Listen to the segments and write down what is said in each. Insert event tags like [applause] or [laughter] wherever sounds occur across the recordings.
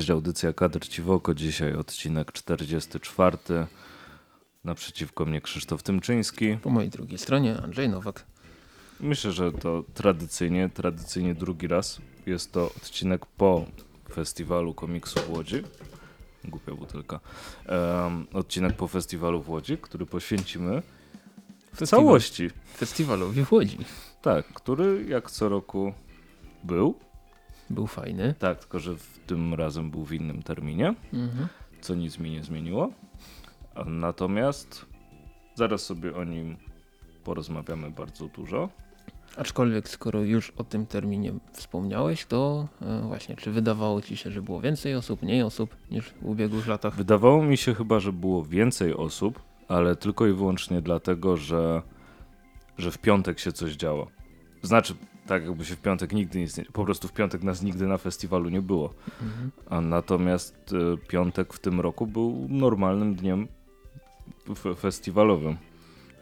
Cześć, audycja Kadr Ci w oko. Dzisiaj odcinek 44. Naprzeciwko mnie Krzysztof Tymczyński. Po mojej drugiej stronie Andrzej Nowak. Myślę, że to tradycyjnie, tradycyjnie drugi raz. Jest to odcinek po festiwalu komiksu w Łodzi. Głupia butelka. Um, odcinek po festiwalu w Łodzi, który poświęcimy w Festiwal. całości. Festiwalowi w Łodzi. Tak, który jak co roku był był fajny. Tak, tylko że w tym razem był w innym terminie, mhm. co nic mi nie zmieniło. Natomiast zaraz sobie o nim porozmawiamy bardzo dużo. Aczkolwiek skoro już o tym terminie wspomniałeś, to e, właśnie, czy wydawało ci się, że było więcej osób, mniej osób niż w ubiegłych latach? Wydawało mi się chyba, że było więcej osób, ale tylko i wyłącznie dlatego, że, że w piątek się coś działo. Znaczy, tak jakby się w piątek nigdy nic nie, po prostu w piątek nas nigdy na festiwalu nie było. Mhm. A natomiast y, piątek w tym roku był normalnym dniem festiwalowym.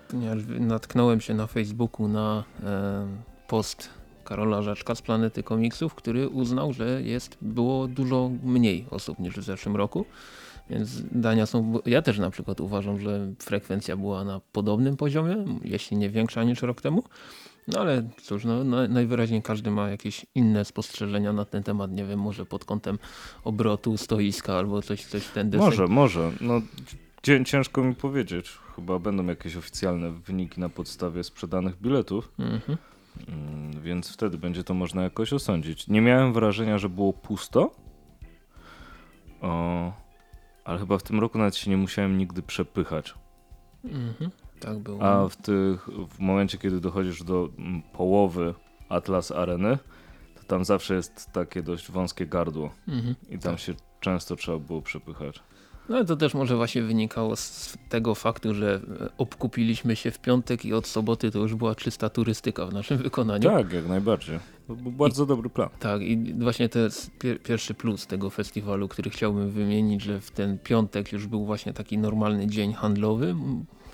Ponieważ natknąłem się na Facebooku na e, post Karola Rzeczka z Planety Komiksów, który uznał, że jest, było dużo mniej osób niż w zeszłym roku. Więc dania są, ja też na przykład uważam, że frekwencja była na podobnym poziomie, jeśli nie większa niż rok temu. No ale cóż, no, najwyraźniej każdy ma jakieś inne spostrzeżenia na ten temat, nie wiem, może pod kątem obrotu, stoiska albo coś, coś ten. Może, może. No, ciężko mi powiedzieć. Chyba będą jakieś oficjalne wyniki na podstawie sprzedanych biletów. Mhm. Mm, więc wtedy będzie to można jakoś osądzić. Nie miałem wrażenia, że było pusto. O, ale chyba w tym roku nawet się nie musiałem nigdy przepychać. Mhm. Tak było. A w, tych, w momencie, kiedy dochodzisz do mm, połowy Atlas Areny, to tam zawsze jest takie dość wąskie gardło mhm, i tam tak. się często trzeba było przepychać. No to też może właśnie wynikało z tego faktu, że e, obkupiliśmy się w piątek i od soboty to już była czysta turystyka w naszym wykonaniu. Tak, jak najbardziej. To był bardzo I, dobry plan. Tak i właśnie to jest pier pierwszy plus tego festiwalu, który chciałbym wymienić, że w ten piątek już był właśnie taki normalny dzień handlowy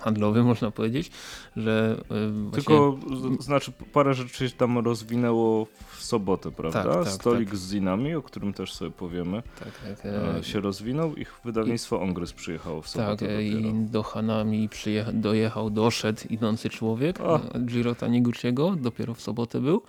handlowy, [laughs] można powiedzieć, że y, Tylko znaczy parę rzeczy się tam rozwinęło w sobotę, prawda? Tak, tak, Stolik tak. z zinami, o którym też sobie powiemy, tak, tak, e... się rozwinął. Ich wydawnictwo I... Ongres przyjechało w sobotę. Tak, e, dopiero. i do Hanami dojechał, doszedł idący człowiek. Giro Taniguchiego, dopiero w sobotę był.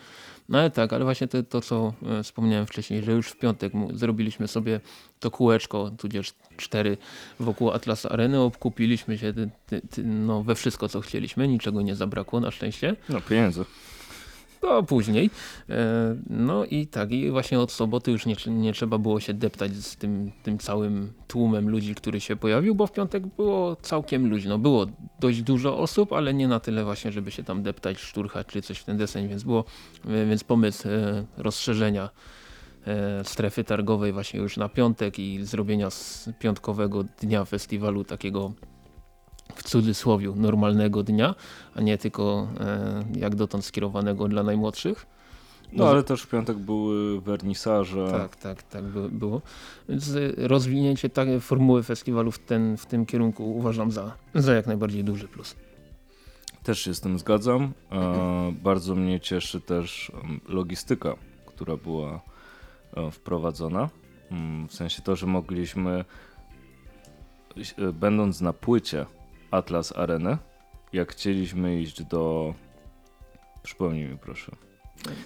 No ale tak, ale właśnie to, to co e, wspomniałem wcześniej, że już w piątek zrobiliśmy sobie to kółeczko, tudzież cztery wokół Atlas Areny, obkupiliśmy się ty, ty, no, we wszystko co chcieliśmy, niczego nie zabrakło na szczęście. No pieniędzy to później. E, no i tak, i właśnie od soboty już nie, nie trzeba było się deptać z tym, tym całym tłumem ludzi, który się pojawił, bo w piątek było całkiem luźno. Było dość dużo osób, ale nie na tyle właśnie, żeby się tam deptać, szturchać czy coś w ten deseń, więc było, e, więc pomysł e, rozszerzenia strefy targowej właśnie już na piątek i zrobienia z piątkowego dnia festiwalu takiego w cudzysłowie normalnego dnia, a nie tylko e, jak dotąd skierowanego dla najmłodszych. No, ale też w piątek były wernisaże. Tak, tak, tak by, było. Więc rozwinięcie takiej formuły festiwalu w, ten, w tym kierunku uważam za, za jak najbardziej duży plus. Też się z tym zgadzam. E, bardzo mnie cieszy też logistyka, która była e, wprowadzona. Mm, w sensie to, że mogliśmy e, będąc na płycie Atlas Arenę, jak chcieliśmy iść do... Przypomnij mi proszę.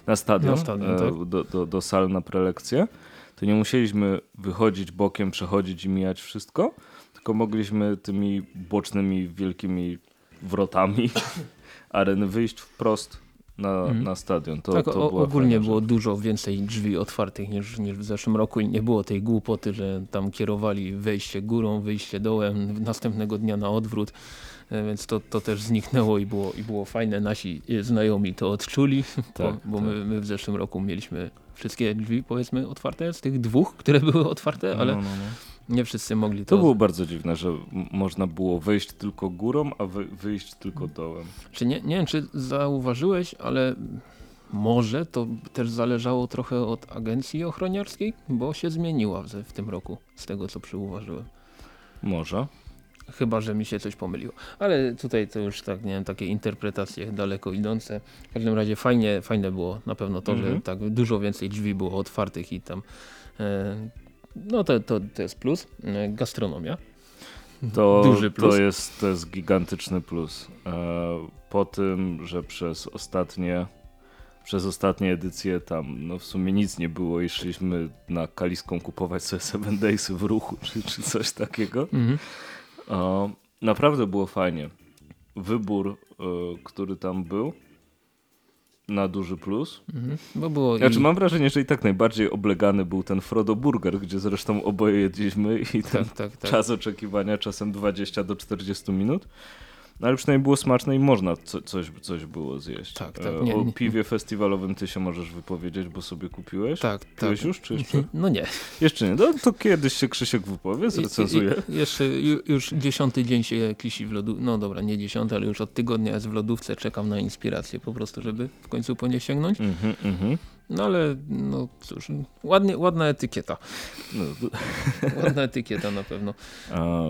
Na stadion, na stadion e, tak? do, do, do sal na prelekcję, to nie musieliśmy wychodzić bokiem, przechodzić i mijać wszystko, tylko mogliśmy tymi bocznymi, wielkimi wrotami [laughs] areny wyjść wprost na, mm. na stadion. To, tak, to ogólnie było dużo więcej drzwi otwartych niż, niż w zeszłym roku i nie było tej głupoty, że tam kierowali wejście górą, wyjście dołem, następnego dnia na odwrót, e, więc to, to też zniknęło i było, i było fajne. Nasi znajomi to odczuli, [laughs] tak, bo, bo tak. My, my w zeszłym roku mieliśmy wszystkie drzwi powiedzmy otwarte z tych dwóch, które były otwarte, ale no, no, no nie wszyscy mogli to. To było bardzo dziwne, że można było wejść tylko górą, a wy wyjść tylko dołem. Czy nie, nie wiem, czy zauważyłeś, ale może to też zależało trochę od agencji ochroniarskiej, bo się zmieniła w, w tym roku, z tego co przyuważyłem. Może. Chyba, że mi się coś pomyliło. Ale tutaj to już tak, nie wiem, takie interpretacje daleko idące. W każdym razie fajnie, fajne było na pewno to, że mhm. tak dużo więcej drzwi było otwartych i tam e, no to, to, to jest plus. E, gastronomia. To, Duży plus. To jest, to jest gigantyczny plus. E, po tym, że przez ostatnie przez ostatnie edycje tam no w sumie nic nie było i szliśmy na Kaliską kupować sobie Seven Daysy w ruchu czy, czy coś takiego. Mhm. Naprawdę było fajnie. Wybór, e, który tam był na duży plus. Mhm. Bo było Znaczy i... mam wrażenie, że i tak najbardziej oblegany był ten Frodo Burger, gdzie zresztą oboje jedliśmy i ten tak, tak, tak. czas oczekiwania czasem 20 do 40 minut. No ale przynajmniej było smaczne i można co, coś, coś było zjeść. Tak, tak, E, nie, o nie. piwie festiwalowym ty się możesz wypowiedzieć, bo sobie kupiłeś. Tak, Piłeś tak. już, czy jeszcze? [laughs] No nie. Jeszcze nie. No to kiedyś się Krzysiek wypowie, zrecenzuje. I, i, jeszcze ju, już dziesiąty dzień się kisi w lodu. No dobra, nie dziesiąty, ale już od tygodnia jest w lodówce. Czekam na inspirację po prostu, żeby w końcu po nie sięgnąć. Mhm, mhm. No ale no cóż, ładnie, ładna etykieta. No, Ładna etykieta na pewno. [laughs] a,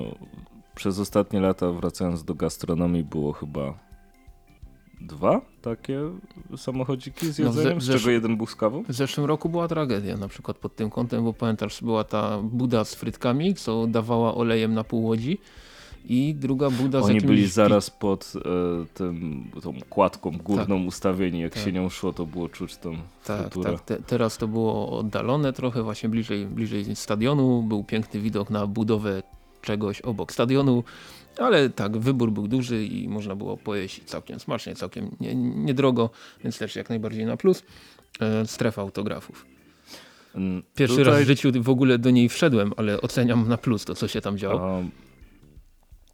przez ostatnie lata, wracając do gastronomii, było chyba dwa takie samochodziki z No, jedzeniem, z zesz- czego jeden był z kawą. W zeszłym roku była tragedia na przykład pod tym kątem, bo pamiętasz, była ta buda z frytkami, co dawała olejem na pół łodzi i druga buda z Oni byli zaraz pod e, tym, tą kładką górną ustawieni. Jak Tak. się nią szło, to było czuć tą Tak, fryturę. tak. Te, teraz to było oddalone trochę, właśnie bliżej, bliżej stadionu. Był piękny widok na budowę czegoś obok stadionu, ale tak, wybór był duży i można było pojeść całkiem smacznie, całkiem nie- niedrogo, więc też jak najbardziej na plus. E, strefa autografów. Mm, Pierwszy tutaj, raz w życiu w ogóle do niej wszedłem, ale oceniam na plus to, co się tam działo. um,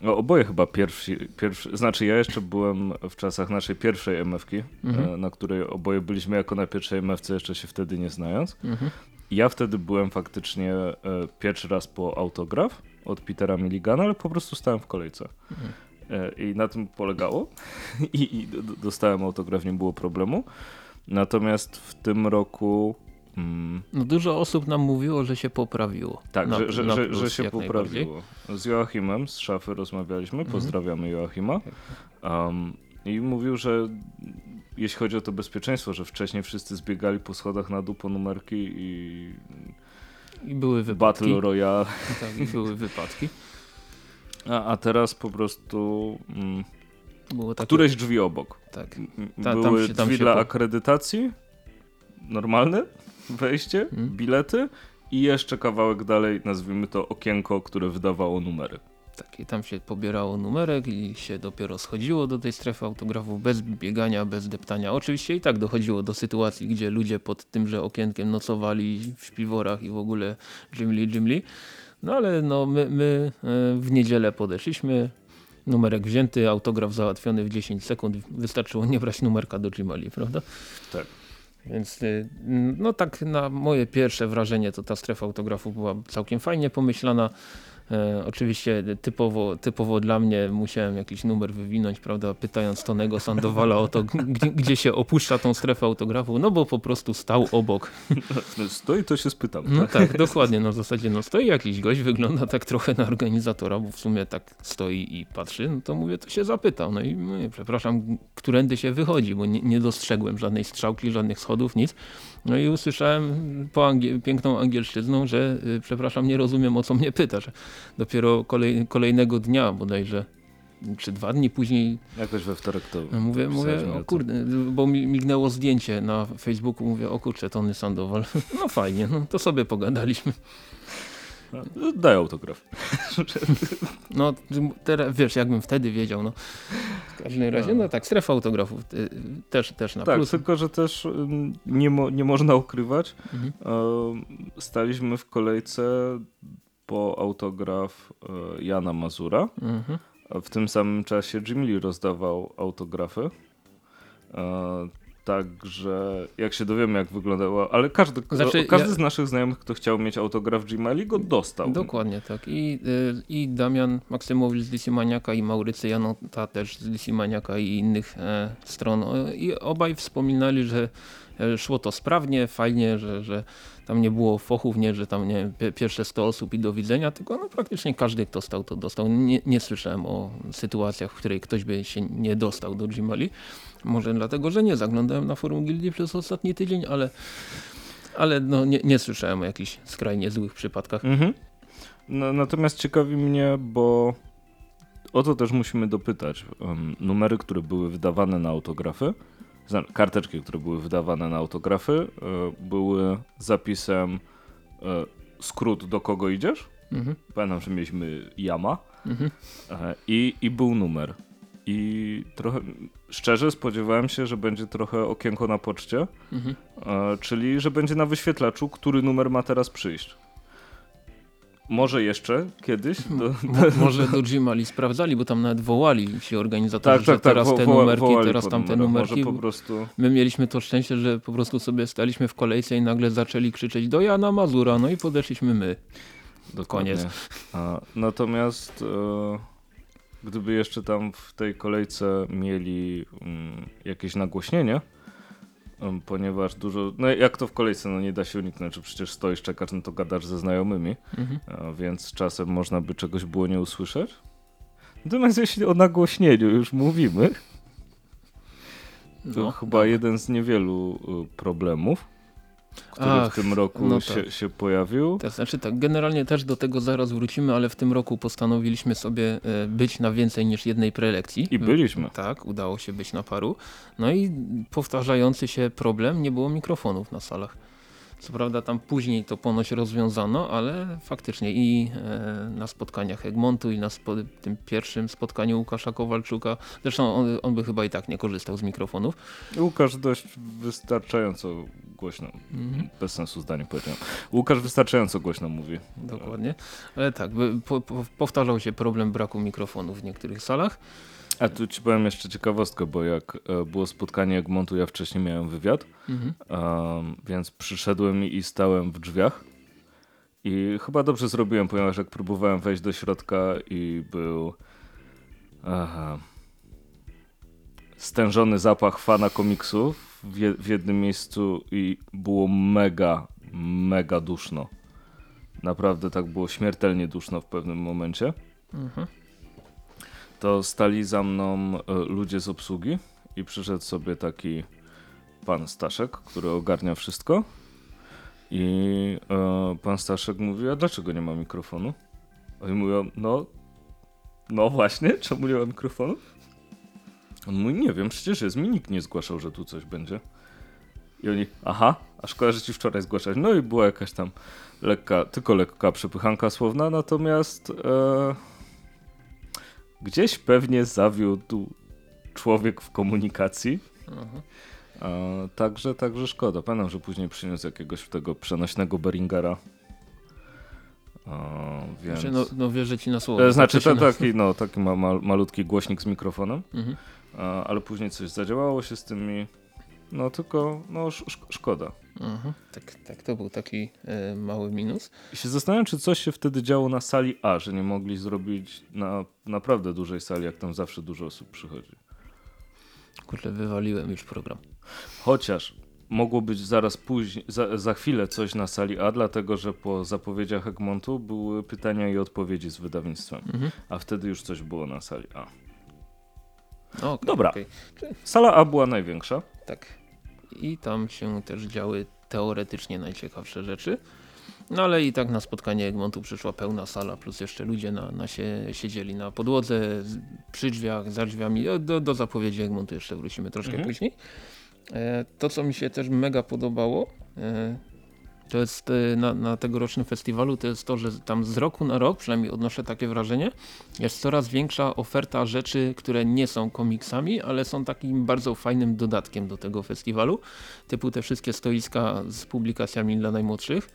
no, oboje chyba pierwsi, pierwszy, znaczy ja jeszcze byłem w czasach naszej pierwszej MF-ki, Mhm. e, na której oboje byliśmy jako na pierwszej MF-ce, jeszcze się wtedy nie znając. Mhm. Ja wtedy byłem faktycznie e, pierwszy raz po autograf od Petera Milligana, ale po prostu stałem w kolejce. Mhm. E, I na tym polegało. [laughs] I, i dostałem autograf, nie było problemu. Natomiast w tym roku. Mm, No dużo osób nam mówiło, że się poprawiło. tak, Na- że, że, że, że się poprawiło. Z Joachimem z szafy rozmawialiśmy, Mhm. pozdrawiamy Joachima. Um, I mówił, że jeśli chodzi o to bezpieczeństwo, że wcześniej wszyscy zbiegali po schodach na dół po numerki i I były wypadki. Battle Royale. Tak, i były wypadki. A, a teraz po prostu mm, Było takie, któreś drzwi obok. Tak. Ta- tam Były się- tam drzwi się dla akredytacji, normalne wejście, Mhm. bilety i jeszcze kawałek dalej, nazwijmy to okienko, które wydawało numery. Tak, i tam się pobierało numerek i się dopiero schodziło do tej strefy autografów bez biegania, bez deptania. Oczywiście i tak dochodziło do sytuacji, gdzie ludzie pod tymże okienkiem nocowali w śpiworach i w ogóle dżimli, dżimli. No ale no, my, my e, w niedzielę podeszliśmy, numerek wzięty, autograf załatwiony w 10 sekund. Wystarczyło nie brać numerka do Gmali, prawda? Tak. Więc y, no tak na moje pierwsze wrażenie to ta strefa autografów była całkiem fajnie pomyślana. E, oczywiście typowo, typowo dla mnie musiałem jakiś numer wywinąć, prawda, pytając Tonego Sandowala o to, gdzie, gdzie się opuszcza tą strefę autografu, no bo po prostu stał obok. Stoi, to się spytam. No tak? tak, dokładnie, no w zasadzie no stoi jakiś gość, wygląda tak trochę na organizatora, bo w sumie tak stoi i patrzy, no to mówię, to się zapytał. No i mówię, przepraszam, którędy się wychodzi, bo nie, nie dostrzegłem żadnej strzałki, żadnych schodów, nic. No i usłyszałem po angie piękną angielszczyzną, że y, przepraszam, nie rozumiem o co mnie pytasz. Dopiero kolej, kolejnego dnia bodajże, czy dwa dni później Jakoś we wtorek to no mówię, mówię, o kurde, bo mi mignęło zdjęcie na Facebooku, mówię, o kurczę, Tony Sandoval. [laughs] No fajnie, no to sobie pogadaliśmy. No, Daj autograf. No teraz, wiesz, jakbym wtedy wiedział, no. W każdym razie, no tak, strefa autografów y, też, też na Tak, plus. tylko że też nie, mo, nie można ukrywać. Mhm. Staliśmy w kolejce po autograf y, Jana Mazura. Mhm. W tym samym czasie Jim Lee rozdawał autografy. Także jak się dowiemy jak wyglądało, ale każdy, Znaczy, każdy ja- z naszych znajomych, kto chciał mieć autograf Lee go dostał. Dokładnie tak. I, y, I Damian Maksymowicz z Lisimaniaka i Maurycy Janota też z Lisimaniaka i innych e, stron. E, I obaj wspominali, że e, szło to sprawnie, fajnie, że, że tam nie było fochów, nie, że tam nie wiem, pierwsze 100 osób i do widzenia, tylko no, praktycznie każdy, kto stał, to dostał. Nie, nie słyszałem o sytuacjach, w której ktoś by się nie dostał do Gmali. Może dlatego, że nie zaglądałem na forum gildii przez ostatni tydzień, ale Ale no, nie, nie słyszałem o jakichś skrajnie złych przypadkach. Mhm. No, natomiast ciekawi mnie, bo o to też musimy dopytać. Um, numery, które były wydawane na autografy, karteczki, które były wydawane na autografy, y, były zapisem y, skrót do kogo idziesz. Mhm. Pamiętam, że mieliśmy Yama mhm. i, i był numer. I trochę szczerze spodziewałem się, że będzie trochę okienko na poczcie, mhm. czyli że będzie na wyświetlaczu, który numer ma teraz przyjść. Może jeszcze kiedyś. Do, do, może do Gmali sprawdzali, bo tam nawet wołali się organizatorzy, tak, tak, że tak, teraz te numerki, teraz tamte numerki. po prostu... My mieliśmy to szczęście, że po prostu sobie staliśmy w kolejce i nagle zaczęli krzyczeć do Jana Mazura, no i podeszliśmy my. Dokładnie. Koniec. Natomiast e, gdyby jeszcze tam w tej kolejce mieli mm, jakieś nagłośnienie, ponieważ dużo, no jak to w kolejce, no nie da się uniknąć, że przecież stoisz, czekasz, no to gadasz ze znajomymi, mhm. więc czasem można by czegoś było nie usłyszeć. Natomiast jeśli o nagłośnieniu już mówimy, to no, chyba no. jeden z niewielu y, problemów który Ach, w tym roku no się, tak. się, pojawił. To znaczy tak, generalnie też do tego zaraz wrócimy, ale w tym roku postanowiliśmy sobie e, być na więcej niż jednej prelekcji. I byliśmy. Tak, udało się być na paru. No i powtarzający się problem, nie było mikrofonów na salach. Co prawda tam później to ponoć rozwiązano, ale faktycznie i e, na spotkaniach Egmontu i na tym pierwszym spotkaniu Łukasza Kowalczuka, zresztą on, on, by chyba i tak nie korzystał z mikrofonów. Łukasz dość wystarczająco głośno, mhm. bez sensu zdanie powiedziałem. Łukasz wystarczająco głośno mówi. Dokładnie, ale tak, po, po, powtarzał się problem braku mikrofonów w niektórych salach. A tu ci powiem jeszcze ciekawostkę, bo jak e, było spotkanie Egmontu, ja wcześniej miałem wywiad, mhm. um, więc przyszedłem i stałem w drzwiach. I chyba dobrze zrobiłem, ponieważ jak próbowałem wejść do środka i był aha, stężony zapach fana komiksów w, je, w jednym miejscu i było mega, mega duszno. Naprawdę tak było śmiertelnie duszno w pewnym momencie. Mhm to stali za mną e, ludzie z obsługi i przyszedł sobie taki pan Staszek, który ogarnia wszystko. I e, pan Staszek mówi, a dlaczego nie ma mikrofonu? Oni mówią, no, no właśnie, [laughs] czemu nie ma mikrofonu? On mówi, nie wiem, przecież jest mi nikt nie zgłaszał, że tu coś będzie. I oni, aha, a szkoda, że ci wczoraj zgłaszać. No i była jakaś tam lekka, tylko lekka przepychanka słowna, natomiast... E, Gdzieś pewnie zawiódł człowiek w komunikacji. Mhm. A, także, także szkoda. Pamiętam, że później przyniósł jakiegoś tego przenośnego Beringera. Więc... Znaczy, no, no wierzę ci na słowo. E, znaczy to, taki, no, taki ma, ma, malutki głośnik z mikrofonem, mhm. ale później coś zadziałało się z tymi no tylko no, sz szkoda. Mhm. Tak, tak, to był taki e, mały minus. I się zastanawiam, czy coś się wtedy działo na sali A, że nie mogli zrobić na naprawdę dużej sali, jak tam zawsze dużo osób przychodzi. Kurde, wywaliłem już program. Chociaż mogło być zaraz później, za, za chwilę coś na sali A, dlatego że po zapowiedziach Egmontu były pytania i odpowiedzi z wydawnictwem, mhm. a wtedy już coś było na sali A. Okay, Dobra, okay. sala A była największa. Tak. I tam się też działy teoretycznie najciekawsze rzeczy. No ale i tak na spotkanie Egmontu przyszła pełna sala, plus jeszcze ludzie na, na się, siedzieli na podłodze, przy drzwiach, za drzwiami. Do, do zapowiedzi Egmontu jeszcze wrócimy troszkę mhm. później. E, to, co mi się też mega podobało, e, to jest y, na, na tegorocznym festiwalu, to jest to, że tam z roku na rok, przynajmniej odnoszę takie wrażenie, jest coraz większa oferta rzeczy, które nie są komiksami, ale są takim bardzo fajnym dodatkiem do tego festiwalu, typu te wszystkie stoiska z publikacjami dla najmłodszych,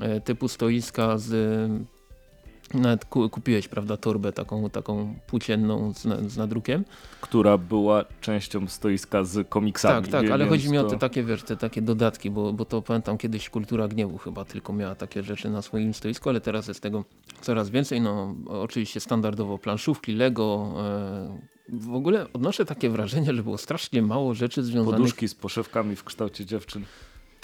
e, typu stoiska z nawet kupiłeś, prawda, torbę taką, taką płócienną z, z nadrukiem. Która była częścią stoiska z komiksami. Tak, tak, ale chodzi mi o te takie, wiesz, te takie dodatki, bo, bo to pamiętam kiedyś Kultura Gniewu chyba tylko miała takie rzeczy na swoim stoisku, ale teraz jest tego coraz więcej. No oczywiście standardowo planszówki, Lego, e, w ogóle odnoszę takie wrażenie, że było strasznie mało rzeczy związanych... Poduszki z poszewkami w kształcie dziewczyn.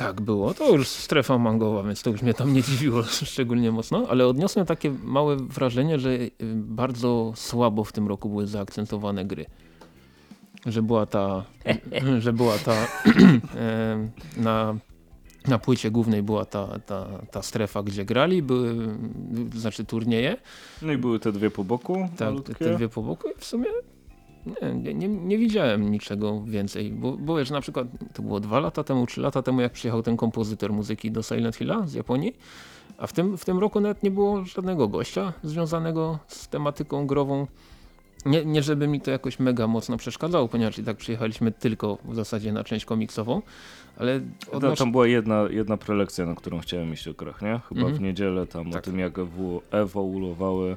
Tak było, to już strefa mangowa, więc to już mnie tam nie dziwiło [laughs] szczególnie mocno, ale odniosłem takie małe wrażenie, że y, bardzo słabo w tym roku były zaakcentowane gry. Że była ta, że była ta [clears throat] na na płycie głównej była ta, ta, ta strefa, gdzie grali, były, znaczy turnieje. No i były te dwie po boku. Tak, te, dwie po boku i w sumie nie, nie, nie widziałem niczego więcej, bo, bo wiesz, na przykład to było dwa lata temu, trzy lata temu, jak przyjechał ten kompozytor muzyki do Silent Hilla z Japonii, a w tym, w tym roku nawet nie było żadnego gościa związanego z tematyką grową. Nie, nie żeby mi to jakoś mega mocno przeszkadzało, ponieważ i tak przyjechaliśmy tylko w zasadzie na część komiksową, ale odnoś... Tam była jedna, jedna prelekcja, na którą chciałem iść o krach, nie? Chyba mm -hmm. w niedzielę tam tak. o tym jak ewoluowały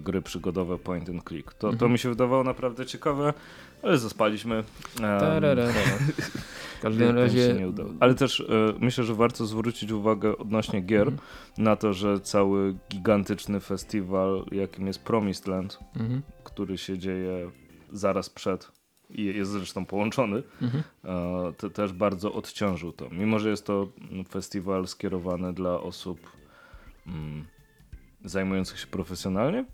gry przygodowe point and click. To, to mi się wydawało naprawdę ciekawe, ale zaspaliśmy. Um, [laughs] w każdym razie... Ale też e, myślę, że warto zwrócić uwagę odnośnie gier -hmm. na to, że cały gigantyczny festiwal, jakim jest Promised Land, mhm. który się dzieje zaraz przed i jest zresztą połączony, mhm. to też bardzo odciążył to. Mimo, że jest to festiwal skierowany dla osób mm, zajmujących się profesjonalnie,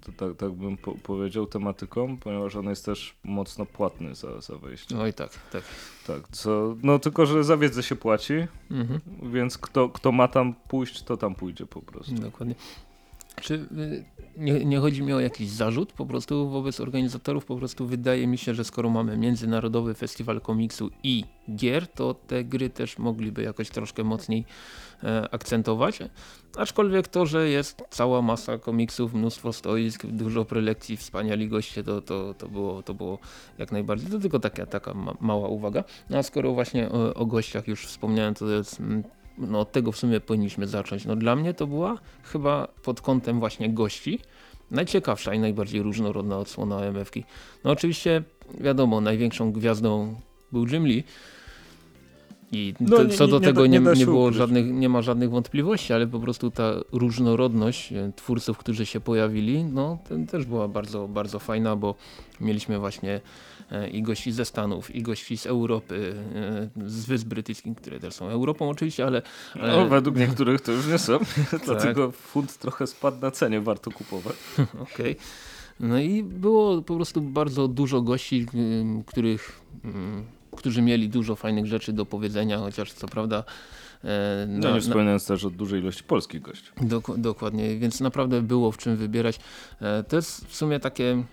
to tak, tak bym po powiedział tematyką, ponieważ on jest też mocno płatny za, za wejście. No i tak, tak. Tak, co, no tylko, że za wiedzę się płaci, mhm. więc kto, kto ma tam pójść, to tam pójdzie po prostu. Dokładnie. Czy y, nie, nie, chodzi mi o jakiś zarzut po prostu wobec organizatorów, po prostu wydaje mi się, że skoro mamy Międzynarodowy Festiwal Komiksu i gier, to te gry też mogliby jakoś troszkę mocniej e, akcentować. Aczkolwiek to, że jest cała masa komiksów, mnóstwo stoisk, dużo prelekcji, wspaniali goście, to, to, to, było, to było jak najbardziej. To tylko taka, taka ma, mała uwaga. No a skoro właśnie o, o gościach już wspomniałem, to jest mm, no od tego w sumie powinniśmy zacząć. No dla mnie to była chyba pod kątem właśnie gości najciekawsza i najbardziej różnorodna odsłona MFK. No oczywiście wiadomo, największą gwiazdą był Jim Lee, i no, co do nie, tego nie, nie, było żadnych, nie ma żadnych wątpliwości, ale po prostu ta różnorodność e, twórców, którzy się pojawili, no też była bardzo, bardzo fajna, bo mieliśmy właśnie i gości ze Stanów, i gości z Europy, e, z Wysp Brytyjskich, które też są Europą oczywiście, ale... ale... No, według niektórych to już nie są, [laughs] dlatego tak. funt trochę spadł na cenie, warto kupować. [laughs] Okej. Okay. No i było po prostu bardzo dużo gości, których którzy mieli dużo fajnych rzeczy do powiedzenia, chociaż co prawda e, no nie wspominając też o dużej ilości polskich gości. Dok dokładnie, więc naprawdę było w czym wybierać. E, to jest w sumie takie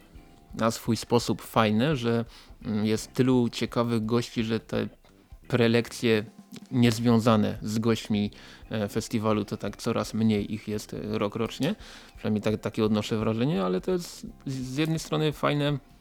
na swój sposób fajne, że mm, jest tylu ciekawych gości, że te prelekcje niezwiązane z gośćmi e, festiwalu, to tak coraz mniej ich jest rok rocznie. Przynajmniej tak, takie odnoszę wrażenie, ale to jest z jednej strony fajne E,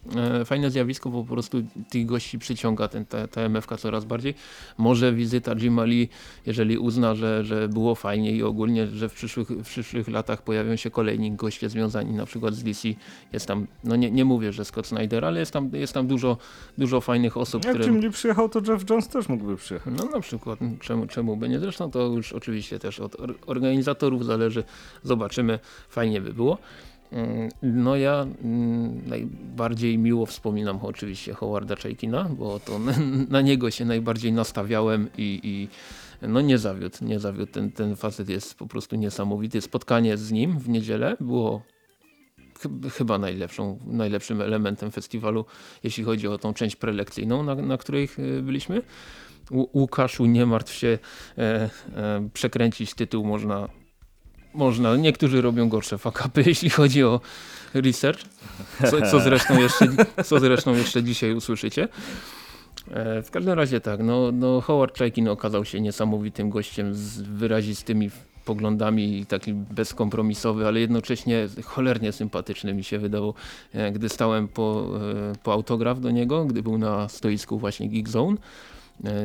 fajne zjawisko, bo po prostu tych gości przyciąga ten, ta, ta MFK coraz bardziej. Może wizyta Jimali, jeżeli uzna, że, że było fajnie i ogólnie, że w przyszłych, w przyszłych latach pojawią się kolejni goście związani na przykład z DC. Jest tam, no nie, nie mówię, że Scott Snyder, ale jest tam, jest tam dużo, dużo fajnych osób. Jak które... Jim Lee przyjechał, to Jeff Jones też mógłby przyjechać. No na przykład, czemu, czemu by nie? Zresztą to już oczywiście też od organizatorów zależy. Zobaczymy, fajnie by było. Mm, no ja mm, najbardziej miło wspominam oczywiście Howarda Chaikina, bo to na niego się najbardziej nastawiałem i, i no nie zawiódł, nie zawiódł. Ten, ten facet jest po prostu niesamowity. Spotkanie z nim w niedzielę było chyba najlepszą, najlepszym elementem festiwalu, jeśli chodzi o tą część prelekcyjną, na, na której byliśmy. Łukaszu, nie martw się, e, e, przekręcić tytuł można można. Niektórzy robią gorsze fakapy, [laughs] jeśli chodzi o research, co, co, zresztą, jeszcze, co zresztą jeszcze dzisiaj usłyszycie. E, w każdym razie tak, no, no Howard Chaikin okazał się niesamowitym gościem z wyrazistymi poglądami i taki bezkompromisowy, ale jednocześnie cholernie sympatyczny mi się wydawał, e, gdy stałem po, e, po autograf do niego, gdy był na stoisku właśnie Geek Zone.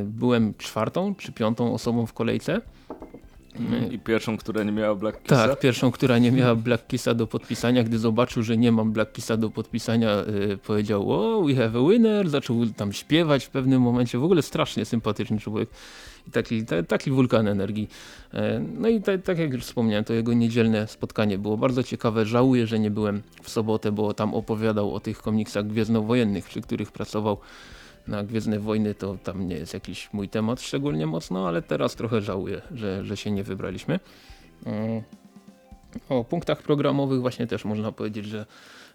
Byłem czwartą czy piątą osobą w kolejce i pierwszą, która nie miała Black Kissa? Tak, pierwszą, która nie miała Black Kissa do podpisania. Gdy zobaczył, że nie mam Black Kissa do podpisania, yy, powiedział, oh, we have a winner, zaczął tam śpiewać w pewnym momencie. W ogóle strasznie sympatyczny człowiek. I taki, ta, taki wulkan energii. Yy, no i tak jak już wspomniałem, to jego niedzielne spotkanie było bardzo ciekawe. Żałuję, że nie byłem w sobotę, bo tam opowiadał o tych komiksach gwiezdnowojennych, przy których pracował na Gwiezdne Wojny to tam nie jest jakiś mój temat szczególnie mocno, ale teraz trochę żałuję, że, że się nie wybraliśmy. Mm. O punktach programowych właśnie też można powiedzieć, że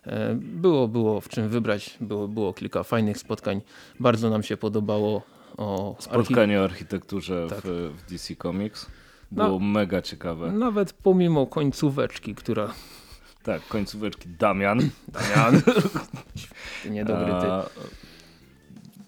e, było, było w czym wybrać, było, było kilka fajnych spotkań. Bardzo nam się podobało o Spotkanie o architekturze Tak. w, w DC Comics No. było mega ciekawe. Nawet pomimo końcóweczki, która Tak, końcóweczki Damian. [laughs] Damian, [laughs] niedobry ty. A,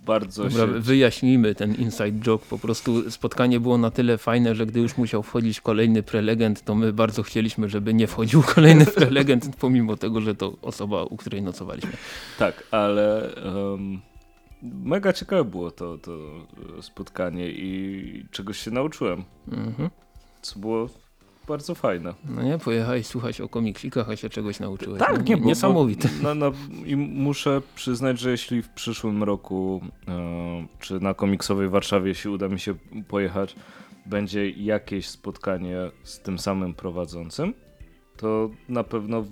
bardzo Dobra, się... wyjaśnijmy ten inside joke. Po prostu spotkanie było na tyle fajne, że gdy już musiał wchodzić kolejny prelegent, to my bardzo chcieliśmy, żeby nie wchodził [laughs] kolejny prelegent, pomimo tego, że to osoba, u której nocowaliśmy. Tak, ale em, mega ciekawe było to, to e, spotkanie i czegoś się nauczyłem, Mhm. co było bardzo fajne. No nie, pojechałeś słuchać o komiksikach, a się czegoś nauczyłeś. Tak, no, nie, bo, Niesamowite. Bo, no, no, I muszę przyznać, że jeśli w przyszłym roku, e, czy na komiksowej Warszawie, jeśli uda mi się pojechać, będzie jakieś spotkanie z tym samym prowadzącym, to na pewno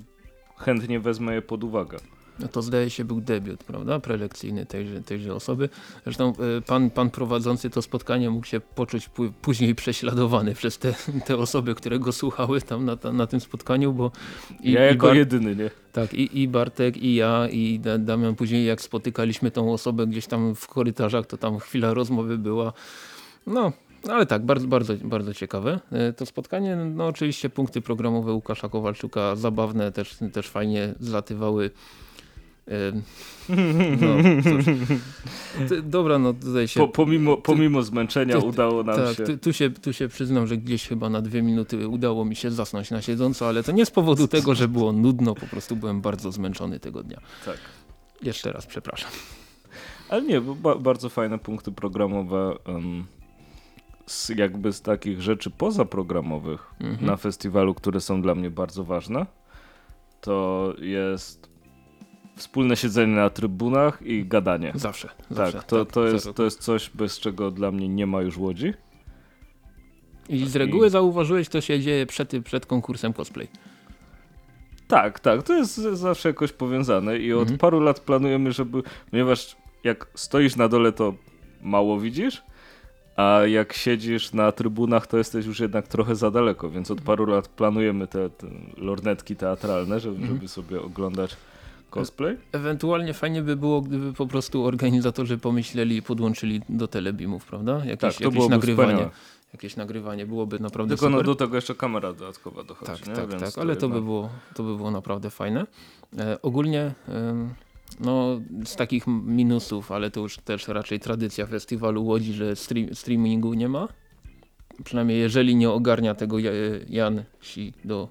chętnie wezmę je pod uwagę. No to zdaje się był debiut, prawda? Prelekcyjny tejże, tejże osoby. Zresztą y, pan, pan prowadzący to spotkanie mógł się poczuć pó- później [laughs] prześladowany przez te, te osoby, które go słuchały tam na, na tym spotkaniu, bo i, ja i jako Bar- jedyny, nie? tak, i, i Bartek, i ja, i Da- Damian później jak spotykaliśmy tą osobę gdzieś tam w korytarzach, to tam chwila rozmowy była. No, ale tak, bardzo, bardzo, bardzo ciekawe. E, To spotkanie, no oczywiście punkty programowe Łukasza Kowalczuka zabawne, też, też fajnie zlatywały. No, cóż. Dobra, no tutaj się... Po, pomimo, pomimo zmęczenia ty- udało nam tak, się. tu, tu, się, tu się przyznam, że gdzieś chyba na dwie minuty udało mi się zasnąć na siedząco, ale to nie z powodu tego, że było nudno, po prostu byłem bardzo zmęczony tego dnia. Tak. Jeszcze raz przepraszam. Ale nie, bo ba bardzo fajne punkty programowe. em, z, jakby z takich rzeczy pozaprogramowych Mhm. na festiwalu, które są dla mnie bardzo ważne, to jest wspólne siedzenie na trybunach i gadanie. Zawsze. zawsze tak, to, to, jest, zero. to jest coś, bez czego dla mnie nie ma już łodzi. I z reguły zauważyłeś, to się dzieje przed, przed konkursem cosplay. Tak, tak, to jest zawsze jakoś powiązane i od Mhm. paru lat planujemy, żeby, ponieważ jak stoisz na dole, to mało widzisz, a jak siedzisz na trybunach, to jesteś już jednak trochę za daleko, więc od paru lat planujemy te, te lornetki teatralne, żeby, Mhm. żeby sobie oglądać cosplay. Ewentualnie fajnie by było, gdyby po prostu organizatorzy pomyśleli i podłączyli do telebimów, prawda? Jakieś, Tak, to jakieś nagrywanie. wspaniałe. Jakieś nagrywanie byłoby naprawdę Tylko no, super. do tego jeszcze kamera dodatkowa dochodzi, Tak, nie? tak, Więc tak, ale to by, było, to by było naprawdę fajne. E, ogólnie no, z takich minusów, ale to już też raczej tradycja festiwalu Łodzi, że stream, streamingu nie ma. Przynajmniej jeżeli nie ogarnia tego Ja- Jan Si do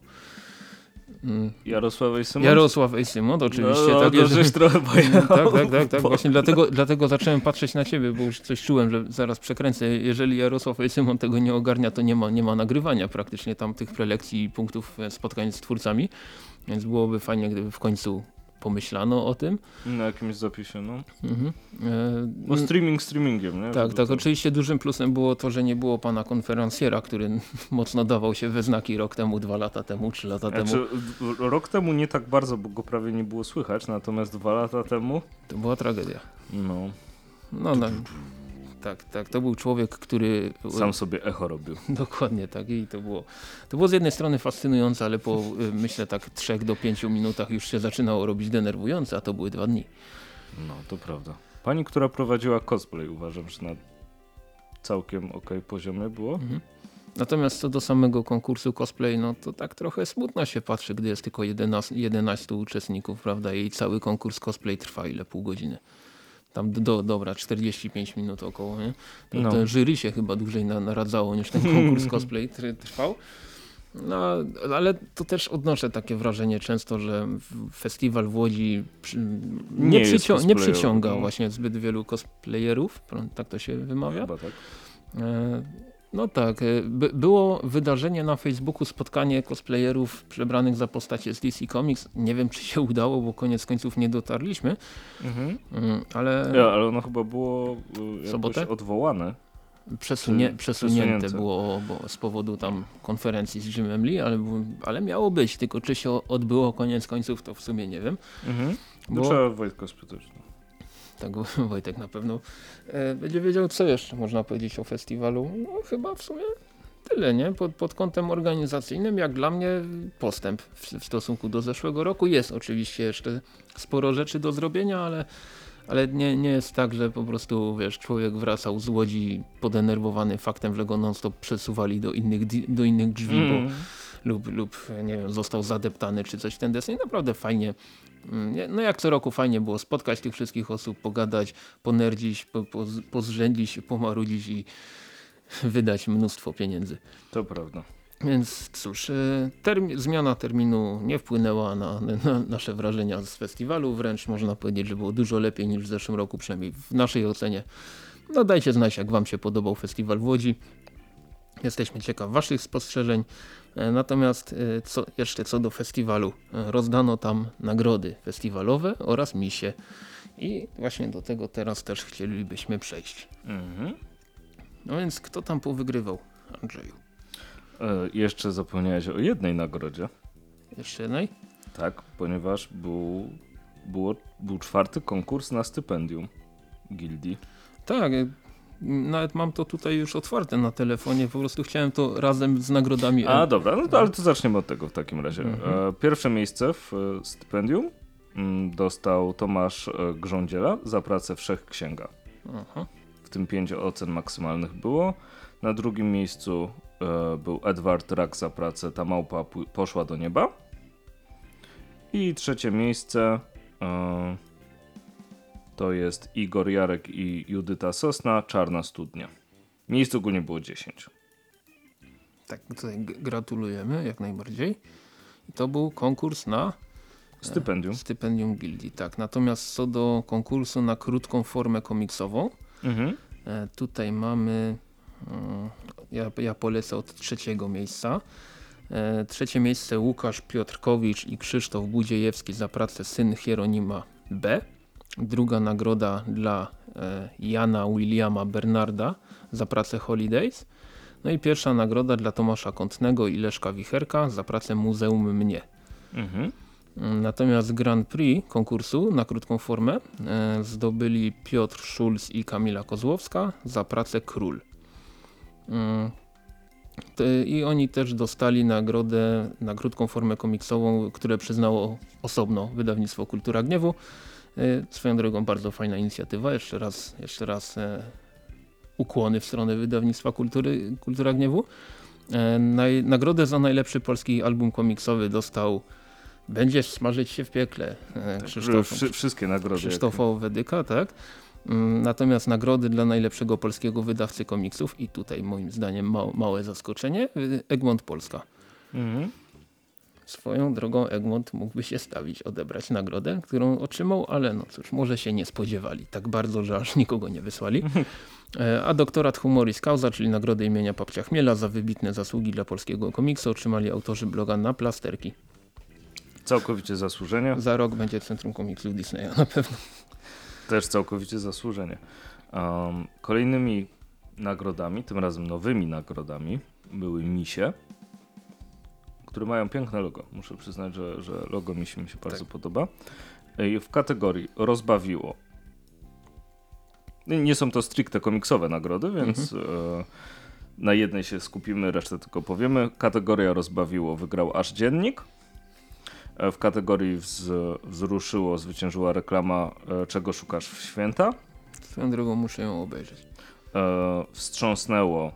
Jarosław Ejsymon? Jarosław Ejsymon, oczywiście. No, tak, to jeżeli- żeś trochę [laughs] pojechał. tak, tak, tak, tak. Właśnie dlatego, dlatego zacząłem patrzeć na ciebie, bo już coś czułem, że zaraz przekręcę. Jeżeli Jarosław Ejsymon tego nie ogarnia, to nie ma, nie ma nagrywania praktycznie tam tych prelekcji i punktów e, spotkań z twórcami. Więc byłoby fajnie, gdyby w końcu pomyślano o tym. Na jakimś zapisie, no. Mhm. E, Bo streaming streamingiem, nie? tak, tak. Oczywiście dużym plusem było to, że nie było pana konferencjera, który [laughs] mocno dawał się we znaki rok temu, dwa lata temu, trzy lata temu. Znaczy, rok temu nie tak bardzo, bo go prawie nie było słychać, natomiast dwa lata temu, To była tragedia. no, No, no, tak, tak. To był człowiek, który sam sobie echo robił. [laughs] Dokładnie tak i to było, to było z jednej strony fascynujące, ale po y, myślę tak 3 do 5 minutach już się zaczynało robić denerwujące, a to były dwa dni. No, to prawda. Pani, która prowadziła cosplay, uważam, że na całkiem okej poziomie było. Mhm. Natomiast co do samego konkursu cosplay, no to tak trochę smutno się patrzy, gdy jest tylko 11, 11 uczestników, prawda? I cały konkurs cosplay trwa ile? Pół godziny. Tam do, dobra, 45 minut około, nie? To, No. jury się chyba dłużej na, naradzało niż ten konkurs cosplay tr- trwał. No, ale to też odnoszę takie wrażenie często, że festiwal w Łodzi nie, Nie przycią- nie przyciąga no. właśnie zbyt wielu cosplayerów, tak to się wymawia. Chyba tak. E, No tak, e, by, było wydarzenie na Facebooku, spotkanie cosplayerów przebranych za postacie z DC Comics. Nie wiem, czy się [laughs] udało, bo koniec końców nie dotarliśmy, Mhm. Mm, ale Ja, ale ono chyba było jakoś Sobotę? odwołane. przesunie, przesunięte było bo z powodu tam konferencji z Jimem Lee, ale, ale miało być, tylko czy się odbyło koniec końców, to w sumie nie wiem. Mhm. No, Bo- Trzeba Wojtka spytać. No. Tak, [laughs] Wojtek na pewno e, będzie wiedział, co jeszcze można powiedzieć o festiwalu. No chyba w sumie tyle, nie? Pod, pod kątem organizacyjnym, jak dla mnie postęp w, w stosunku do zeszłego roku. Jest oczywiście jeszcze sporo rzeczy do zrobienia, ale, ale nie, nie jest tak, że po prostu wiesz, człowiek wracał z Łodzi podenerwowany faktem, że go non-stop przesuwali do innych, do innych drzwi, mm. bo, lub, lub nie wiem, został zadeptany czy coś w ten deseń. Naprawdę fajnie. Mm, no jak co roku fajnie było spotkać tych wszystkich osób, pogadać, ponerdzić, po, po, pozrzędzić, pomarudzić i wydać mnóstwo pieniędzy. To prawda. Więc cóż, e, termi zmiana terminu nie wpłynęła na, na, nasze wrażenia z festiwalu, wręcz można powiedzieć, że było dużo lepiej niż w zeszłym roku, przynajmniej w naszej ocenie. No dajcie znać, jak wam się podobał festiwal w Łodzi. Jesteśmy ciekaw waszych spostrzeżeń. E, natomiast e, co, jeszcze co do festiwalu, rozdano tam nagrody festiwalowe oraz misie. I właśnie do tego teraz też chcielibyśmy przejść. Mhm. No więc kto tam powygrywał, Andrzeju? E, jeszcze zapomniałeś o jednej nagrodzie. Jeszcze jednej? Tak, ponieważ był, było, był czwarty konkurs na stypendium gildii. Tak, e, nawet mam to tutaj już otwarte na telefonie, po prostu chciałem to razem z nagrodami. A dobra, no to, ale to zaczniemy od tego w takim razie. Mhm. E, pierwsze miejsce w stypendium mm, dostał Tomasz Grządziela za pracę Wszech Księga. Aha. W tym pięć ocen maksymalnych było. Na drugim miejscu e, był Edward Rack za pracę Ta małpa poszła do nieba. I trzecie miejsce e, to jest Igor Jarek i Judyta Sosna, Czarna Studnia. Miejsc ogólnie było 10. Tak, tutaj gratulujemy jak najbardziej. I to był konkurs na e, Stypendium. Stypendium Gildii, tak. Natomiast co do konkursu na krótką formę komiksową, mhm. e, tutaj mamy ja, ja polecę od trzeciego miejsca. E, trzecie miejsce Łukasz Piotrkowicz i Krzysztof Budziejewski za pracę Syn Hieronima B. Druga nagroda dla e, Jana Williama Bernarda za pracę Holidays. No i pierwsza nagroda dla Tomasza Kątnego i Leszka Wicherka za pracę Muzeum Mnie. Mhm. Natomiast Grand Prix konkursu na krótką formę e, zdobyli Piotr Schulz i Kamila Kozłowska za pracę Król. Mm. I oni też dostali nagrodę na krótką formę komiksową, które przyznało osobno wydawnictwo Kultura Gniewu. Y, swoją drogą bardzo fajna inicjatywa. Jeszcze raz, jeszcze raz e, ukłony w stronę wydawnictwa Kultury, Kultura Gniewu. E, nagrodę za najlepszy polski album komiksowy dostał Będziesz smażyć się w piekle. E, tak, Krzysztof, wszystkie nagrody. Krzysztofa Wedyka, tak. Mm, natomiast nagrody dla najlepszego polskiego wydawcy komiksów i tutaj moim zdaniem ma małe zaskoczenie, y, Egmont Polska. Mhm. Swoją drogą Egmont mógłby się stawić, odebrać nagrodę, którą otrzymał, ale no cóż, może się nie spodziewali tak bardzo, że aż nikogo nie wysłali. E, a doktorat humoris causa, czyli nagrodę imienia Papcia Chmiela za wybitne zasługi dla polskiego komiksu otrzymali autorzy bloga na plasterki. Całkowicie zasłużenie. Za rok będzie Centrum Komiksu Disneya na pewno. Też całkowicie zasłużenie. Um, kolejnymi nagrodami, tym razem nowymi nagrodami, były misie, które mają piękne logo. Muszę przyznać, że, że logo misi mi się bardzo tak. podoba. W kategorii rozbawiło. Nie są to stricte komiksowe nagrody, więc mhm. e, na jednej się skupimy, resztę tylko powiemy. Kategoria rozbawiło wygrał aż dziennik. E, w kategorii wz, wzruszyło zwyciężyła reklama e, Czego szukasz w święta. Swoją drogą muszę ją obejrzeć. Wstrząsnęło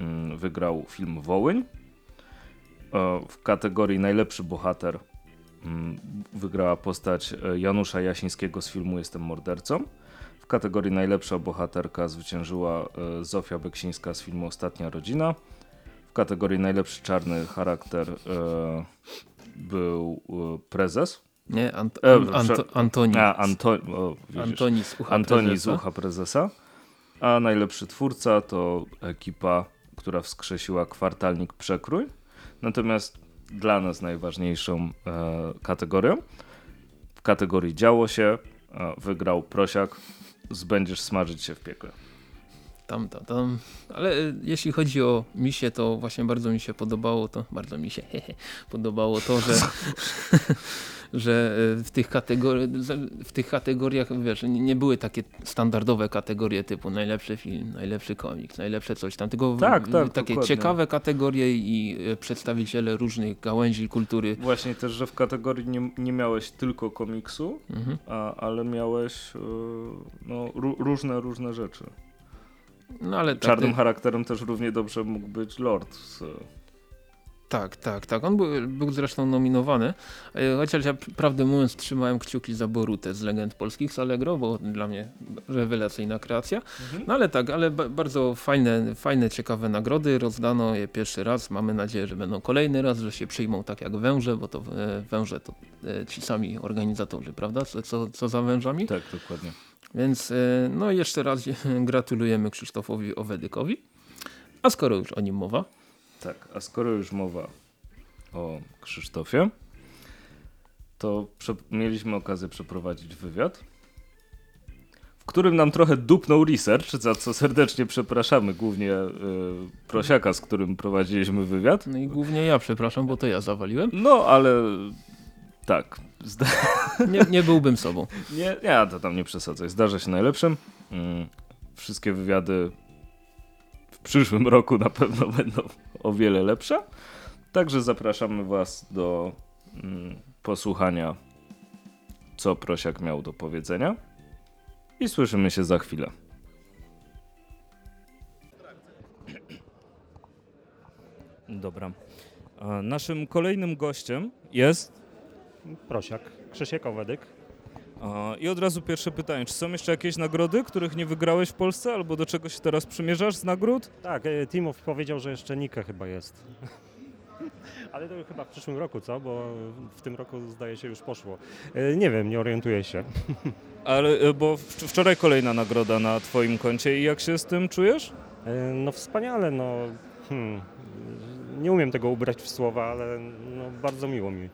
mm, wygrał film Wołyń. W kategorii najlepszy bohater mm, wygrała postać Janusza Jasińskiego z filmu Jestem mordercą. W kategorii najlepsza bohaterka zwyciężyła Zofia Beksińska z filmu Ostatnia rodzina. W kategorii najlepszy czarny charakter był e, prezes. Nie, Ant e, Anto Antoni. A, Anto o, Antoni z ucha Antoni z ucha prezesa. A najlepszy twórca to ekipa, która wskrzesiła kwartalnik Przekrój. Natomiast dla nas najważniejszą e, kategorią w kategorii działo się e, wygrał Prosiak z Będziesz smażyć się w piekle tam, tam, tam. Ale e, jeśli chodzi o misie, to właśnie bardzo mi się podobało to, bardzo mi się [laughs] hehe, podobało to, że, [laughs] że e, w tych, kategori w tych kategoriach, wiesz, nie, były takie standardowe kategorie typu najlepszy film, najlepszy komiks, najlepsze coś tam, tylko Tak, tak, takie dokładnie. ciekawe kategorie i e, przedstawiciele różnych gałęzi kultury. Właśnie też, że w kategorii nie, nie miałeś tylko komiksu, Mhm. a, ale miałeś no, ró- różne, różne rzeczy. No ale Czarnym te- charakterem też równie dobrze mógł być Lord. Tak, tak, tak. On był, był zresztą nominowany, e, chociaż ja prawdę mówiąc trzymałem kciuki za Borutę z Legend Polskich z Allegro, bo dla mnie rewelacyjna kreacja. No ale tak, ale ba bardzo fajne, fajne, ciekawe nagrody. Rozdano je pierwszy raz. Mamy nadzieję, że będą kolejny raz, że się przyjmą tak jak węże, bo to e, węże to e, ci sami organizatorzy, prawda? Co, co, za wężami? tak, dokładnie. Więc no jeszcze raz [laughs] gratulujemy Krzysztofowi Owedykowi. A skoro już o nim mowa, Tak, a skoro już mowa o Krzysztofie, to mieliśmy okazję przeprowadzić wywiad, w którym nam trochę dupnął research, za co serdecznie przepraszamy głównie y, Prosiaka, z którym prowadziliśmy wywiad. no i głównie ja przepraszam, bo to ja zawaliłem. No, ale tak, zda- Nie, nie byłbym sobą. [laughs] nie, ja to tam nie przesadzaj, zdarza się najlepszym. Mm, wszystkie wywiady w przyszłym roku na pewno będą o wiele lepsze. Także zapraszamy Was do mm, posłuchania, co Prosiak miał do powiedzenia. I słyszymy się za chwilę. Dobra. Naszym kolejnym gościem jest Prosiak, Krzysiek Owedyk. I od razu pierwsze pytanie, czy są jeszcze jakieś nagrody, których nie wygrałeś w Polsce, albo do czego się teraz przymierzasz z nagród? Tak, e, Timow powiedział, że jeszcze Nika chyba jest. [laughs] Ale to chyba w przyszłym roku, co? Bo w tym roku zdaje się już poszło. E, Nie wiem, nie orientuję się. [laughs] Ale, e, bo wczoraj kolejna nagroda na twoim koncie i jak się z tym czujesz? No wspaniale, no. Hmm. Nie umiem tego ubrać w słowa, ale no, bardzo miło mi.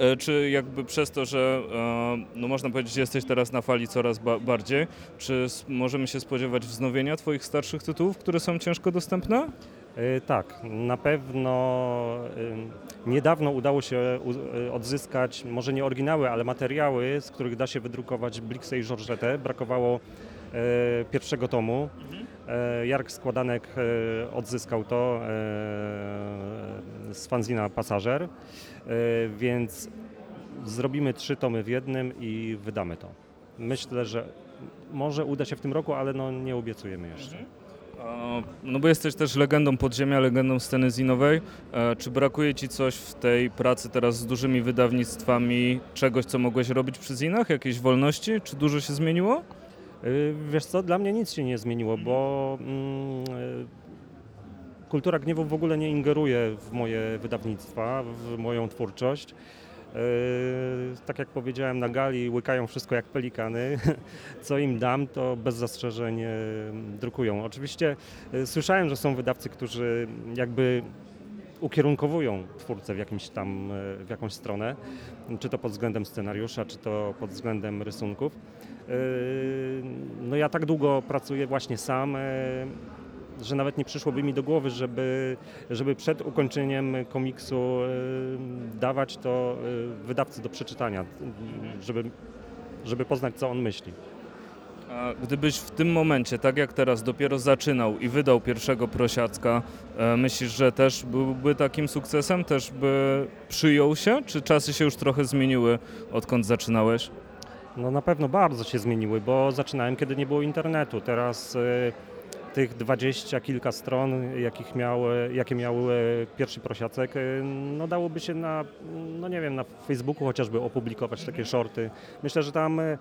E, Czy jakby przez to, że e, no można powiedzieć, że jesteś teraz na fali coraz ba bardziej, czy możemy się spodziewać wznowienia twoich starszych tytułów, które są ciężko dostępne? E, Tak, na pewno niedawno udało się odzyskać, może nie oryginały, ale materiały, z których da się wydrukować Blixę i Georgetę. Brakowało pierwszego tomu. E, Jark Składanek e, odzyskał to e, z fanzina Pasażer, e, więc zrobimy trzy tomy w jednym i wydamy to. Myślę, że może uda się w tym roku, ale no nie obiecujemy jeszcze. E, No bo jesteś też legendą podziemia, legendą sceny zinowej. E, Czy brakuje ci coś w tej pracy teraz z dużymi wydawnictwami, czegoś, co mogłeś robić przy zinach, jakiejś wolności? Czy dużo się zmieniło? Y, Wiesz co, dla mnie nic się nie zmieniło, bo mm, y, kultura gniewu w ogóle nie ingeruje w moje wydawnictwa, w moją twórczość. Y, Tak jak powiedziałem na gali, łykają wszystko jak pelikany. [laughs] Co im dam, to bez zastrzeżeń drukują. Oczywiście słyszałem, że są wydawcy, którzy jakby ukierunkowują twórcę w, jakimś tam, w jakąś stronę, czy to pod względem scenariusza, czy to pod względem rysunków. Yy, No ja tak długo pracuję właśnie sam, yy, że nawet nie przyszłoby mi do głowy, żeby, żeby przed ukończeniem komiksu yy, dawać to wydawcy do przeczytania, żeby, żeby poznać, co on myśli. A gdybyś w tym momencie, tak jak teraz, dopiero zaczynał i wydał pierwszego prosiacka, e, myślisz, że też byłby takim sukcesem? Też by przyjął się? Czy czasy się już trochę zmieniły, odkąd zaczynałeś? No na pewno bardzo się zmieniły, bo zaczynałem, kiedy nie było internetu. Teraz y, tych dwadzieścia kilka stron, jakich y, jakie miał y, pierwszy prosiacek, y, no dałoby się na, no nie wiem, na Facebooku chociażby opublikować takie shorty. Myślę, że tam y,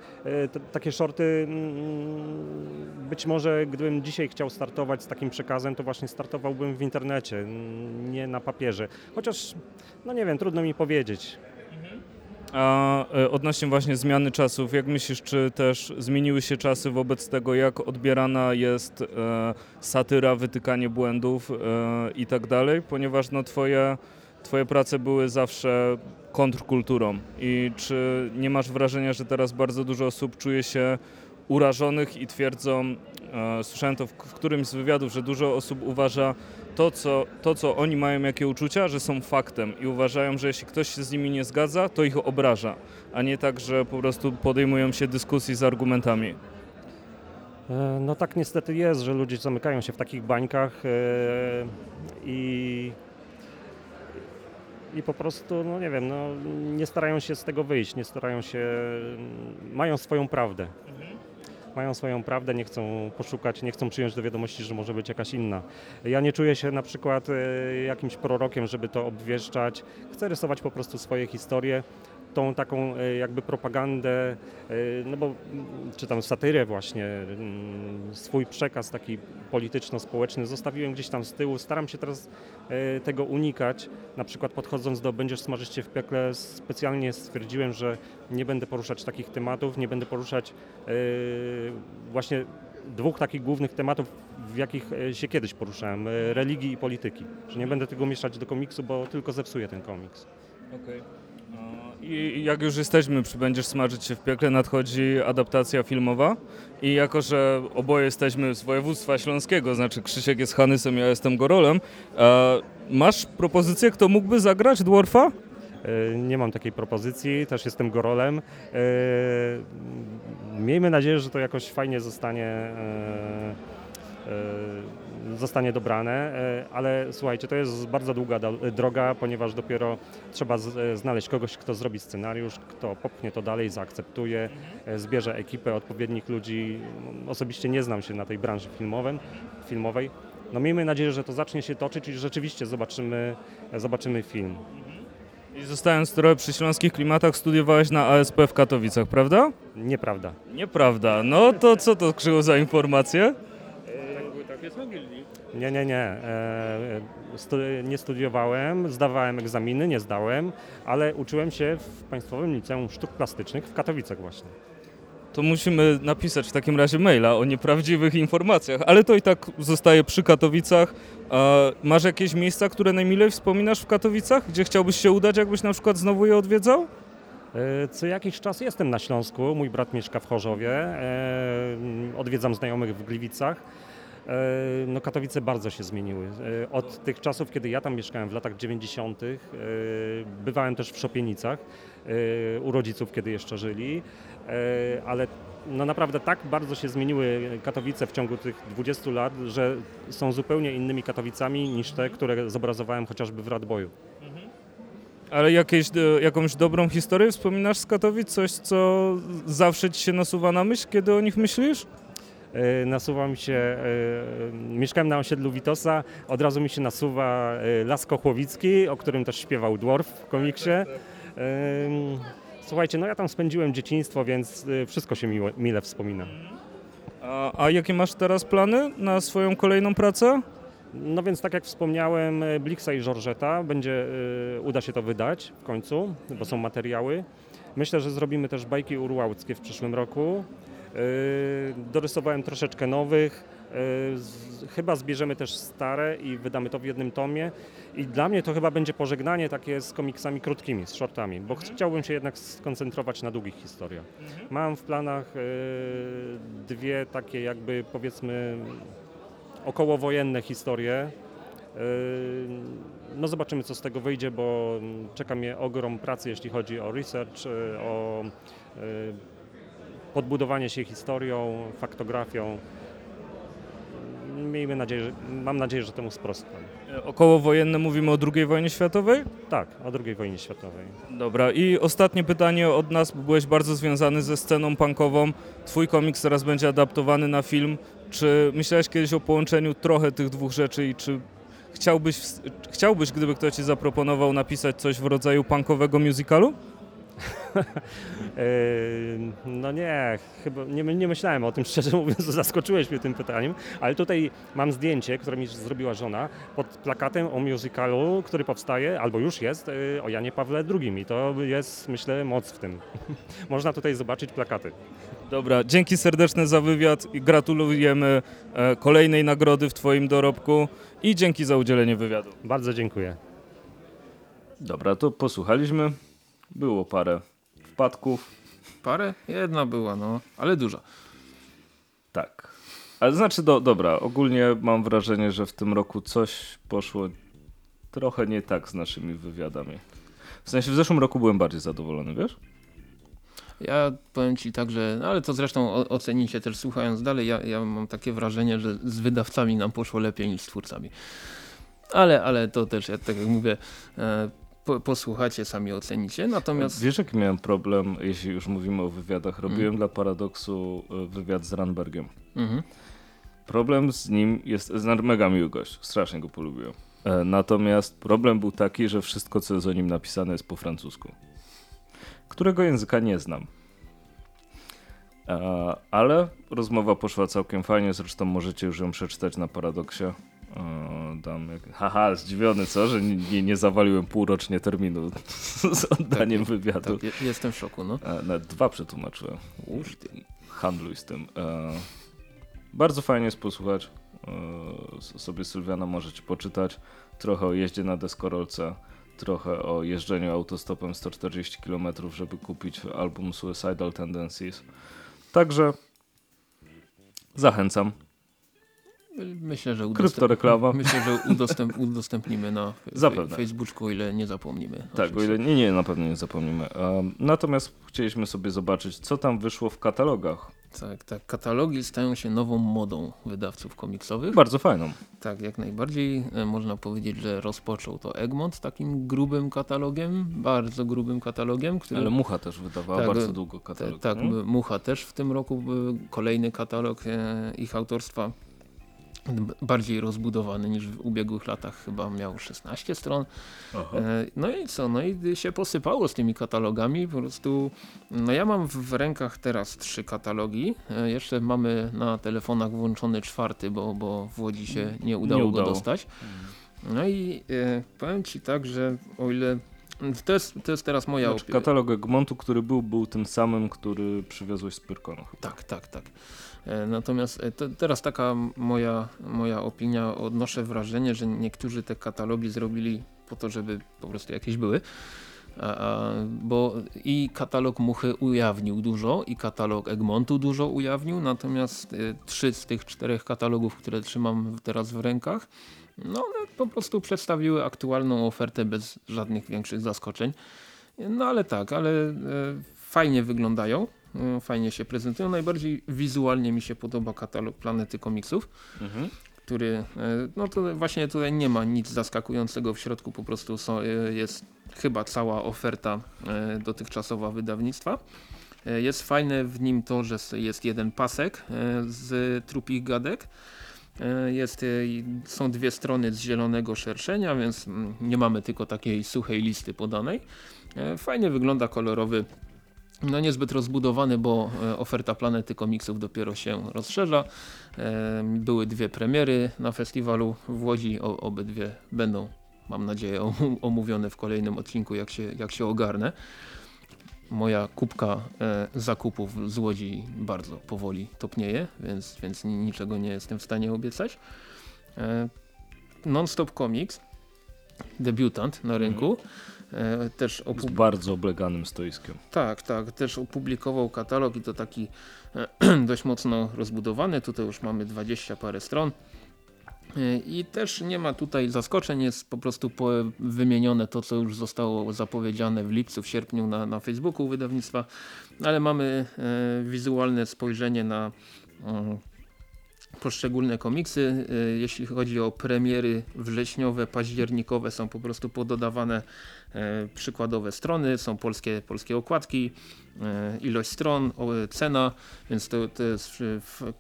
t- takie shorty, mm, być może gdybym dzisiaj chciał startować z takim przekazem, to właśnie startowałbym w internecie, n- nie na papierze. Chociaż, no nie wiem, trudno mi powiedzieć. A e, odnośnie właśnie zmiany czasów, jak myślisz, czy też zmieniły się czasy wobec tego, jak odbierana jest e, satyra, wytykanie błędów e, i tak dalej? Ponieważ no, twoje, twoje prace były zawsze kontrkulturą i czy nie masz wrażenia, że teraz bardzo dużo osób czuje się urażonych i twierdzą, e, słyszałem to w, w którymś z wywiadów, że dużo osób uważa to co, to, co oni mają, jakie uczucia, że są faktem i uważają, że jeśli ktoś się z nimi nie zgadza, to ich obraża, a nie tak, że po prostu podejmują się dyskusji z argumentami. E, No tak niestety jest, że ludzie zamykają się w takich bańkach e, i, i po prostu, no nie wiem, no, nie starają się z tego wyjść, nie starają się, mają swoją prawdę. Mają swoją prawdę, nie chcą poszukać, nie chcą przyjąć do wiadomości, że może być jakaś inna. Ja nie czuję się na przykład e, jakimś prorokiem, żeby to obwieszczać. Chcę rysować po prostu swoje historie, tą taką e, jakby propagandę, e, no bo mm, czy tam satyrę właśnie, mm, swój przekaz taki polityczno-społeczny zostawiłem gdzieś tam z tyłu. Staram się teraz e, tego unikać. Na przykład podchodząc do Będziesz smażyć się w piekle, specjalnie stwierdziłem, że nie będę poruszać takich tematów, nie będę poruszać właśnie dwóch takich głównych tematów, w jakich się kiedyś poruszałem, religii i polityki. Że nie będę tego mieszać do komiksu, bo tylko zepsuję ten komiks. Okej. I jak już jesteśmy przy Będziesz smażyć się w piekle, nadchodzi adaptacja filmowa i jako, że oboje jesteśmy z województwa śląskiego, znaczy Krzysiek jest Hanysem, ja jestem Gorolem, masz propozycję, kto mógłby zagrać Dwarfa? E, Nie mam takiej propozycji, też jestem gorolem. E, Miejmy nadzieję, że to jakoś fajnie zostanie, e, zostanie dobrane, e, ale słuchajcie, to jest bardzo długa do- droga, ponieważ dopiero trzeba e, znaleźć kogoś, kto zrobi scenariusz, kto popchnie to dalej, zaakceptuje, e, zbierze ekipę odpowiednich ludzi. Osobiście nie znam się na tej branży filmowym, filmowej. No miejmy nadzieję, że to zacznie się toczyć i rzeczywiście zobaczymy, zobaczymy film. I zostając trochę przy śląskich klimatach, studiowałeś na ASP w Katowicach, prawda? Nieprawda. Nieprawda. No to co to krzyło za informacje? Nie, nie, nie. E, stu, nie studiowałem, zdawałem egzaminy, nie zdałem, ale uczyłem się w Państwowym Liceum Sztuk Plastycznych w Katowicach właśnie. To musimy napisać w takim razie maila o nieprawdziwych informacjach, ale to i tak zostaje przy Katowicach. Masz jakieś miejsca, które najmilej wspominasz w Katowicach, gdzie chciałbyś się udać, jakbyś na przykład znowu je odwiedzał? E, Co jakiś czas jestem na Śląsku, mój brat mieszka w Chorzowie, e, odwiedzam znajomych w Gliwicach. E, No Katowice bardzo się zmieniły. E, Od tych czasów, kiedy ja tam mieszkałem w latach 90., e, bywałem też w Szopienicach u rodziców, kiedy jeszcze żyli, ale no naprawdę tak bardzo się zmieniły Katowice w ciągu tych 20 lat, że są zupełnie innymi Katowicami niż te, które zobrazowałem chociażby w Radboju. Ale jakieś, jakąś dobrą historię wspominasz z Katowic? Coś, co zawsze ci się nasuwa na myśl, kiedy o nich myślisz? E, nasuwa mi się, e, mieszkałem na osiedlu Witosa, od razu mi się nasuwa e, Las Kochłowicki, o którym też śpiewał Dwarf w komiksie. E, Słuchajcie, no ja tam spędziłem dzieciństwo, więc wszystko się miło, mile wspomina. A, a jakie masz teraz plany na swoją kolejną pracę? No więc tak jak wspomniałem, Blixa i Georgeta, będzie, uda się to wydać w końcu, bo są materiały. Myślę, że zrobimy też bajki urłałckie w przyszłym roku. E, Dorysowałem troszeczkę nowych. z- Chyba zbierzemy też stare i wydamy to w jednym tomie. I dla mnie to chyba będzie pożegnanie takie z komiksami krótkimi, z shortami, bo chciałbym się jednak skoncentrować na długich historiach. Mam w planach e, dwie takie jakby powiedzmy okołowojenne historie. Yy, No zobaczymy, co z tego wyjdzie, bo czeka mnie ogrom pracy, jeśli chodzi o research, yy, o yy, podbudowanie się historią, faktografią. Miejmy nadzieję, że, mam nadzieję, że temu sprostam. E, Okołowojenne mówimy o II wojnie światowej? Tak, o II wojnie światowej. Dobra, i ostatnie pytanie od nas, bo byłeś bardzo związany ze sceną punkową. Twój komiks teraz będzie adaptowany na film. Czy myślałeś kiedyś o połączeniu trochę tych dwóch rzeczy i czy chciałbyś, chciałbyś gdyby ktoś ci zaproponował napisać coś w rodzaju punkowego musicalu? [laughs] No nie, chyba nie, nie myślałem o tym, [laughs] szczerze mówiąc, zaskoczyłeś mnie tym pytaniem, ale tutaj mam zdjęcie, które mi zrobiła żona pod plakatem o musicalu, który powstaje, albo już jest, yy, o Janie Pawle II i to jest, myślę, moc w tym. [laughs] Można tutaj zobaczyć plakaty. Dobra, dzięki serdeczne za wywiad i gratulujemy e, kolejnej nagrody w Twoim dorobku i dzięki za udzielenie wywiadu. Bardzo dziękuję. Dobra, to posłuchaliśmy. Było parę wpadków. Parę? Jedna była, no, ale duża. Tak. Ale znaczy, do, dobra, ogólnie mam wrażenie, że w tym roku coś poszło trochę nie tak z naszymi wywiadami. W sensie w zeszłym roku byłem bardziej zadowolony, wiesz? Ja powiem ci tak, że, no ale to zresztą ocenicie też słuchając dalej, ja, ja mam takie wrażenie, że z wydawcami nam poszło lepiej niż z twórcami. Ale, ale to też, ja, tak jak mówię, e, po, posłuchacie, sami ocenicie. Natomiast Wiesz, jaki miałem problem, jeśli już mówimy o wywiadach? Robiłem dla Paradoksu y, wywiad z Ranbergiem. mhm, Problem z nim jest, znaczy mega miły gość, strasznie go polubiłem. E, Natomiast problem był taki, że wszystko, co jest o nim napisane jest po francusku, którego języka nie znam. E, Ale rozmowa poszła całkiem fajnie, zresztą możecie już ją przeczytać na Paradoksie. E, Dam jak... Haha, zdziwiony co, że nie, nie, zawaliłem półrocznie terminu [laughs] z oddaniem wywiadu. tak, je, jestem w szoku, no. E, Nawet dwa przetłumaczyłem Uż handluj z tym. E, bardzo fajnie jest posłuchać. E, sobie Sylwiana możecie poczytać. Trochę o jeździe na deskorolce, trochę o jeżdżeniu autostopem 140 km, żeby kupić album Suicidal Tendencies. Także zachęcam. Myślę, że Kryptoreklama. Myślę, że udostęp, udostępnimy na Zapewne. Facebooku, o ile nie zapomnimy. Tak, o ile nie, nie, na pewno nie zapomnimy. E, natomiast chcieliśmy sobie zobaczyć, co tam wyszło w katalogach. Tak, tak. Katalogi stają się nową modą wydawców komiksowych. Bardzo fajną. Tak, jak najbardziej. E, Można powiedzieć, że rozpoczął to Egmont takim grubym katalogiem, bardzo grubym katalogiem, który... Ale Mucha też wydawała Tak, bardzo e, długo katalog. tak, nie? Mucha też w tym roku kolejny katalog e, ich autorstwa bardziej rozbudowany niż w ubiegłych latach, chyba miał 16 stron. Aha. E, No i co, no i się posypało z tymi katalogami, po prostu, no ja mam w rękach teraz trzy katalogi, E, jeszcze mamy na telefonach włączony czwarty, bo, bo w Łodzi się nie udało, udało. go dostać. No i e, powiem Ci tak, że o ile, to jest, to jest teraz moja Znaczy, katalog Egmontu, który był, był tym samym, który przywiozłeś z Pyrkonu. Tak, tak, tak. E, Natomiast e, te, teraz taka moja, moja opinia, odnoszę wrażenie, że niektórzy te katalogi zrobili po to, żeby po prostu jakieś były. A, bo i katalog Muchy ujawnił dużo, i katalog Egmontu dużo ujawnił, natomiast e, trzy z tych czterech katalogów, które trzymam teraz w rękach, no po prostu przedstawiły aktualną ofertę bez żadnych większych zaskoczeń. No ale tak, ale e, fajnie wyglądają, fajnie się prezentują. Najbardziej wizualnie mi się podoba katalog Planety Komiksów, Mhm. który, e, no to właśnie tutaj nie ma nic zaskakującego w środku, po prostu są, e, jest chyba cała oferta e, dotychczasowa wydawnictwa. Jest fajne w nim to, że jest jeden pasek z trupich gadek. Jest, są dwie strony z zielonego szerszenia, więc mm, nie mamy tylko takiej suchej listy podanej. Fajnie wygląda kolorowy. No niezbyt rozbudowany, bo e, oferta Planety Komiksów dopiero się rozszerza. E, Były dwie premiery na festiwalu w Łodzi, obydwie będą, mam nadzieję, [laughs] om- omówione w kolejnym odcinku, jak się, jak się ogarnę. Moja kubka e, zakupów z Łodzi bardzo powoli topnieje, więc, więc ni- niczego nie jestem w stanie obiecać. Non-Stop Comics, debiutant na rynku, e, też Z opu- bardzo obleganym stoiskiem. tak, tak. Też opublikował katalog i to taki e, [clears throat] dość mocno rozbudowany. Tutaj już mamy 20 parę stron. E, I też nie ma tutaj zaskoczeń, jest po prostu wymienione to, co już zostało zapowiedziane w lipcu, w sierpniu na, na Facebooku wydawnictwa, ale mamy e, wizualne spojrzenie na mm, poszczególne komiksy. E, Jeśli chodzi o premiery wrześniowe, październikowe są po prostu pododawane e, przykładowe strony, są polskie, polskie okładki, e, ilość stron, cena, więc to, to jest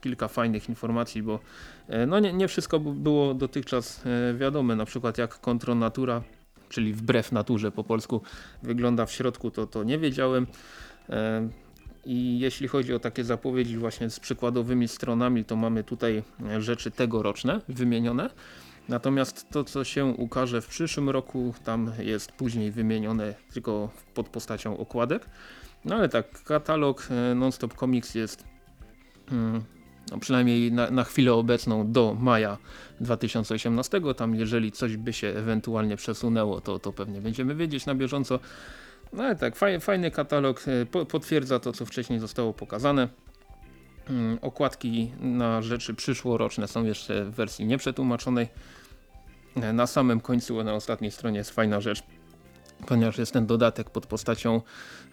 kilka fajnych informacji, bo e, no nie, nie wszystko było dotychczas wiadome, na przykład jak kontronatura, czyli wbrew naturze po polsku wygląda w środku, to, to nie wiedziałem. I jeśli chodzi o takie zapowiedzi właśnie z przykładowymi stronami, to mamy tutaj e, rzeczy tegoroczne wymienione. Natomiast to, co się ukaże w przyszłym roku, tam jest później wymienione tylko pod postacią okładek. No ale tak, katalog e, Non-Stop Comics jest mm, no przynajmniej na, na chwilę obecną do maja 2018. Tam jeżeli coś by się ewentualnie przesunęło, to, to pewnie będziemy wiedzieć na bieżąco. No ale tak, faj, fajny katalog, e, po, potwierdza to, co wcześniej zostało pokazane. Mm, okładki na rzeczy przyszłoroczne są jeszcze w wersji nieprzetłumaczonej. E, Na samym końcu, na ostatniej stronie jest fajna rzecz, ponieważ jest ten dodatek pod postacią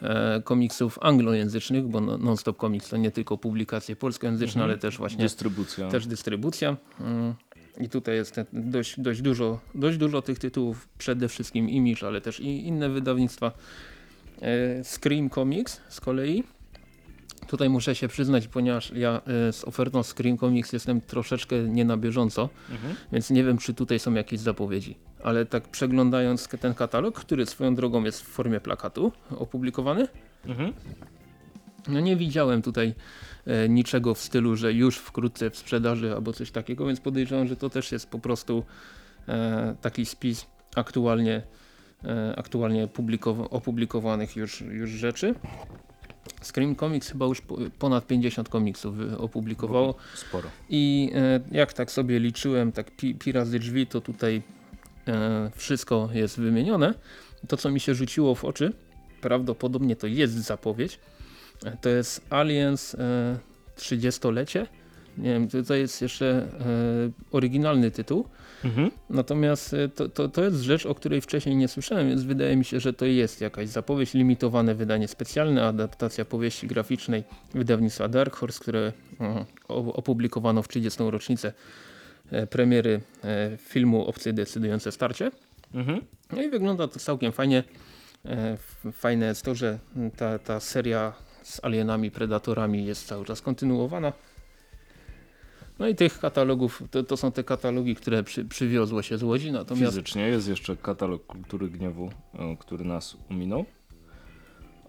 e, komiksów anglojęzycznych, bo no- Non-Stop Comics to nie tylko publikacje polskojęzyczne, Mhm. ale też właśnie Dystrybucja. też dystrybucja. I tutaj jest dość, dość, dużo, dość dużo tych tytułów, przede wszystkim Image, ale też i inne wydawnictwa. E, Scream Comics z kolei. Tutaj muszę się przyznać, ponieważ ja e, z ofertą Scream Comics jestem troszeczkę nie na bieżąco, Mhm. więc nie wiem, czy tutaj są jakieś zapowiedzi. Ale tak przeglądając ten katalog, który swoją drogą jest w formie plakatu opublikowany, Mhm. no nie widziałem tutaj niczego w stylu, że już wkrótce w sprzedaży albo coś takiego, więc podejrzewam, że to też jest po prostu e, taki spis aktualnie, e, aktualnie publikow- opublikowanych już, już rzeczy. Scream Comics chyba już po, ponad 50 komiksów opublikowało Sporo. i e, jak tak sobie liczyłem, tak pi, pi razy drzwi, to tutaj e, wszystko jest wymienione. To co mi się rzuciło w oczy, prawdopodobnie to jest zapowiedź, e, to jest Aliens e, 30-lecie. Nie wiem, to, to jest jeszcze e, oryginalny tytuł, Mhm. natomiast e, to, to, to jest rzecz, o której wcześniej nie słyszałem, więc wydaje mi się, że to jest jakaś zapowiedź, limitowane wydanie specjalne, adaptacja powieści graficznej wydawnictwa Dark Horse, które opublikowano w 30. rocznicę e, premiery e, filmu Obcy decydujące starcie. Mhm. No i wygląda to całkiem fajnie. E, Fajne jest to, że ta, ta seria z alienami, predatorami jest cały czas kontynuowana. No i tych katalogów, to, to są te katalogi, które przy, przywiozło się z Łodzi, natomiast Fizycznie jest jeszcze katalog Kultury Gniewu, e, który nas ominął.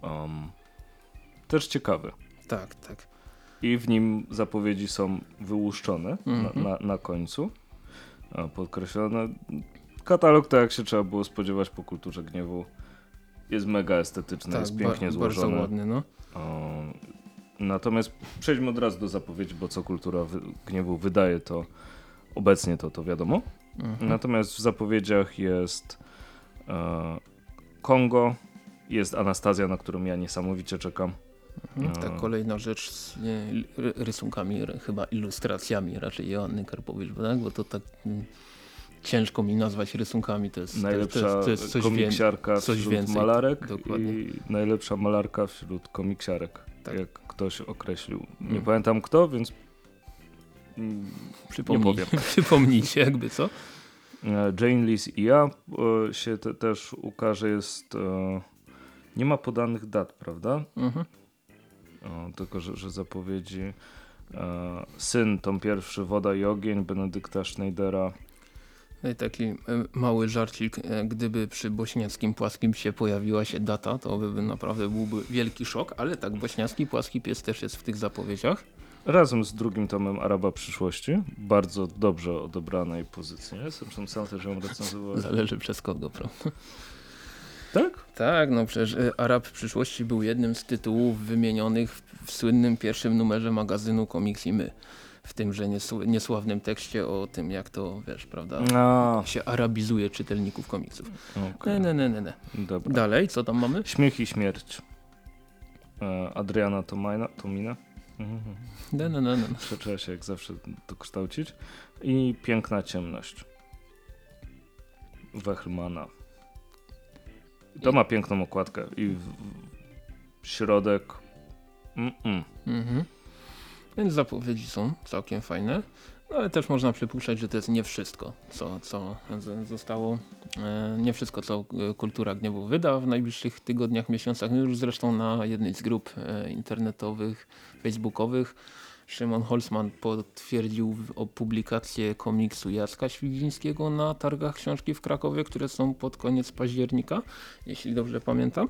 Um, też ciekawy. tak, tak. I w nim zapowiedzi są wyłuszczone Mhm. na, na, na końcu. A, Podkreślone. Katalog, tak jak się trzeba było spodziewać po Kulturze Gniewu, jest mega estetyczny, tak jest pięknie ba- złożony. Bardzo ładny, no. Natomiast przejdźmy od razu do zapowiedzi, bo co kultura gniewu wydaje, to obecnie to, to wiadomo. Mhm. Natomiast w zapowiedziach jest e, Kongo, jest Anastazja, na którą ja niesamowicie czekam. Mhm. no. Tak, kolejna rzecz z nie, ry- rysunkami, ry- chyba ilustracjami raczej Joanny Karpowicz, bo tak? bo to tak mm, ciężko mi nazwać rysunkami, to jest, Najlepsza to jest, to jest coś komiksiarka coś wśród więcej, malarek dokładnie. i najlepsza malarka wśród komiksiarek, Tak. jak ktoś określił. Nie Mm. pamiętam kto, więc Przypomnij, powiem. [laughs] przypomnijcie jakby co. E, Jane Lis i ja się te, też ukaże, jest... E, nie ma podanych dat, prawda? Mhm. O, tylko, że, że zapowiedzi e, Syn, tom pierwszy, Woda i ogień, Benedykta Schneidera. No i taki e, mały żarcik, e, gdyby przy bośniackim płaskim psie pojawiła się data, to by naprawdę byłby wielki szok, ale tak, bośniacki płaski pies też jest w tych zapowiedziach. Razem z drugim tomem Araba przyszłości. Bardzo dobrze odebranej pozycji. Zresztą sam też ją recenzowałem. Zależy przez kogo, prawda? Tak? Tak, no przecież Arab w przyszłości był jednym z tytułów wymienionych w, w słynnym pierwszym numerze magazynu Komiks i My. W tymże niesł- niesławnym tekście o tym, jak to, wiesz, prawda, A, się arabizuje czytelników komiksów. okej. Ne, ne, ne, ne. Dobra. Dalej, co tam mamy? Śmiech i śmierć. E, Adriana Tomina. Tomina. Mhm. Ne, ne, ne, ne. Trzeba się jak zawsze dokształcić. I Piękna ciemność. Wechlmana. To ma piękną okładkę. I w środek. Mm -mm. Mhm. Więc zapowiedzi są całkiem fajne. No, ale też można przypuszczać, że to jest nie wszystko, co, co zostało, e, nie wszystko, co e, Kultura Gniewu wyda w najbliższych tygodniach, miesiącach. No Już zresztą na jednej z grup e, internetowych, facebookowych Szymon Holzman potwierdził publikację komiksu Jacka Świdzińskiego na targach książki w Krakowie, które są pod koniec października, jeśli dobrze pamiętam.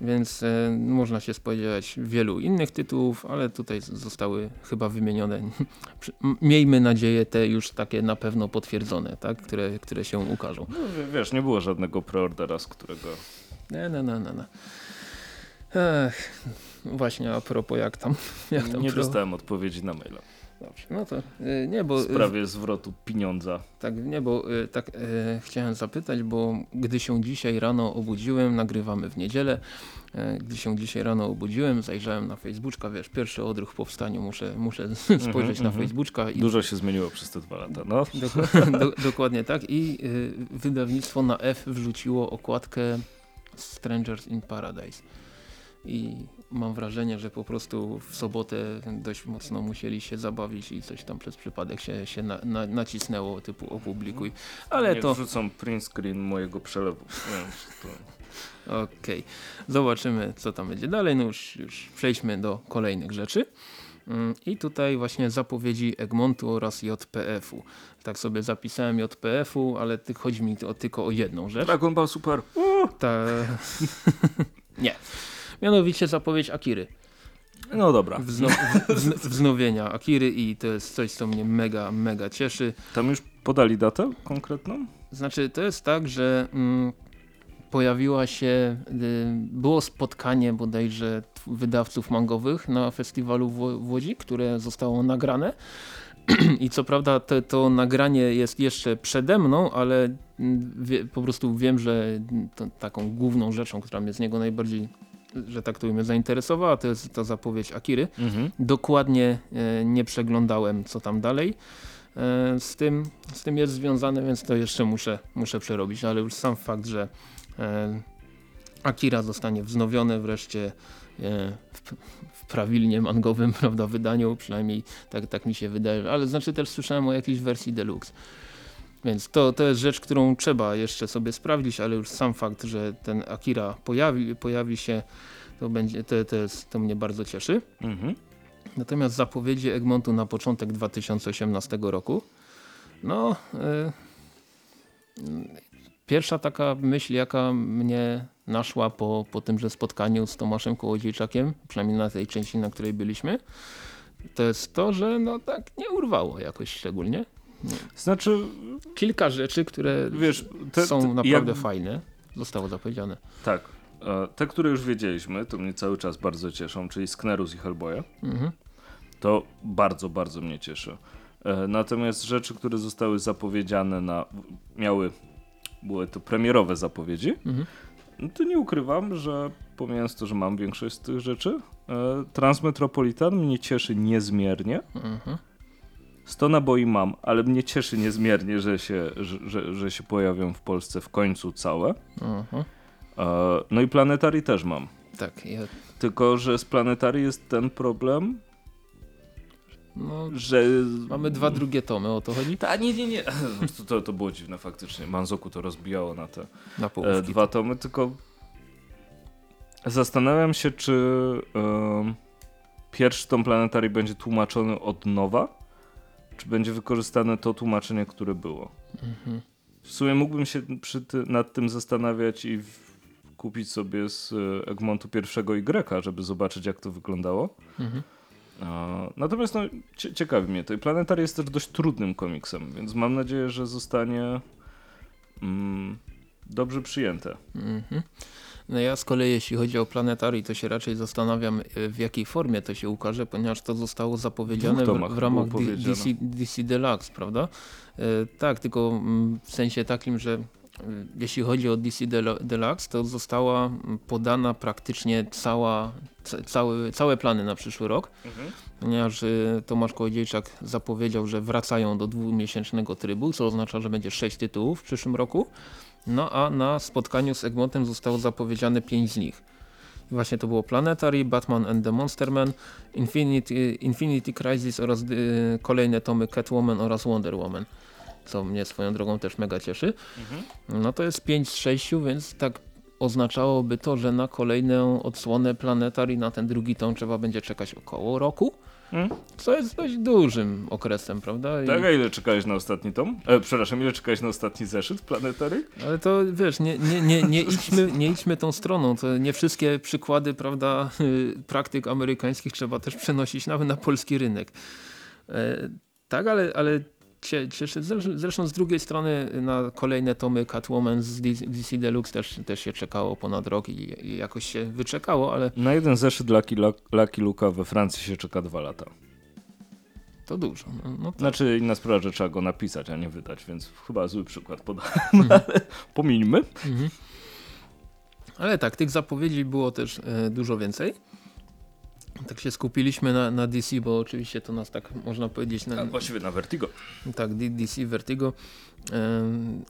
Więc e, można się spodziewać wielu innych tytułów, ale tutaj zostały chyba wymienione, [laughs] miejmy nadzieję, te już takie na pewno potwierdzone, tak? które, które się ukażą. No, wie- wiesz, nie było żadnego preordera, z którego. Nie, nie, nie, nie, nie. Ech, właśnie a propos jak tam, [laughs] jak tam Nie pro... dostałem odpowiedzi na maila. Dobrze, no to y, nie, bo... W sprawie zwrotu pieniądza. Tak, nie, bo y, tak chciałem zapytać, bo gdy się dzisiaj rano obudziłem, nagrywamy w niedzielę, gdy się dzisiaj rano obudziłem, zajrzałem na Facebooka, wiesz, pierwszy odruch po wstaniu, muszę, muszę [laughs] spojrzeć na mhm. Facebooka. I... Dużo się zmieniło przez te dwa lata, no. [laughs] do, dokładnie tak i wydawnictwo na F wrzuciło okładkę Strangers in Paradise. I mam wrażenie, że po prostu w sobotę dość mocno musieli się zabawić i coś tam przez przypadek się, się na, na, nacisnęło typu opublikuj. Ale Nie to... wrzucą print screen mojego przelewu. Okej, okay. zobaczymy co tam będzie dalej. No już, już przejdźmy do kolejnych rzeczy. Mm, I tutaj właśnie zapowiedzi Egmontu oraz JPF-u. Tak sobie zapisałem JPF-u, ale ty, chodzi mi o, tylko o jedną rzecz. Dragon Ball Super. Ta... [laughs] Nie. Mianowicie zapowiedź Akiry. No dobra. Wzno wznowienia Akiry i to jest coś, co mnie mega, mega cieszy. Tam już podali datę konkretną? Znaczy, to jest tak, że mm, pojawiła się, y, było spotkanie bodajże wydawców mangowych na festiwalu w, w Łodzi, które zostało nagrane. [clears throat] I co prawda to, to, nagranie jest jeszcze przede mną, ale mm, wie, po prostu wiem, że taką główną rzeczą, która mnie z niego najbardziej że tak to mnie zainteresowała, to jest ta zapowiedź Akiry. Mhm. Dokładnie e, nie przeglądałem co tam dalej. E, z, tym, z tym jest związane, więc to jeszcze muszę, muszę przerobić, ale już sam fakt, że e, Akira zostanie wznowione wreszcie w, w prawilnie mangowym [laughs] prawda, wydaniu, przynajmniej tak, tak mi się wydaje, ale znaczy też słyszałem o jakiejś wersji deluxe. Więc to, to jest rzecz, którą trzeba jeszcze sobie sprawdzić, ale już sam fakt, że ten Akira pojawi, pojawi się, to, będzie, to, to, jest, to mnie bardzo cieszy. Mhm. Natomiast zapowiedzi Egmontu na początek 2018 roku, no y, pierwsza taka myśl, jaka mnie naszła po, po tymże spotkaniu z Tomaszem Kołodziejczakiem, przynajmniej na tej części, na której byliśmy, to jest to, że no tak nie urwało jakoś szczególnie. Znaczy... Kilka rzeczy, które wiesz, te, są naprawdę jak... fajne, zostało zapowiedziane. Tak. E, te, które już wiedzieliśmy, to mnie cały czas bardzo cieszą, czyli Sknerus i Hellboya. Mhm. To bardzo, bardzo mnie cieszy. E, natomiast rzeczy, które zostały zapowiedziane na... miały... były to premierowe zapowiedzi, mhm. no to nie ukrywam, że pomijając to, że mam większość z tych rzeczy, e, Transmetropolitan mnie cieszy niezmiernie. Mhm. 100 naboi mam, ale mnie cieszy niezmiernie, że się, że, że, że się pojawią w Polsce w końcu całe. Uh-huh. E, no i Planetary też mam. Tak. Ja... Tylko, że z Planetary jest ten problem, no, że... Mamy dwa drugie tomy, o to chodzi? Ta, nie, nie, nie. [laughs] To, to, to było dziwne faktycznie. Manzoku to rozbijało na te na e, dwa tomy, tylko zastanawiam się, czy e, pierwszy tom Planetary będzie tłumaczony od nowa, czy będzie wykorzystane to tłumaczenie, które było. Mhm. W sumie mógłbym się ty, nad tym zastanawiać i w, kupić sobie z e, Egmontu pierwszego Y, żeby zobaczyć jak to wyglądało. Mhm. natomiast no, ciekawi mnie to. I Planetary jest też dość trudnym komiksem, więc mam nadzieję, że zostanie mm, dobrze przyjęte. Mhm. No ja z kolei jeśli chodzi o Planetary to się raczej zastanawiam e, w jakiej formie to się ukaże, ponieważ to zostało zapowiedziane w, w, ramach DC, DC Deluxe, prawda? E, tak, tylko mm, w sensie takim, że e, jeśli chodzi o DC Deluxe, to została podana praktycznie cała, cały, całe plany na przyszły rok, mhm. ponieważ Tomasz Kołodziejczak zapowiedział, że wracają do dwumiesięcznego trybu, co oznacza, że będzie sześć tytułów w przyszłym roku. No a na spotkaniu z Egmontem zostało zapowiedziane pięć z nich. I właśnie to było Planetary, Batman and the Monster Man, Infinity, Infinity Crisis oraz y, kolejne tomy Catwoman oraz Wonder Woman. Co mnie swoją drogą też mega cieszy. Mhm. No to jest 5 z 6, więc tak oznaczałoby to, że na kolejną odsłonę Planetary, na ten drugi tom trzeba będzie czekać około roku. Hmm? Co jest dość dużym okresem, prawda? I... Tak, a ile czekałeś na ostatni tom? E, przepraszam, ile czekałeś na ostatni zeszyt Planetary? Ale to wiesz, nie, nie, nie, nie, idźmy, nie idźmy tą stroną. To nie wszystkie przykłady, prawda, praktyk amerykańskich trzeba też przenosić nawet na polski rynek. E, tak, ale, ale cieszy. Zresztą z drugiej strony na kolejne tomy Catwoman z DC Deluxe też, też się czekało ponad rok i, i jakoś się wyczekało, ale... Na jeden zeszyt Lucky, Lucky Luka we Francji się czeka dwa lata. To dużo. No, no tak. Znaczy inna sprawa, że trzeba go napisać, a nie wydać, więc chyba zły przykład podałem, Mhm. [laughs] ale pomińmy. Mhm. Ale tak, tych zapowiedzi było też e, dużo więcej. Tak się skupiliśmy na, na DC, bo oczywiście to nas tak można powiedzieć na, A właściwie na Vertigo. tak, DC Vertigo.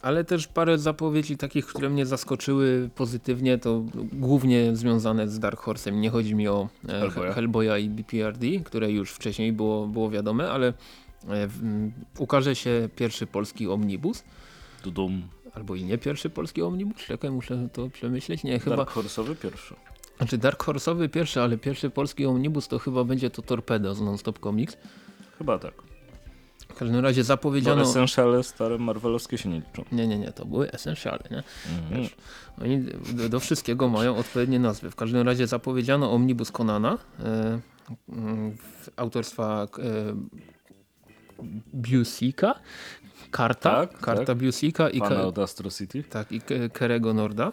Ale też parę zapowiedzi takich, które mnie zaskoczyły pozytywnie, to głównie związane z Dark Horse'em. Nie chodzi mi o e, Hellboya. Hellboya i BPRD, które już wcześniej było, było wiadome, ale e, w, m, ukaże się pierwszy polski omnibus. Dudum. Albo i nie pierwszy polski omnibus, czekaj, muszę to przemyśleć. Nie, chyba. Dark Horse'owy pierwszy. Znaczy Dark Horse'owy pierwszy, ale pierwszy polski omnibus to chyba będzie to Torpedo z Non-Stop Comics. Chyba tak. W każdym razie Bo zapowiedziano... Essentiale stare marvelowskie się nie liczą. Nie, nie, nie, to były Essentiale, nie? Mhm. Wiesz, oni do, do wszystkiego mają odpowiednie nazwy. W każdym razie zapowiedziano omnibus Conana e, mm, w autorstwa e, Busika, Karta, Tak, Karta tak. Busika i, Pana od Astro City. tak, i Ke- Kerego Norda.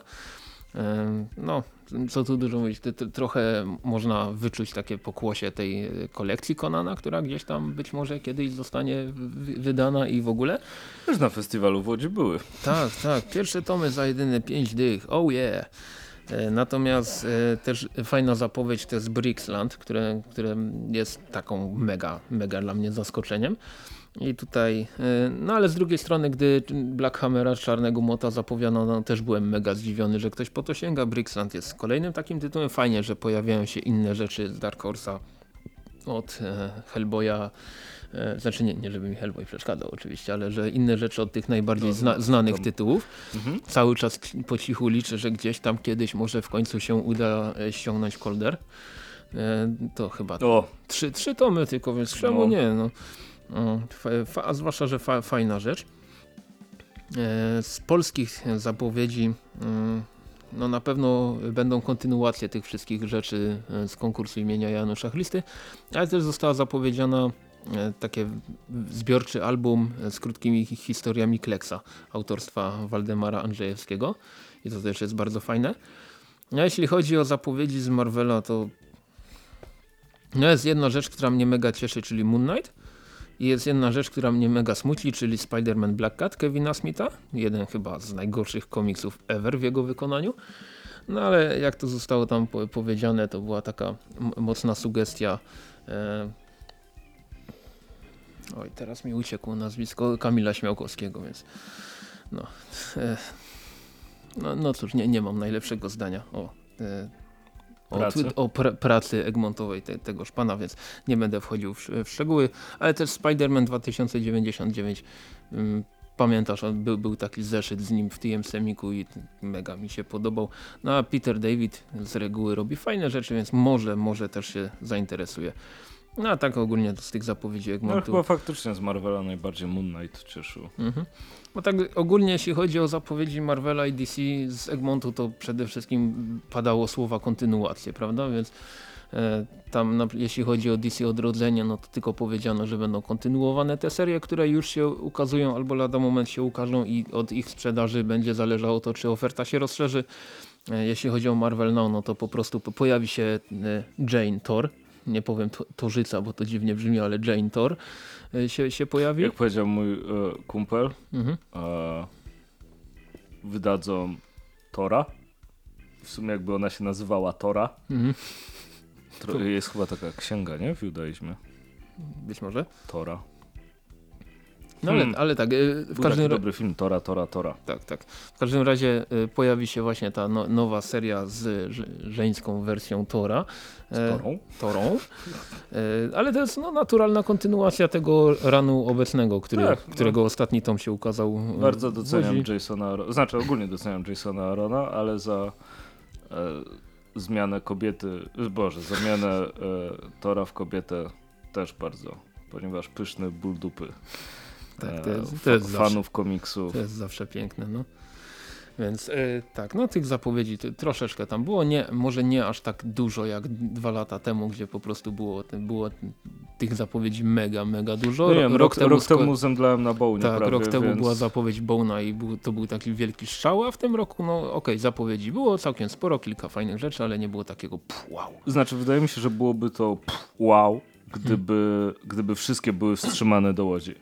E, No, co tu dużo mówić, trochę można wyczuć takie pokłosie tej kolekcji Conana, która gdzieś tam być może kiedyś zostanie wy- wydana i w ogóle. Już na festiwalu w Łodzi były. Tak, tak. Pierwsze tomy za jedyne 5 dych. Oh yeah. E, Natomiast e, też fajna zapowiedź to jest Brixland, które, które jest taką mega, mega dla mnie zaskoczeniem. I tutaj, e, no ale z drugiej strony, gdy Black Hammera Czarnego Mota zapowiadano, no, też byłem mega zdziwiony, że ktoś po to sięga. Brixland jest kolejnym takim tytułem. Fajnie, że pojawiają się inne rzeczy z Dark Horse'a od e, Hellboya. E, znaczy nie, nie żeby mi Hellboy przeszkadzał oczywiście, ale że inne rzeczy od tych najbardziej No, zna, znanych tam- tytułów. Mhm. Cały czas po cichu liczę, że gdzieś tam kiedyś może w końcu się uda e, ściągnąć Kolder. To chyba O, trzy, trzy tomy tylko, więc czemu No. nie? No. A zwłaszcza, że fa, fajna rzecz. E, z polskich zapowiedzi mm, no na pewno będą kontynuacje tych wszystkich rzeczy e, z konkursu imienia Janusza Chlisty, ale też została zapowiedziana e, takie zbiorczy album z krótkimi hi- historiami Kleksa autorstwa Waldemara Andrzejewskiego i to też jest bardzo fajne. A jeśli chodzi o zapowiedzi z Marvela, to no jest jedna rzecz, która mnie mega cieszy, czyli Moon Knight. I jest jedna rzecz, która mnie mega smuci, czyli Spider-Man Black Cat Kevina Smitha. Jeden chyba z najgorszych komiksów ever w jego wykonaniu. No ale jak to zostało tam po powiedziane, to była taka mocna sugestia. E... Oj, teraz mi uciekło nazwisko Kamila Śmiałkowskiego, więc no. E... No, no cóż, nie, nie mam najlepszego zdania o, e... o, Pracy? o pr pracy Egmontowej te, tegoż pana, więc nie będę wchodził w, w szczegóły, ale też Spider-Man 2099 ym, Pamiętasz, on był, był taki zeszyt z nim w TM Semiku i mega mi się podobał. No a Peter David z reguły robi fajne rzeczy, więc może, może też się zainteresuje. No a tak ogólnie z tych zapowiedzi no Egmontu. chyba faktycznie z Marvela najbardziej Moon Knight cieszył. Mhm. Bo tak ogólnie jeśli chodzi o zapowiedzi Marvela i DC z Egmontu, to przede wszystkim padało słowa kontynuacje, prawda? Więc e, tam na, jeśli chodzi o DC Odrodzenie, no to tylko powiedziano, że będą kontynuowane te serie, które już się ukazują albo lada moment się ukażą i od ich sprzedaży będzie zależało to, czy oferta się rozszerzy. E, jeśli chodzi o Marvel Now, no to po prostu po- pojawi się e, Jane Thor. Nie powiem to, Torzyca, bo to dziwnie brzmi, ale Jane Thor e, się, się pojawi. Jak powiedział mój e, kumpel, Mhm. e, wydadzą Tora. W sumie jakby ona się nazywała Tora. Mhm. Jest chyba taka księga, nie? W judaizmie. Być może. Tora. No ale, Hmm. ale tak, y, w Był każdym, dobry film, Tora, Tora, Tora. tak, tak. w każdym razie y, pojawi się właśnie ta no, nowa seria z żeńską wersją Tora. Z E, Torą. Torą. E, ale to jest no, naturalna kontynuacja tego ranu obecnego, który, Tak, no. którego ostatni tom się ukazał. y, Bardzo doceniam. Jasona. Znaczy ogólnie doceniam Jasona Arona, ale za e, zmianę kobiety, boże, zamianę e, Tora w kobietę też bardzo, ponieważ pyszny ból dupy. Tak, e, to jest- to jest zawsze- fanów komiksów. To jest zawsze piękne, no. Więc y, tak, no tych zapowiedzi troszeczkę tam było, nie, może nie aż tak dużo jak dwa lata temu, gdzie po prostu było, było tych zapowiedzi mega, mega dużo. No nie wiem, rok, rok sko- temu zemdlałem na bołnie tak, prawie, rok temu więc... była zapowiedź Bona i był, to był taki wielki strzał, a w tym roku, no okej, zapowiedzi było całkiem sporo, kilka fajnych rzeczy, ale nie było takiego pff, wow. Znaczy wydaje mi się, że byłoby to pff, wow, gdyby, gdyby wszystkie były wstrzymane do łodzi.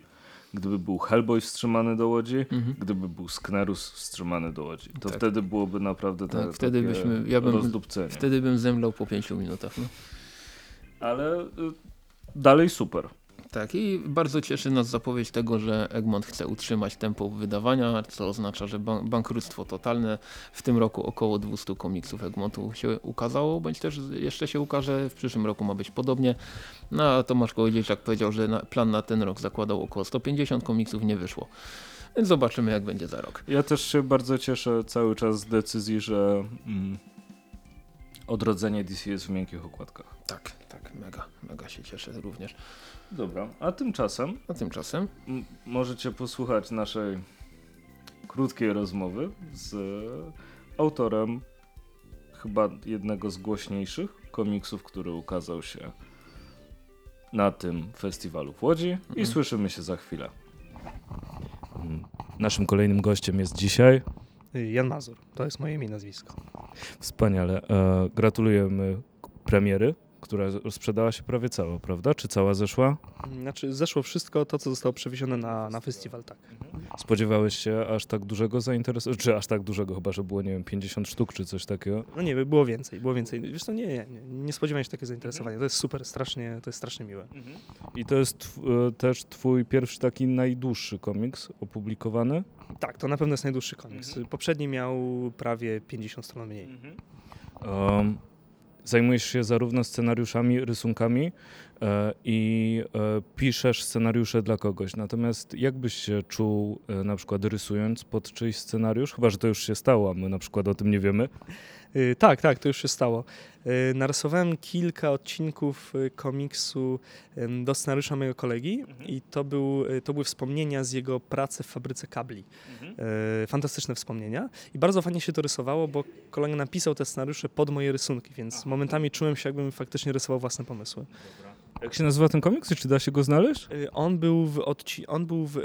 Gdyby był Hellboy wstrzymany do łodzi, Mhm. gdyby był Sknerus wstrzymany do łodzi. To Tak. wtedy byłoby naprawdę te, Tak, wtedy byśmy- ja bym- rozdupcenie. Wtedy bym zemdlał po pięciu minutach. No. Ale y, dalej super. Tak, i bardzo cieszy nas zapowiedź tego, że Egmont chce utrzymać tempo wydawania, co oznacza, że ban- bankructwo totalne. W tym roku około 200 komiksów Egmontu się ukazało, bądź też jeszcze się ukaże. W przyszłym roku ma być podobnie. No a Tomasz Kołodziejczak powiedział, że na, plan na ten rok zakładał około 150 komiksów, nie wyszło. Więc zobaczymy jak będzie za rok. Ja też się bardzo cieszę cały czas z decyzji, że mm, odrodzenie DC jest w miękkich okładkach. Tak, tak, mega, mega się cieszę również. Dobra, a tymczasem A tymczasem możecie posłuchać naszej krótkiej rozmowy z autorem chyba jednego z głośniejszych komiksów, który ukazał się na tym festiwalu w Łodzi i Mhm. słyszymy się za chwilę. Naszym kolejnym gościem jest dzisiaj. Jan Mazur, to jest moje imię i nazwisko. Wspaniale. E, gratulujemy premiery, która sprzedała się prawie cała, prawda? Czy cała zeszła? Znaczy, zeszło wszystko to, co zostało przewiezione na, na festiwal, tak. Spodziewałeś się aż tak dużego zainteresowania? Czy aż tak dużego, chyba że było, nie wiem, 50 sztuk czy coś takiego? No nie, było więcej, było więcej. Wiesz co, nie, nie, nie, spodziewałem się takiego zainteresowania. To jest super, strasznie, to jest strasznie miłe. I to jest tw- e, też twój pierwszy taki najdłuższy komiks opublikowany? Tak, to na pewno jest najdłuższy komiks. Poprzedni miał prawie 50 stron mniej. Um, zajmujesz się zarówno scenariuszami, rysunkami e, i e, piszesz scenariusze dla kogoś. Natomiast jak byś się czuł e, na przykład rysując pod czyjś scenariusz? Chyba, że to już się stało, a my na przykład o tym nie wiemy. Y, tak, tak, to już się stało. Y, narysowałem kilka odcinków y, komiksu do scenariusza mojego kolegi i to, był, to były wspomnienia z jego pracy w fabryce kabli. Y, fantastyczne wspomnienia i bardzo fajnie się to rysowało, bo kolega napisał te scenariusze pod moje rysunki, więc momentami czułem się, jakbym faktycznie rysował własne pomysły. Jak się nazywa ten komiks czy da się go znaleźć? Y, On był w, odci- on był w,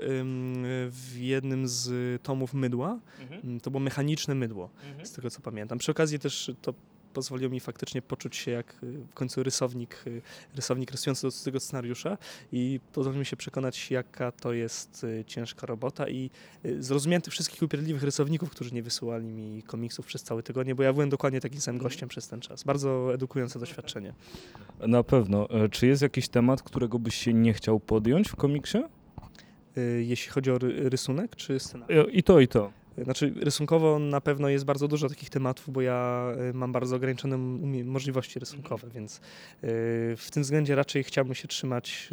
w jednym z tomów mydła. Mm, To było mechaniczne mydło, z tego co pamiętam. Przy okazji też to pozwoliło mi faktycznie poczuć się jak y, w końcu rysownik, y, rysownik rysujący do tego scenariusza i pozwoliło mi się przekonać, jaka to jest y, ciężka robota i zrozumiałem tych wszystkich upierdliwych rysowników, którzy nie wysyłali mi komiksów przez cały tygodnie, bo ja byłem dokładnie takim samym gościem przez ten czas. Bardzo edukujące doświadczenie. Na pewno. E, Czy jest jakiś temat, którego byś się nie chciał podjąć w komiksie? Jeśli chodzi o ry- rysunek czy scenariusz? E, I to, i to. Znaczy, rysunkowo na pewno jest bardzo dużo takich tematów, bo ja y, mam bardzo ograniczone możliwości rysunkowe, więc y, w tym względzie raczej chciałbym się trzymać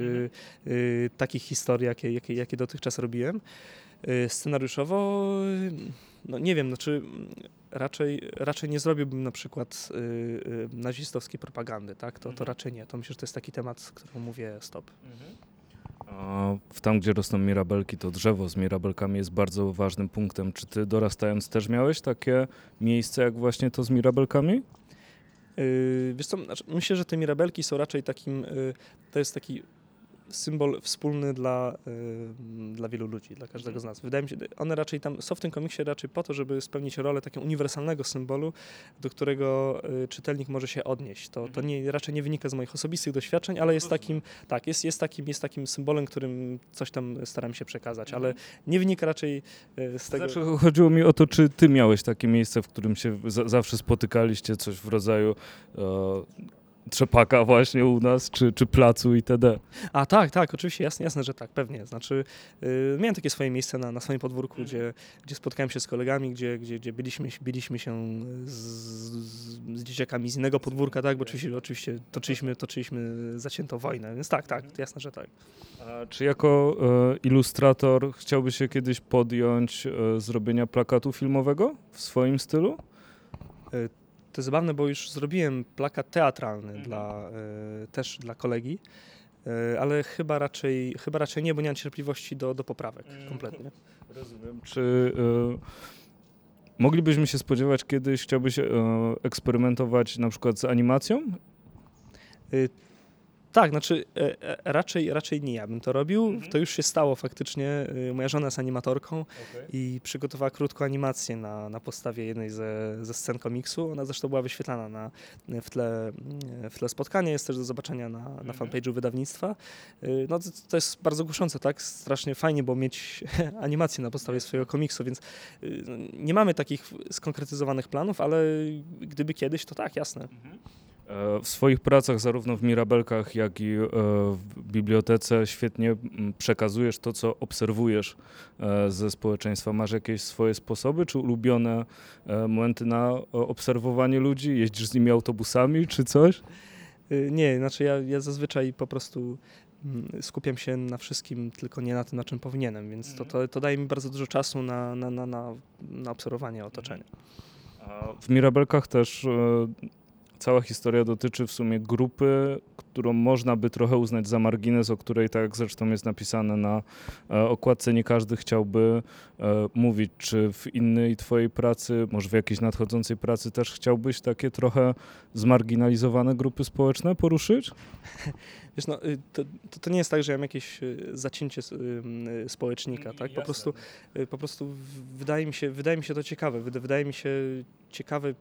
y, takich historii, jakie, jakie, jakie dotychczas robiłem. Scenariuszowo, no nie wiem, znaczy mm, raczej, raczej nie zrobiłbym na przykład nazistowskiej propagandy, tak? To, to raczej nie. To myślę, że to jest taki temat, któremu mówię stop. W tam, gdzie rosną mirabelki, to drzewo z mirabelkami jest bardzo ważnym punktem. Czy ty dorastając też miałeś takie miejsce jak właśnie to z mirabelkami? Yy, wiesz co, znaczy, myślę, że te mirabelki są raczej takim, yy, to jest taki symbol wspólny dla, yy, dla wielu ludzi, dla każdego z nas. Wydaje mi się, one raczej tam są w tym komiksie raczej po to, żeby spełnić rolę takiego uniwersalnego symbolu, do którego yy, czytelnik może się odnieść. To, to nie, raczej nie wynika z moich osobistych doświadczeń, ale jest takim, tak, jest, jest, takim, jest takim symbolem, którym coś tam staram się przekazać, ale nie wynika raczej yy, z tego... Znaczy, chodziło mi o to, czy ty miałeś takie miejsce, w którym się za zawsze spotykaliście, coś w rodzaju e, trzepaka właśnie u nas, czy, czy placu itd. A tak, tak, oczywiście, jasne, jasne, że tak, pewnie. Znaczy, y, miałem takie swoje miejsce na, na swoim podwórku, gdzie, gdzie spotkałem się z kolegami, gdzie, gdzie, gdzie byliśmy, biliśmy się z, z, z dzieciakami z innego podwórka, tak, bo oczywiście, oczywiście toczyliśmy, toczyliśmy zaciętą wojnę, więc tak, tak, jasne, że tak. A czy jako e, ilustrator chciałbyś się kiedyś podjąć e, zrobienia plakatu filmowego w swoim stylu? To jest zabawne, bo już zrobiłem plakat teatralny dla, y, też dla kolegi, y, ale chyba raczej, chyba raczej nie, bo nie mam cierpliwości do, do poprawek kompletnie. Rozumiem. Czy e, moglibyśmy się spodziewać kiedyś, chciałbyś e, eksperymentować na przykład z animacją? Tak, znaczy e, e, raczej, raczej nie ja bym to robił. Mhm. To już się stało faktycznie. E, Moja żona jest animatorką i przygotowała krótką animację na, na podstawie jednej ze, ze scen komiksu. Ona zresztą była wyświetlana na, w, tle, w tle spotkania, jest też do zobaczenia na, na Mhm. fanpage'u wydawnictwa. No to, to jest bardzo kuszące, tak? Strasznie fajnie, bo mieć [laughs] animację na podstawie swojego komiksu, więc nie mamy takich skonkretyzowanych planów, ale gdyby kiedyś, to tak, jasne. E, W swoich pracach, zarówno w Mirabelkach, jak i e, w bibliotece, świetnie przekazujesz to, co obserwujesz e, ze społeczeństwa. Masz jakieś swoje sposoby, czy ulubione e, momenty na e, obserwowanie ludzi? Jeździsz z nimi autobusami, czy coś? Nie, znaczy ja, ja zazwyczaj po prostu skupiam się na wszystkim, tylko nie na tym, na czym powinienem, więc to, to, to daje mi bardzo dużo czasu na, na, na, na, na obserwowanie otoczenia. A W Mirabelkach też e, cała historia dotyczy w sumie grupy, którą można by trochę uznać za margines, o której tak jak zresztą jest napisane na e, okładce, nie każdy chciałby e, mówić. Czy w innej twojej pracy, może w jakiejś nadchodzącej pracy też chciałbyś takie trochę zmarginalizowane grupy społeczne poruszyć? [laughs] Wiesz, no, y, to, to, to nie jest tak, że ja mam jakieś y, zacięcie y, społecznika, tak? Po prostu, po prostu wydaje mi się, wydaje mi się to ciekawe. Wyda- Wydaje mi się ciekawe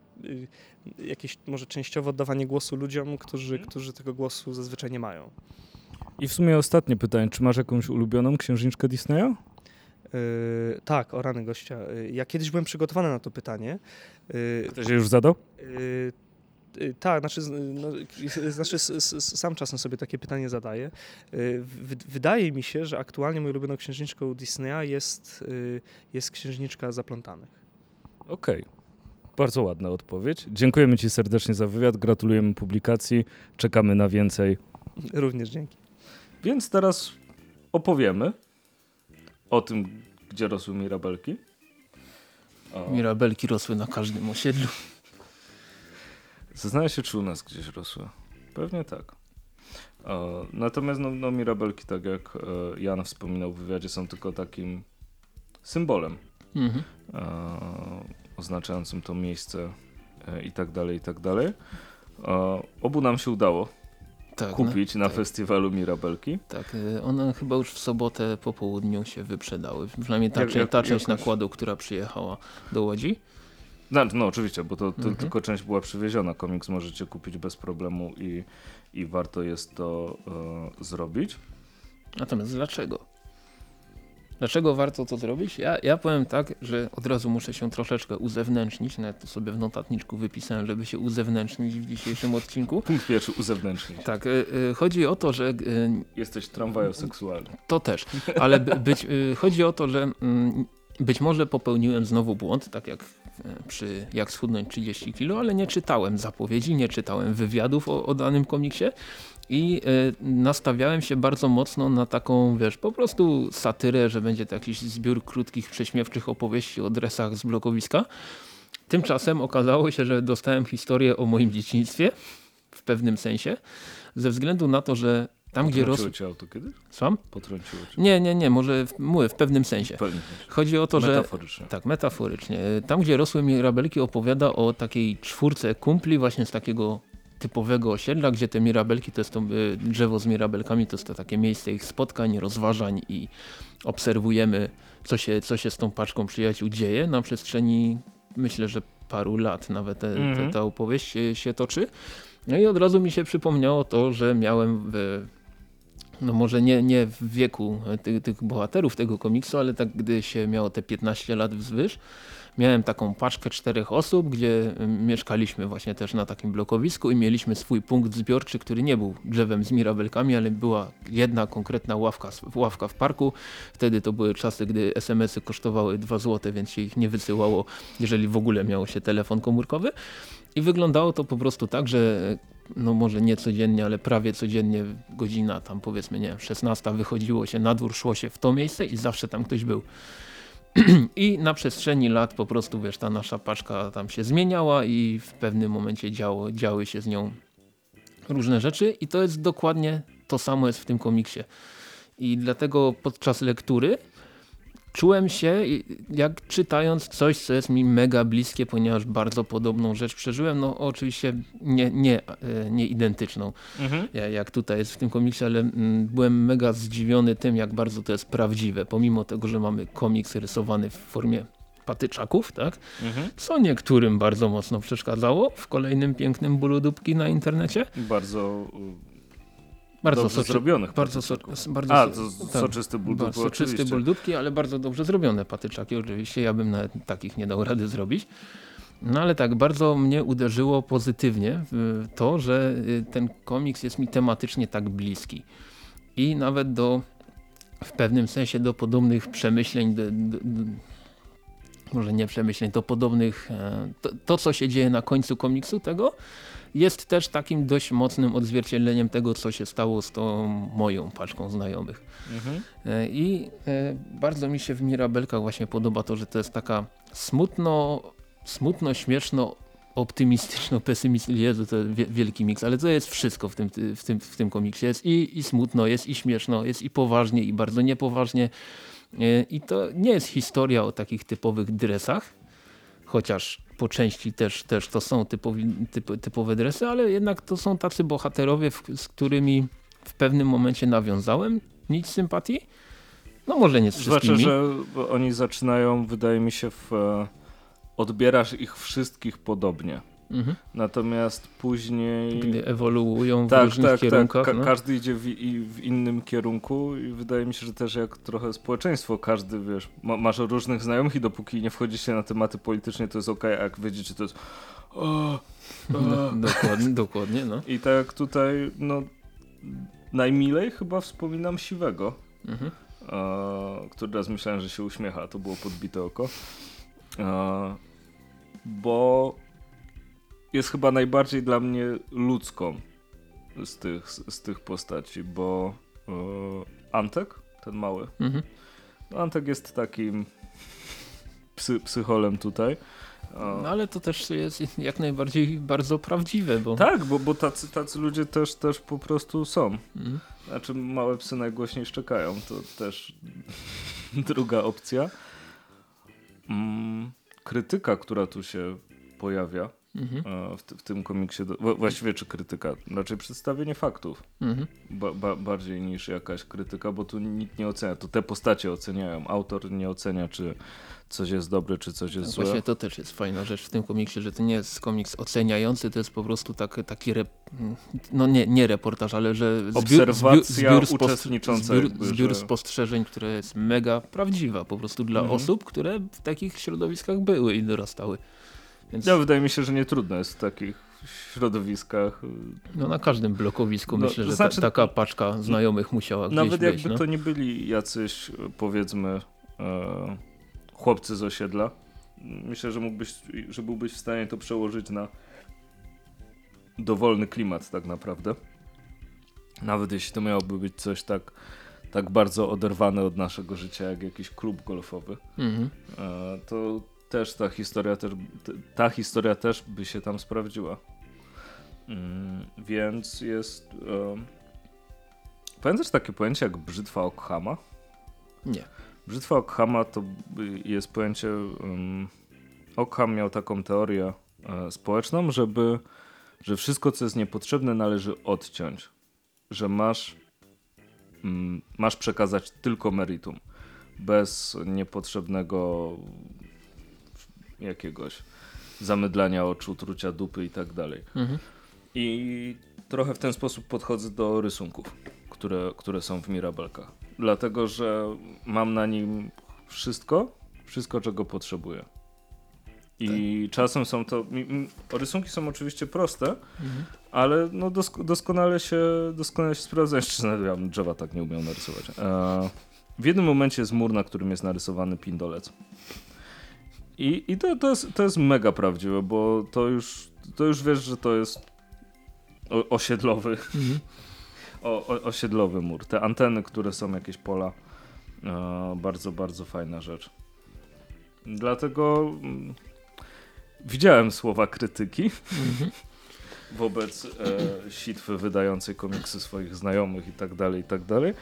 jakieś może częściowo oddawanie głosu ludziom, którzy, Mhm. którzy tego głosu zazwyczaj nie mają. I w sumie ostatnie pytanie, czy masz jakąś ulubioną księżniczkę Disneya? Y, tak, o rany gościa. Y, Ja kiedyś byłem przygotowany na to pytanie. Y, Ktoś je już zadał? Y, y, Tak, znaczy, no, [laughs] znaczy sam czasem sobie takie pytanie zadaję. Y, w- Wydaje mi się, że aktualnie moją ulubioną księżniczką Disneya jest, jest księżniczka Zaplątanych. Okej. Bardzo ładna odpowiedź. Dziękujemy Ci serdecznie za wywiad, gratulujemy publikacji, czekamy na więcej. Również dzięki. Więc teraz opowiemy o tym, gdzie rosły mirabelki. O, Mirabelki rosły na każdym osiedlu. Zastanawiam się, czy u nas gdzieś rosły. Pewnie tak. O, natomiast no, no, mirabelki, tak jak e, Jan wspominał w wywiadzie, są tylko takim symbolem Mhm. e, oznaczającym to miejsce e, i tak dalej, i tak dalej. E, obu nam się udało Tak, no, kupić na tak. festiwalu Mirabelki. Tak, y, one chyba już w sobotę po południu się wyprzedały. Przynajmniej ta, Jak- jak- ta część jakoś- nakładu, która przyjechała do Łodzi. No, no oczywiście, bo to, to Mhm. tylko część była przywieziona. Komiks możecie kupić bez problemu i, i warto jest to e, zrobić. Natomiast dlaczego? Dlaczego warto to zrobić? Ja, ja powiem tak, że od razu muszę się troszeczkę uzewnętrznić. Nawet to sobie w notatniczku wypisałem, żeby się uzewnętrznić w dzisiejszym odcinku. Punkt pierwszy, uzewnętrznić. Tak, y, y, chodzi o to, że y, Jesteś tramwajoseksualny. to też, ale by, być, y, chodzi o to, że mm, być może popełniłem znowu błąd, tak jak e, przy Jak schudnąć 30 kg, ale nie czytałem zapowiedzi, nie czytałem wywiadów o, o danym komiksie i y, nastawiałem się bardzo mocno na taką, wiesz, po prostu satyrę, że będzie to jakiś zbiór krótkich, prześmiewczych opowieści o dresach z blokowiska. Tymczasem okazało się, że dostałem historię o moim dzieciństwie w pewnym sensie, ze względu na to, że tam, gdzie Potrąciło rosł... cię auto kiedyś? Słucham? Potrąciło cię. Nie, nie, nie, może w, mówię, w pewnym sensie. Pewnie. Chodzi o to, że Metaforycznie. tak, metaforycznie. Tam, gdzie rosły mirabelki opowiada o takiej czwórce kumpli właśnie z takiego typowego osiedla, gdzie te mirabelki to jest to y, drzewo z mirabelkami, to jest to takie miejsce ich spotkań, rozważań i obserwujemy, co się, co się z tą paczką przyjaciół dzieje na przestrzeni, myślę, że paru lat nawet te, Mhm. te, ta opowieść się, się toczy. No i od razu mi się przypomniało to, że miałem w, no może nie, nie w wieku ty, tych bohaterów tego komiksu, ale tak gdy się miało te 15 lat wzwyż, miałem taką paczkę czterech osób, gdzie mieszkaliśmy właśnie też na takim blokowisku i mieliśmy swój punkt zbiorczy, który nie był drzewem z mirabelkami, ale była jedna konkretna ławka, ławka w parku. Wtedy to były czasy, gdy SMS-y kosztowały 2 zł, więc się ich nie wysyłało, jeżeli w ogóle miało się telefon komórkowy. I wyglądało to po prostu tak, że no może nie codziennie, ale prawie codziennie godzina tam powiedzmy, nie wiem, 16 wychodziło się na dwór, szło się w to miejsce i zawsze tam ktoś był. [clears throat] I na przestrzeni lat po prostu, wiesz, ta nasza paczka tam się zmieniała i w pewnym momencie działo, działy się z nią różne rzeczy i to jest dokładnie to samo jest w tym komiksie. I dlatego podczas lektury czułem się jak czytając coś, co jest mi mega bliskie, ponieważ bardzo podobną rzecz przeżyłem. No oczywiście nie, nie, e, nie identyczną, Mhm. jak tutaj jest w tym komiksie, ale mm, byłem mega zdziwiony tym, jak bardzo to jest prawdziwe. Pomimo tego, że mamy komiks rysowany w formie patyczaków, tak? Mhm. Co niektórym bardzo mocno przeszkadzało w kolejnym pięknym bólu dupki na internecie. Bardzo Bardzo dobrze soczy- zrobionych Bardzo, so, bardzo A, so- to tak. soczysty ból Bardzo dupy soczysty oczywiście. ból dupki, ale bardzo dobrze zrobione patyczaki oczywiście. Ja bym nawet takich nie dał rady zrobić. No ale tak, bardzo mnie uderzyło pozytywnie w to, że y, ten komiks jest mi tematycznie tak bliski. I nawet do, w pewnym sensie do podobnych przemyśleń, do, do, do, może nie przemyśleń, do podobnych, e, to, to co się dzieje na końcu komiksu tego, jest też takim dość mocnym odzwierciedleniem tego, co się stało z tą moją paczką znajomych. Mhm. E, I e, bardzo mi się w Mirabelkach właśnie podoba to, że to jest taka smutno, smutno śmieszno, optymistyczno, pesymistyczno, Jezu, to wie- wielki miks, ale to jest wszystko w tym, w tym, w tym komiksie. Jest i, i smutno, jest i śmieszno, jest i poważnie, i bardzo niepoważnie. E, I to nie jest historia o takich typowych dresach, chociaż po części też, też to są typowi, typ, typowe dresy, ale jednak to są tacy bohaterowie, w, z którymi w pewnym momencie nawiązałem nic sympatii. No może nie z Zwłaszcza, wszystkimi. że oni zaczynają, wydaje mi się, w, odbierasz ich wszystkich podobnie. Mhm. Natomiast później... Gdy ewoluują w tak, różnych tak, kierunkach. tak. Ka no. każdy idzie w, i w innym kierunku i wydaje mi się, że też jak trochę społeczeństwo, każdy, wiesz, ma, masz różnych znajomych i dopóki nie wchodzicie na tematy polityczne, to jest okej, a jak wiecie, to jest o, o. No, dokładnie, dokładnie. No. I tak tutaj, no, najmilej chyba wspominam Siwego, Mhm. e, który raz myślałem, że się uśmiecha, a to było podbite oko. E, bo jest chyba najbardziej dla mnie ludzką z tych, z, tych postaci, bo e, Antek, ten mały, Mhm. no Antek jest takim psy, psycholem tutaj. No ale to też jest jak najbardziej bardzo prawdziwe, bo tak, bo, bo tacy, tacy ludzie też, też po prostu są. Mhm. Znaczy małe psy najgłośniej szczekają, to też [laughs] druga opcja. Mm, krytyka, która tu się pojawia Mhm. e, w, w tym komiksie, do, właściwie czy krytyka, raczej przedstawienie faktów, Mhm. ba, ba, bardziej niż jakaś krytyka, bo tu nikt nie ocenia, to te postacie oceniają, autor nie ocenia, czy coś jest dobre, czy coś jest złe. Właśnie to też jest fajna rzecz w tym komiksie, że to nie jest komiks oceniający, to jest po prostu tak, taki, rep, no nie, nie reportaż, ale że Obserwacja spost- uczestnicząca zbiór, jakby, zbiór że- spostrzeżeń, które jest mega prawdziwa po prostu dla Mhm. osób, które w takich środowiskach były i dorastały. Więc Ja wydaje mi się, że nie trudno jest w takich środowiskach y, no, na każdym blokowisku No, myślę, że znaczy- ta, taka paczka znajomych musiała gdzieś Nawet być. jakby no. to nie byli jacyś, e, powiedzmy, e, chłopcy z osiedla, myślę, że mógłbyś, że byłbyś w stanie to przełożyć na dowolny klimat tak naprawdę. Nawet jeśli to miałoby być coś tak, tak bardzo oderwane od naszego życia, jak jakiś klub golfowy, Mhm. e, to też ta historia też, ta historia też by się tam sprawdziła. Mm, więc jest... E, pamiętasz takie pojęcie jak brzytwa Ockhama? Nie. Brzytwa Ockhama to jest pojęcie. Um, Ockham miał taką teorię e, społeczną, żeby, że wszystko, co jest niepotrzebne, należy odciąć. Że masz, mm, masz przekazać tylko meritum, bez niepotrzebnego jakiegoś zamydlania oczu, trucia dupy i tak dalej. Mhm. I trochę w ten sposób podchodzę do rysunków, które, które są w Mirabelkach. Dlatego, że mam na nim wszystko, wszystko czego potrzebuję. I czasem są to. Rysunki są oczywiście proste, Mhm. ale no dosk doskonale, się, doskonale się sprawdzają. Jeszcze nawet ja drzewa tak nie umiał narysować. E, w jednym momencie jest mur, na którym jest narysowany pindolec. I, i to, to, jest, to jest mega prawdziwe, bo to już, to już wiesz, że to jest o, osiedlowy, Mhm. [laughs] o, o, osiedlowy mur. Te anteny, które są jakieś pola, e, bardzo, bardzo fajna rzecz. Dlatego mm, widziałem słowa krytyki Mhm. [laughs] wobec e, sitwy wydającej komiksy swoich znajomych i tak dalej, i tak dalej.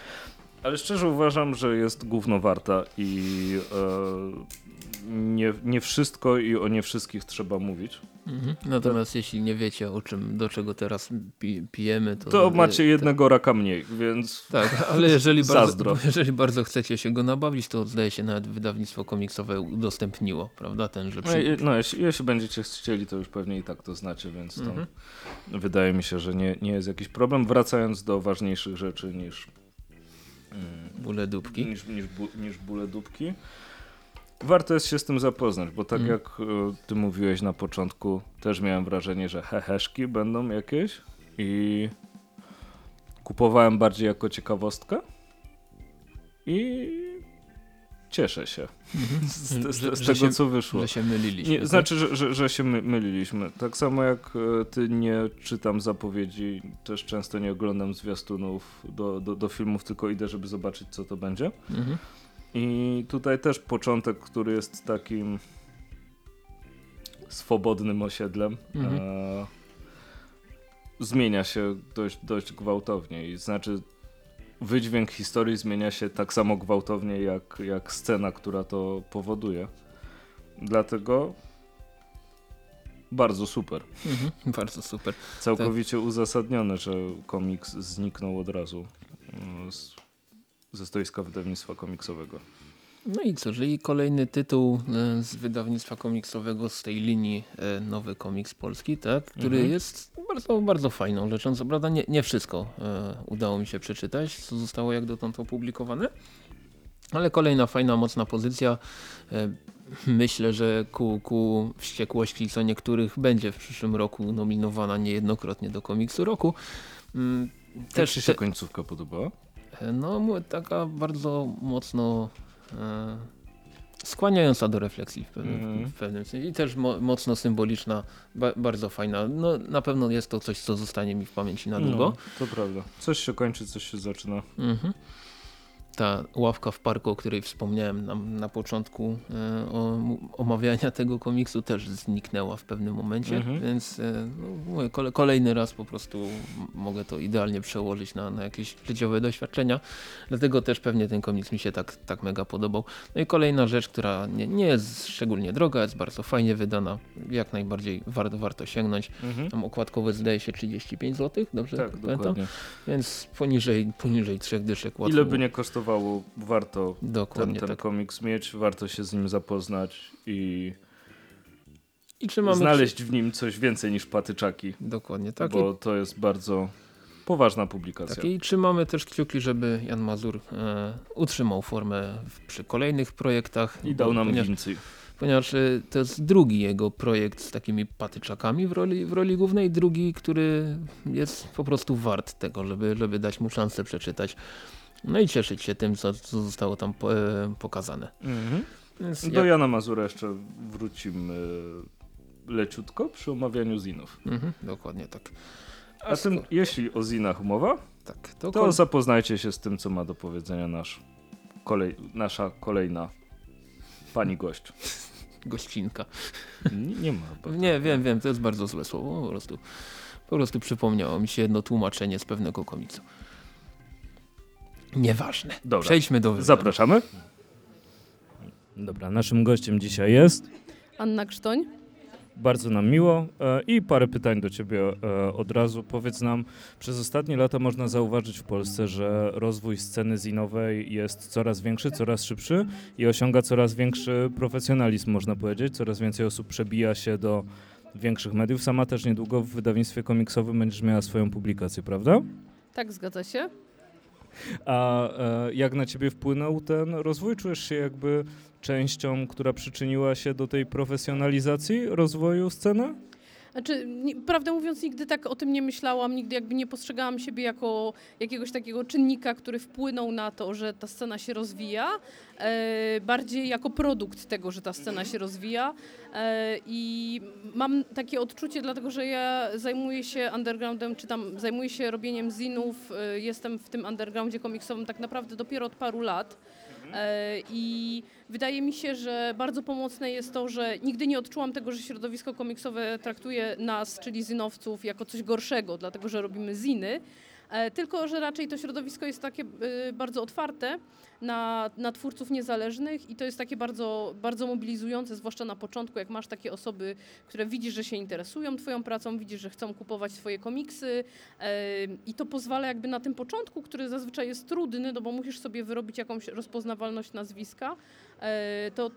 Ale szczerze uważam, że jest gówno warta i e, nie, nie wszystko i o nie wszystkich trzeba mówić. Mhm. Natomiast jeśli nie wiecie o czym, do czego teraz pi pijemy, to... To e, macie jednego raka mniej, więc Tak, ale jeżeli [laughs] bardzo, [laughs] jeżeli bardzo chcecie się go nabawić, to zdaje się nawet wydawnictwo komiksowe udostępniło, prawda? Ten, że no, przy... no jeśli, jeśli będziecie chcieli, to już pewnie i tak to znacie, więc to Mhm. wydaje mi się, że nie, nie jest jakiś problem. Wracając do ważniejszych rzeczy niż, mm, bóle dupki. niż, niż, bu, niż bóle dupki. Warto jest się z tym zapoznać, bo tak Mhm. jak e, ty mówiłeś na początku, też miałem wrażenie, że heheszki będą jakieś i kupowałem bardziej jako ciekawostkę i cieszę się [laughs] z, z, Mhm. Że- z, z że tego, się- co wyszło. Że się myliliśmy. Nie, tak? znaczy, że, że, że się my, myliliśmy. Tak samo jak e, ty nie czytam zapowiedzi, też często nie oglądam zwiastunów do, do, do filmów, tylko idę, żeby zobaczyć, co to będzie. Mhm. I tutaj też początek, który jest takim swobodnym osiedlem, Mhm. e, zmienia się dość, dość gwałtownie. I znaczy, wydźwięk historii zmienia się tak samo gwałtownie, jak, jak scena, która to powoduje. Dlatego bardzo super. Mhm. [laughs] Bardzo super. Całkowicie uzasadnione, że komiks zniknął od razu mm, z, ze stoiska wydawnictwa komiksowego. No i co, czyli kolejny tytuł e, z wydawnictwa komiksowego z tej linii e, Nowy Komiks Polski, tak? Który Mhm. jest bardzo, bardzo fajną rzeczą. Co prawda nie, nie wszystko e, udało mi się przeczytać, co zostało jak dotąd opublikowane. Ale kolejna fajna, mocna pozycja. Myślę, że ku, ku wściekłości co niektórych będzie w przyszłym roku nominowana niejednokrotnie do komiksu roku. Mm, Też się te- końcówka podobała? No, taka bardzo mocno e, skłaniająca do refleksji w pewnym, Mhm. w pewnym sensie i też mo, mocno symboliczna, ba, bardzo fajna. No, na pewno jest to coś, co zostanie mi w pamięci na długo. No, to prawda. Coś się kończy, coś się zaczyna. Mhm. Ta ławka w parku, o której wspomniałem na, na początku e, o, omawiania [laughs] tego komiksu też zniknęła w pewnym momencie, Mhm. więc e, no, kolejny raz po prostu mogę to idealnie przełożyć na, na jakieś życiowe doświadczenia. Dlatego też pewnie ten komiks mi się tak, tak mega podobał. No i kolejna rzecz, która nie, nie jest szczególnie droga, jest bardzo fajnie wydana, jak najbardziej warto, warto sięgnąć. Mhm. Tam okładkowe zdaje się 35 zł, dobrze Tak, pamiętam? dokładnie. Więc poniżej, poniżej trzech dyszek łatwo. Ile by nie kosztowało, warto ten, Dokładnie ten tak. komiks mieć, warto się z nim zapoznać i I znaleźć w nim coś więcej niż patyczaki, Dokładnie tak. bo to jest bardzo poważna publikacja. Tak, i trzymamy też kciuki, żeby Jan Mazur e, utrzymał formę w, przy kolejnych projektach. I dał nam ponieważ, więcej. ponieważ e, to jest drugi jego projekt z takimi patyczakami w roli, w roli głównej, drugi, który jest po prostu wart tego, żeby, żeby dać mu szansę przeczytać. No i cieszyć się tym, co, co zostało tam e, pokazane. Mhm. Więc Do ja, Jana Mazura jeszcze wrócimy leciutko przy omawianiu zinów. mhm, dokładnie tak. A tym, skoro- jeśli o zinach mowa, tak, to, to zapoznajcie się z tym, co ma do powiedzenia nasz kolej, nasza kolejna pani gość. [laughs] gościnka. Nie, nie ma. Nie, wiem, wiem, to jest bardzo złe słowo, po prostu, po prostu przypomniało mi się jedno tłumaczenie z pewnego komiksu. Nieważne. Dobra, Przejdźmy do wywiadu. zapraszamy. Dobra, naszym gościem dzisiaj jest. Anna Krztoń. Bardzo nam miło e, i parę pytań do Ciebie e, od razu. Powiedz nam, przez ostatnie lata można zauważyć w Polsce, że rozwój sceny zinowej jest coraz większy, coraz szybszy i osiąga coraz większy profesjonalizm, można powiedzieć. Coraz więcej osób przebija się do większych mediów. Sama też niedługo w wydawnictwie komiksowym będziesz miała swoją publikację, prawda? Tak, zgadza się. A e, jak na Ciebie wpłynął ten rozwój? Czujesz się jakby częścią, która przyczyniła się do tej profesjonalizacji rozwoju sceny? Znaczy, nie, prawdę mówiąc, nigdy tak o tym nie myślałam, nigdy jakby nie postrzegałam siebie jako jakiegoś takiego czynnika, który wpłynął na to, że ta scena się rozwija, e, bardziej jako produkt tego, że ta scena się rozwija. E, I mam takie odczucie, dlatego że ja zajmuję się undergroundem, czy tam zajmuję się robieniem zinów, e, jestem w tym undergroundzie komiksowym tak naprawdę dopiero od paru lat. E, I wydaje mi się, że bardzo pomocne jest to, że nigdy nie odczułam tego, że środowisko komiksowe traktuje nas, czyli zinowców, jako coś gorszego, dlatego że robimy ziny. E, Tylko, że raczej to środowisko jest takie y, bardzo otwarte na, na twórców niezależnych i to jest takie bardzo, bardzo mobilizujące, zwłaszcza na początku, jak masz takie osoby, które widzisz, że się interesują twoją pracą, widzisz, że chcą kupować twoje komiksy e, i to pozwala jakby na tym początku, który zazwyczaj jest trudny, no bo musisz sobie wyrobić jakąś rozpoznawalność nazwiska, e, to e,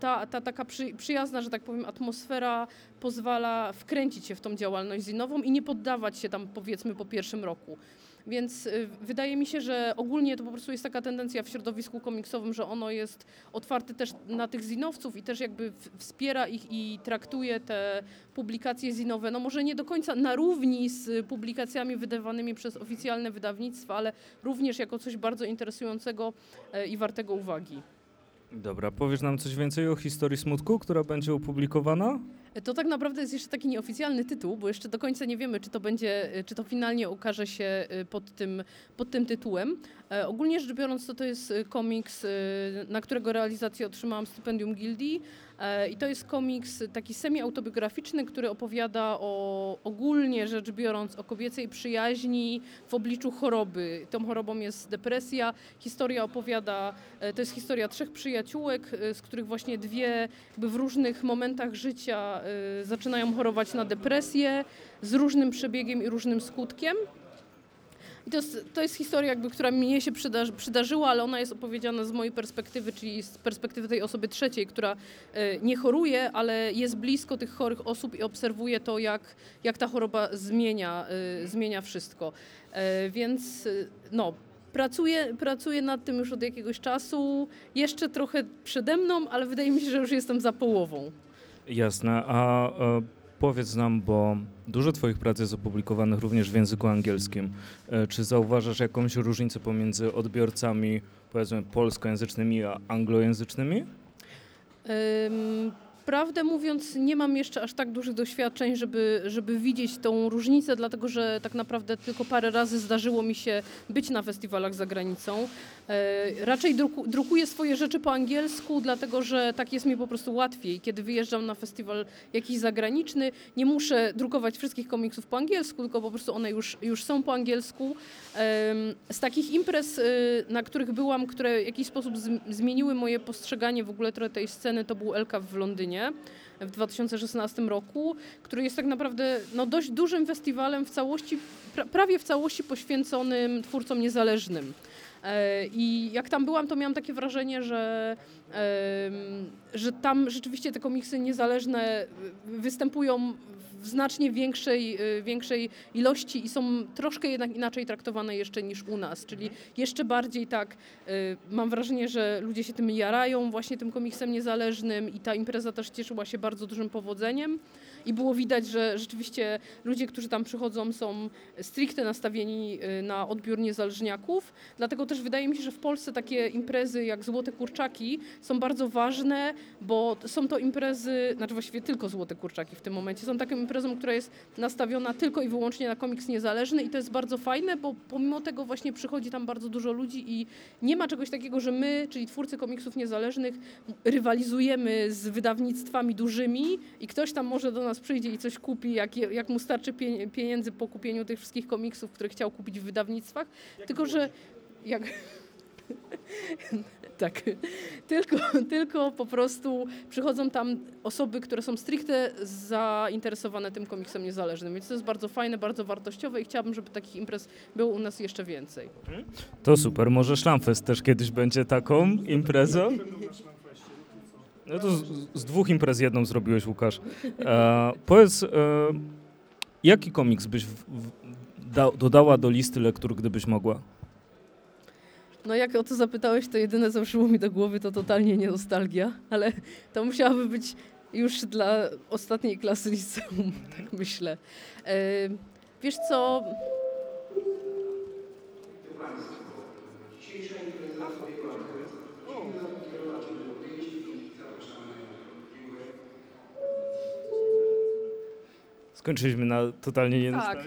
ta, ta taka przy, przyjazna, że tak powiem, atmosfera pozwala wkręcić się w tą działalność zinową i nie poddawać się tam powiedzmy po pierwszym roku. Więc y, wydaje mi się, że ogólnie to po prostu jest taka tendencja w środowisku komiksowym, że ono jest otwarte też na tych zinowców i też jakby wspiera ich i traktuje te publikacje zinowe, no może nie do końca na równi z publikacjami wydawanymi przez oficjalne wydawnictwa, ale również jako coś bardzo interesującego e, i wartego uwagi. Dobra, powiesz nam coś więcej o historii smutku, która będzie opublikowana? To tak naprawdę jest jeszcze taki nieoficjalny tytuł, bo jeszcze do końca nie wiemy, czy to będzie, czy to finalnie ukaże się y, pod tym, pod tym tytułem. E, ogólnie rzecz biorąc, to to jest y, komiks, y, na którego realizację otrzymałam stypendium Gildii e, i to jest komiks taki semi-autobiograficzny, który opowiada o, ogólnie rzecz biorąc o kobiecej przyjaźni w obliczu choroby. Tą chorobą jest depresja. Historia opowiada, e, to jest historia trzech przyjaciółek, z których właśnie dwie w różnych momentach życia y, zaczynają chorować na depresję z różnym przebiegiem i różnym skutkiem. I to jest, to jest historia, jakby, która mnie się przydarzy, przydarzyła, ale ona jest opowiedziana z mojej perspektywy, czyli z perspektywy tej osoby trzeciej, która y, nie choruje, ale jest blisko tych chorych osób i obserwuje to, jak, jak ta choroba zmienia, y, zmienia wszystko. Y, więc y, no, pracuję, pracuję nad tym już od jakiegoś czasu. Jeszcze trochę przede mną, ale wydaje mi się, że już jestem za połową. Jasne, a e, powiedz nam, bo dużo Twoich prac jest opublikowanych również w języku angielskim. E, czy zauważasz jakąś różnicę pomiędzy odbiorcami, powiedzmy, polskojęzycznymi a anglojęzycznymi? Ym, Prawdę mówiąc, nie mam jeszcze aż tak dużych doświadczeń, żeby, żeby widzieć tą różnicę, dlatego że tak naprawdę tylko parę razy zdarzyło mi się być na festiwalach za granicą. E, Raczej druku, drukuję swoje rzeczy po angielsku, dlatego że tak jest mi po prostu łatwiej. Kiedy wyjeżdżam na festiwal jakiś zagraniczny, nie muszę drukować wszystkich komiksów po angielsku, tylko po prostu one już, już są po angielsku. Z takich imprez, y, na których byłam, które w jakiś sposób zm- zmieniły moje postrzeganie w ogóle trochę tej sceny, to był Elka w Londynie w 2016 roku, który jest tak naprawdę no, dość dużym festiwalem w całości, pra, prawie w całości poświęconym twórcom niezależnym. E, I jak tam byłam, to miałam takie wrażenie, że, że tam rzeczywiście te komiksy niezależne y, występują w znacznie większej, y, większej ilości i są troszkę jednak inaczej traktowane jeszcze niż u nas, czyli jeszcze bardziej tak, y, mam wrażenie, że ludzie się tym jarają, właśnie tym komiksem niezależnym i ta impreza też cieszyła się bardzo dużym powodzeniem i było widać, że rzeczywiście ludzie, którzy tam przychodzą są stricte nastawieni y, na odbiór niezależniaków, dlatego też wydaje mi się, że w Polsce takie imprezy jak Złote Kurczaki są bardzo ważne, bo są to imprezy, znaczy właściwie tylko Złote Kurczaki w tym momencie, są taką imprezą, która jest nastawiona tylko i wyłącznie na komiks niezależny i to jest bardzo fajne, bo pomimo tego właśnie przychodzi tam bardzo dużo ludzi i nie ma czegoś takiego, że my, czyli twórcy komiksów niezależnych, rywalizujemy z wydawnictwami dużymi i ktoś tam może do nas przyjdzie i coś kupi, jak, jak mu starczy pie- pieniędzy po kupieniu tych wszystkich komiksów, które chciał kupić w wydawnictwach, tylko że jak... [laughs] Tak, tylko, tylko po prostu przychodzą tam osoby, które są stricte zainteresowane tym komiksem niezależnym, więc to jest bardzo fajne, bardzo wartościowe i chciałabym, żeby takich imprez było u nas jeszcze więcej. To super, może Szlamfest też kiedyś będzie taką imprezą? No to z, z dwóch imprez jedną zrobiłeś, Łukasz. E, powiedz, e, jaki komiks byś w, w, da, dodała do listy lektur, gdybyś mogła? No jak o to zapytałeś, to jedyne co przyszło mi do głowy to totalnie nie nostalgia, ale to musiałaby być już dla ostatniej klasy liceum, tak myślę. E, wiesz co... Skończyliśmy na totalnie nie Tak.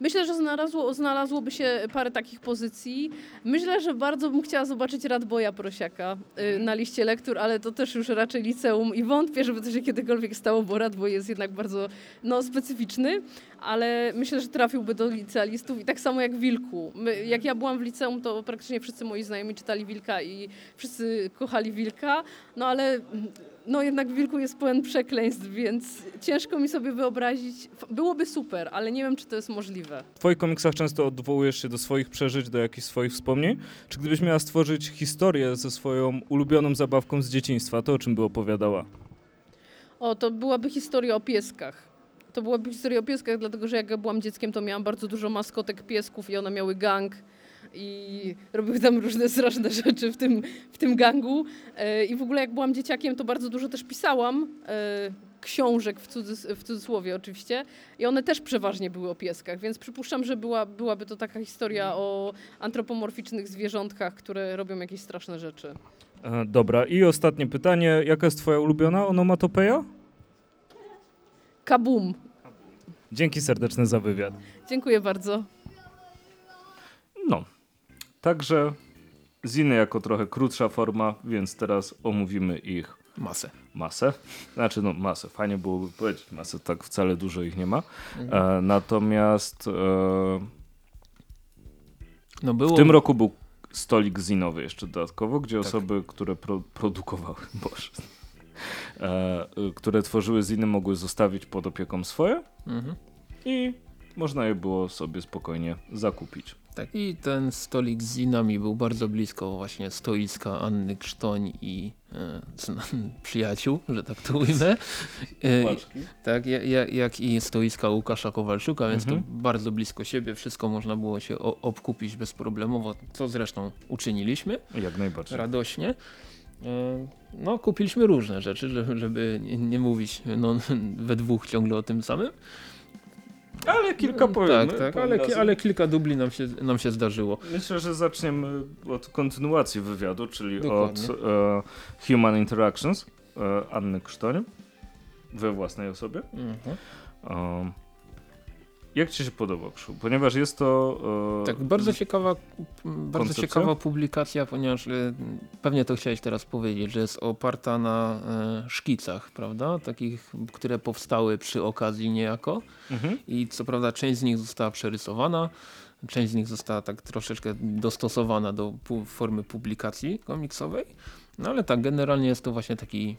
Myślę, że znalazło, znalazłoby się parę takich pozycji. Myślę, że bardzo bym chciała zobaczyć Radboja Prosiaka y, na liście lektur, ale to też już raczej liceum i wątpię, żeby to się kiedykolwiek stało, bo Radboj jest jednak bardzo no, specyficzny, ale myślę, że trafiłby do licealistów i tak samo jak Wilku. My, jak ja byłam w liceum, to praktycznie wszyscy moi znajomi czytali Wilka i wszyscy kochali Wilka, no ale mm, no jednak w Wilku jest pełen przekleństw, więc ciężko mi sobie wyobrazić. Byłoby super, ale nie wiem, czy to jest możliwe. W twoich komiksach często odwołujesz się do swoich przeżyć, do jakichś swoich wspomnień. Czy gdybyś miała stworzyć historię ze swoją ulubioną zabawką z dzieciństwa, to o czym by opowiadała? O, to byłaby historia o pieskach. To byłaby historia o pieskach, dlatego że jak ja byłam dzieckiem, to miałam bardzo dużo maskotek piesków i one miały gang i robiły tam różne straszne rzeczy w tym, w tym gangu. E, I w ogóle jak byłam dzieciakiem, to bardzo dużo też pisałam. e, Książek w, cudzys- w cudzysłowie oczywiście. I one też przeważnie były o pieskach, więc przypuszczam, że była, byłaby to taka historia o antropomorficznych zwierzątkach, które robią jakieś straszne rzeczy. E, dobra, i ostatnie pytanie. Jaka jest twoja ulubiona onomatopeja? Kabum! Dzięki serdeczne za wywiad. Dziękuję bardzo. Także ziny jako trochę krótsza forma, więc teraz omówimy ich Masę. masę. Znaczy, no masę, fajnie byłoby powiedzieć masę, tak wcale dużo ich nie ma. Mhm. E, natomiast e, No było, w tym roku był stolik zinowy jeszcze dodatkowo, gdzie Tak. osoby, które pro, produkowały, [laughs] boże, e, y, które tworzyły ziny mogły zostawić pod opieką swoje Mhm. i można je było sobie spokojnie zakupić. Tak, i ten stolik z zinami był bardzo blisko właśnie stoiska Anny Krztoń i e, [laughs] przyjaciół, że tak to ujmę. E, tak, ja- ja- jak i stoiska Łukasza Kowalczuka, więc Mhm. to bardzo blisko siebie, wszystko można było się o, obkupić bezproblemowo, co zresztą uczyniliśmy Jak najbardziej. radośnie. E, No, kupiliśmy różne rzeczy, żeby, nie mówić no, [laughs] we dwóch ciągle o tym samym. Ale kilka powiemy. Tak, tak, parę ale, ki- ale kilka dubli nam się, nam się zdarzyło. Myślę, że zaczniemy od kontynuacji wywiadu, czyli Dokładnie. od e, Human Interactions e, Anny Krztoń we własnej osobie. Mhm. Um, jak ci się podoba, Krzu? Ponieważ jest to... E, Tak, bardzo ciekawa, bardzo Koncepcja? ciekawa publikacja, ponieważ e, pewnie to chciałeś teraz powiedzieć, że jest oparta na e, szkicach, prawda? Takich, które powstały przy okazji niejako Mhm. i co prawda część z nich została przerysowana, część z nich została tak troszeczkę dostosowana do pu formy publikacji komiksowej, no ale tak, generalnie jest to właśnie taki,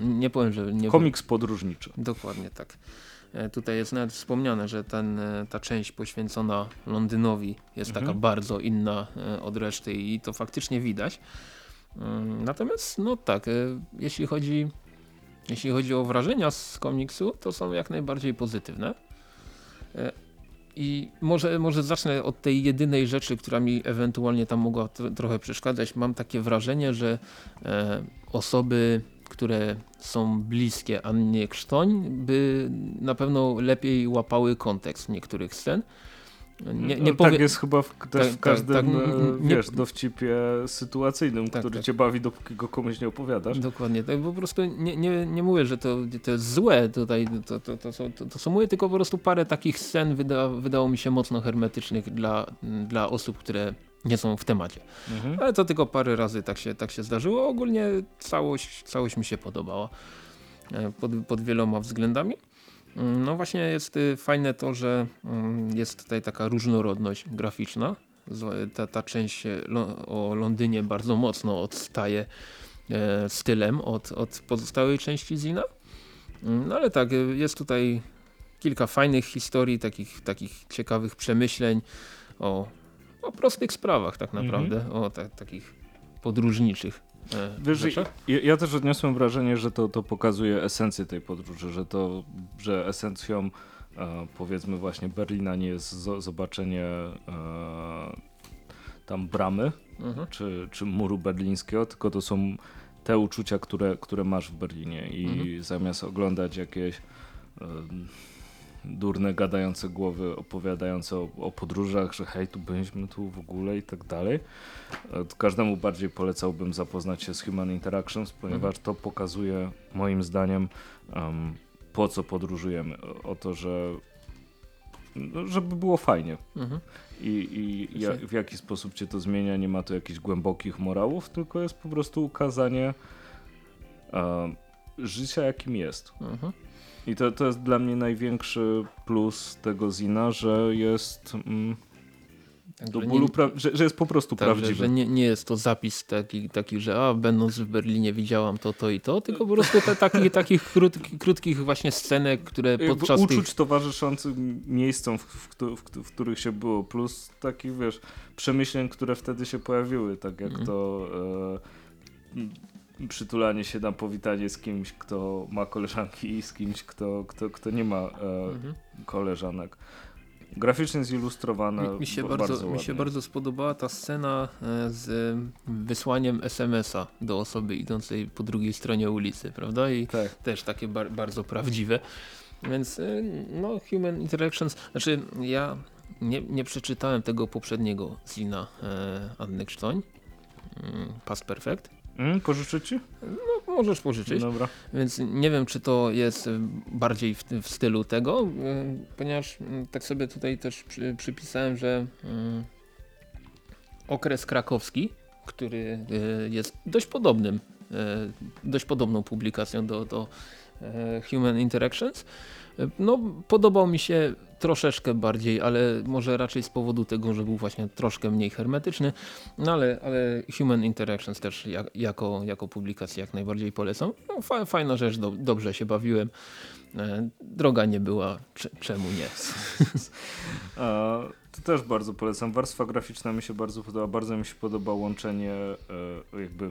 nie powiem, że nie Komiks podróżniczy. Dokładnie tak. E, Tutaj jest nawet wspomniane, że ten, e, ta część poświęcona Londynowi jest Mhm. taka bardzo inna e, od reszty i to faktycznie widać. Mm, Natomiast no tak, jeśli chodzi, jeśli chodzi o wrażenia z komiksu, to są jak najbardziej pozytywne. I może, może zacznę od tej jedynej rzeczy, która mi ewentualnie tam mogła tro- trochę przeszkadzać. Mam takie wrażenie, że osoby, które są bliskie Annie Krztoń, by na pewno lepiej łapały kontekst niektórych scen. Nie, nie No, powie... Tak jest chyba w, też Tak, w tak, każdym tak, n- nie- wiesz, dowcipie sytuacyjnym, Tak, który tak. cię bawi, dopóki go komuś nie opowiadasz. Dokładnie, tak po prostu nie, nie, nie mówię, że to, to jest złe tutaj, to, to, to, są- to, to są mówię, tylko po prostu parę takich scen wyda, wydało mi się mocno hermetycznych dla, dla osób, które nie są w temacie. Mhm. Ale to tylko parę razy tak się, tak się zdarzyło. Ogólnie całość, całość mi się podobała e, pod, pod wieloma względami. Mm, No właśnie jest y, fajne to, że mm, jest tutaj taka różnorodność graficzna. Z- Ta, ta część o Londynie bardzo mocno odstaje e, stylem od, od pozostałej części Zina. Mm, No ale tak, y, jest tutaj kilka fajnych historii, takich, takich ciekawych przemyśleń o, o prostych sprawach tak Mhm. naprawdę, o ta, takich podróżniczych e, Wiesz, ja, ja też odniosłem wrażenie, że to, to pokazuje esencję tej podróży, że to, że esencją e, powiedzmy właśnie Berlina nie jest zo- zobaczenie e, tam bramy Mhm. czy, czy muru berlińskiego, tylko to są te uczucia, które, które masz w Berlinie i Mhm. zamiast oglądać jakieś e, durne, gadające głowy opowiadające o, o podróżach, że hej, tu byliśmy tu w ogóle i tak dalej. E, Każdemu bardziej polecałbym zapoznać się z Human Interactions, ponieważ to pokazuje moim zdaniem em, po co podróżujemy. O, to, że no, żeby było fajnie. Mhm. I, i ja, w jaki sposób cię to zmienia, nie ma to jakichś głębokich morałów, tylko jest po prostu ukazanie e, życia, jakim jest. Mhm. I to, to jest dla mnie największy plus tego zina, że jest mm, do nie- bólu, pra- że, że jest po prostu Także, prawdziwy. że nie, nie jest to zapis taki, taki, że a, będąc w Berlinie widziałam to, to i to, tylko po prostu te, taki, takich krótki, krótkich właśnie scenek, które podczas uczuć tych... towarzyszących miejscom, w, w, w, w których się było, plus takich, wiesz, przemyśleń, które wtedy się pojawiły, tak jak Mhm. to e, przytulanie się na powitanie z kimś, kto ma koleżanki i z kimś, kto, kto, kto nie ma e, Mhm. koleżanek. Graficznie zilustrowane, Mi, mi, się bardzo, bardzo mi się bardzo spodobała ta scena e, z wysłaniem SMS-a do osoby idącej po drugiej stronie ulicy, prawda? I Tak. też takie bar bardzo prawdziwe. Więc y, no, Human Interactions, znaczy ja nie, nie przeczytałem tego poprzedniego zina e, Anny Krztoń, mm, Past Perfect. Mm, pożyczyć ci? No, możesz pożyczyć. Dobra. Więc nie wiem, czy to jest y, bardziej w, w stylu tego, y, ponieważ y, tak sobie tutaj też przy, przypisałem, że okres krakowski, który jest dość podobnym, dość podobną publikacją do, do Human Interactions, y, no podobał mi się troszeczkę bardziej, ale może raczej z powodu tego, że był właśnie troszkę mniej hermetyczny, no ale, ale Human Interactions też jak, jako, jako publikację jak najbardziej polecam. No, fa, fajna rzecz, do, dobrze się bawiłem. E, droga nie była, cze- czemu nie? [laughs] To też bardzo polecam. Warstwa graficzna mi się bardzo podoba. Bardzo mi się podoba łączenie, e, jakby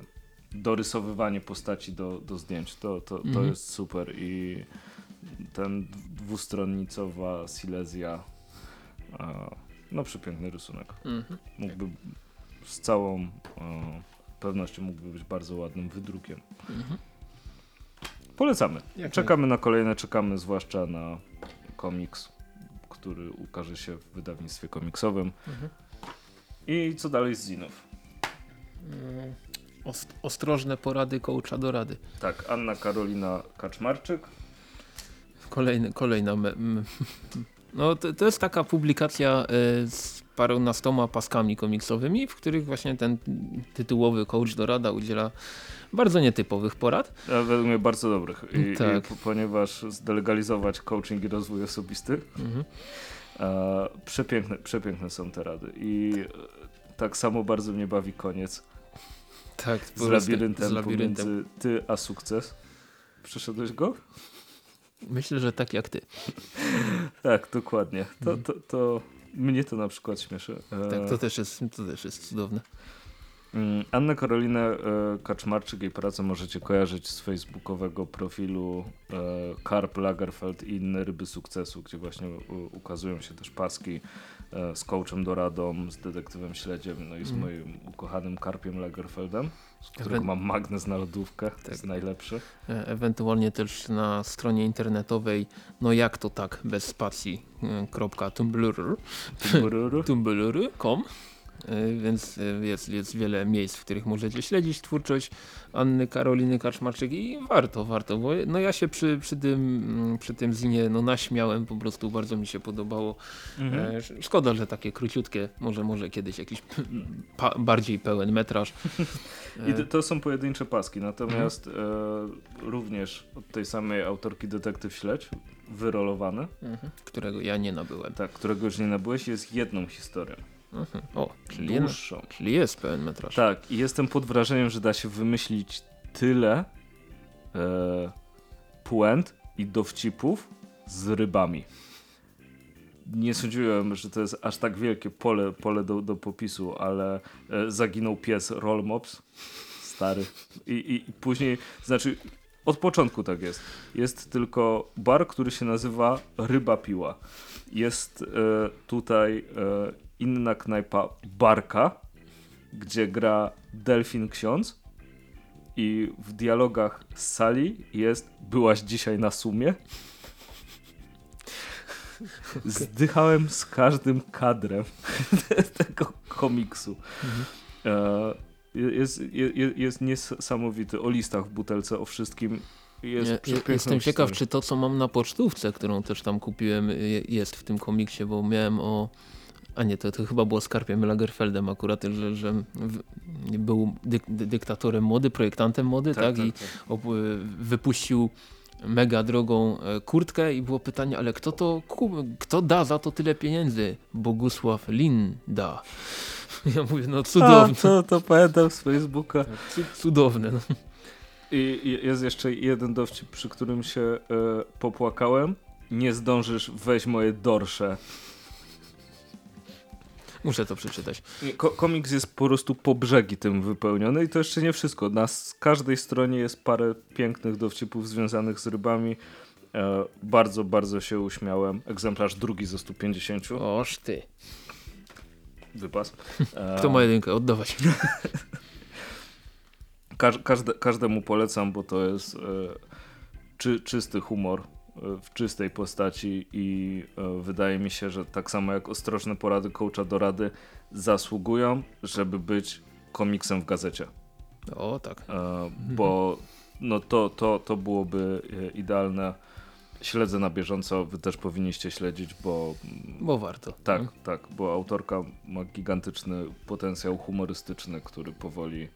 dorysowywanie postaci do, do zdjęć. To, to, to Mhm. jest super i ten dwustronnicowa Silesia, a, no przepiękny rysunek. Mhm. Mógłby z całą e, pewnością mógłby być bardzo ładnym wydrukiem. Mhm. Polecamy. Jak Czekamy na kolejne, czekamy zwłaszcza na komiks, który ukaże się w wydawnictwie komiksowym. Mhm. I co dalej z zinów? Ost, ostrożne porady coacha do rady. Tak, Anna Karolina Kaczmarczyk. Kolejny, kolejna. [laughs] No to, to jest taka publikacja y, z parunastoma paskami komiksowymi, w których właśnie ten tytułowy coach do rada udziela bardzo nietypowych porad. A według mnie bardzo dobrych. I, Tak. i po- ponieważ zdelegalizować coaching i rozwój osobisty, Mhm. e, przepiękne, przepiękne są te rady. I e, tak samo bardzo mnie bawi koniec Tak, z labiryntem, z labiryntem. pomiędzy ty a sukces. Przeszedłeś go? Myślę, że tak jak ty. Tak, dokładnie. To, Mhm. to, to mnie to na przykład śmieszy. E, Tak, to też jest, to też jest cudowne. Mm, Annę Karolinę e, Kaczmarczyk, jej pracę możecie kojarzyć z facebookowego profilu e, Karp Lagerfeld i inne ryby sukcesu, gdzie właśnie ukazują się też paski e, z coachem Doradą, z detektywem Śledziem, no i z Mhm. moim ukochanym Karpiem Lagerfeldem, z którego Ewen- mam magnes na lodówkę, Tak. jest najlepszy. E, Ewentualnie też na stronie internetowej, no jak to tak, bez spacji, e, tumblr.com, [laughs] E, więc e, jest, jest wiele miejsc, w których możecie śledzić twórczość Anny Karoliny Kaczmarczyk i warto, warto, bo no ja się przy, przy, tym, mm, przy tym zinie no naśmiałem, po prostu bardzo mi się podobało. Mhm. E, sz- Szkoda, że takie króciutkie, może może kiedyś jakiś bardziej pełen metraż. [laughs] I to, są pojedyncze paski, natomiast e, również od tej samej autorki Detektyw Śledź, wyrolowany, Mhm, którego ja nie nabyłem. tak, którego już nie nabyłeś, jest jedną historią. Mhm. O, czyli, Dłuższą. czyli jest pełen metraż. Tak, i jestem pod wrażeniem, że da się wymyślić tyle e, puent i dowcipów z rybami. Nie sądziłem, że to jest aż tak wielkie pole, pole do, do popisu, ale e, zaginął pies Rollmops, stary. I, i, I później, znaczy od początku tak jest. Jest tylko bar, który się nazywa Ryba Piła. Jest e, tutaj e, inna knajpa Barka, gdzie gra Delfin Ksiądz i w dialogach z sali jest byłaś dzisiaj na sumie? [laughs] Zdychałem z każdym kadrem [laughs] tego komiksu. E, jest, jest, jest niesamowity o listach w butelce, o wszystkim. Jest Ja- Jestem ciekaw, czy to, co mam na pocztówce, którą też tam kupiłem, je- jest w tym komiksie, bo miałem o. A nie, to, to chyba było z Karpiem Lagerfeldem akurat, że, że był dyk, dy- dyktatorem mody, projektantem mody, tak? I op, wypuścił mega drogą e, kurtkę i było pytanie, ale kto to kto da za to tyle pieniędzy? Bogusław Lin da. [laughs] Ja mówię, no A, cudowne, to, to pamiętam z Facebooka. cu- cudowne. No. I jest jeszcze jeden dowcip, przy którym się e, popłakałem. Nie zdążysz, weź moje dorsze. Muszę to przeczytać. Ko komiks jest po prostu po brzegi tym wypełniony i to jeszcze nie wszystko. Na każdej stronie jest parę pięknych dowcipów związanych z rybami. E, bardzo, bardzo się uśmiałem. Egzemplarz drugi ze 150. Oż ty. Wypas. E, [laughs] Kto ma jedynkę? Oddawać. [laughs] Każ, każde, każdemu polecam, bo to jest e, czy, czysty humor w czystej postaci i e, wydaje mi się, że tak samo jak ostrożne porady coacha do rady zasługują, żeby być komiksem w gazecie. O tak. E, bo no to, to, to byłoby e, idealne. Śledzę na bieżąco, wy też powinniście śledzić, bo Bo warto. tak, No. tak, bo autorka ma gigantyczny potencjał humorystyczny, który powoli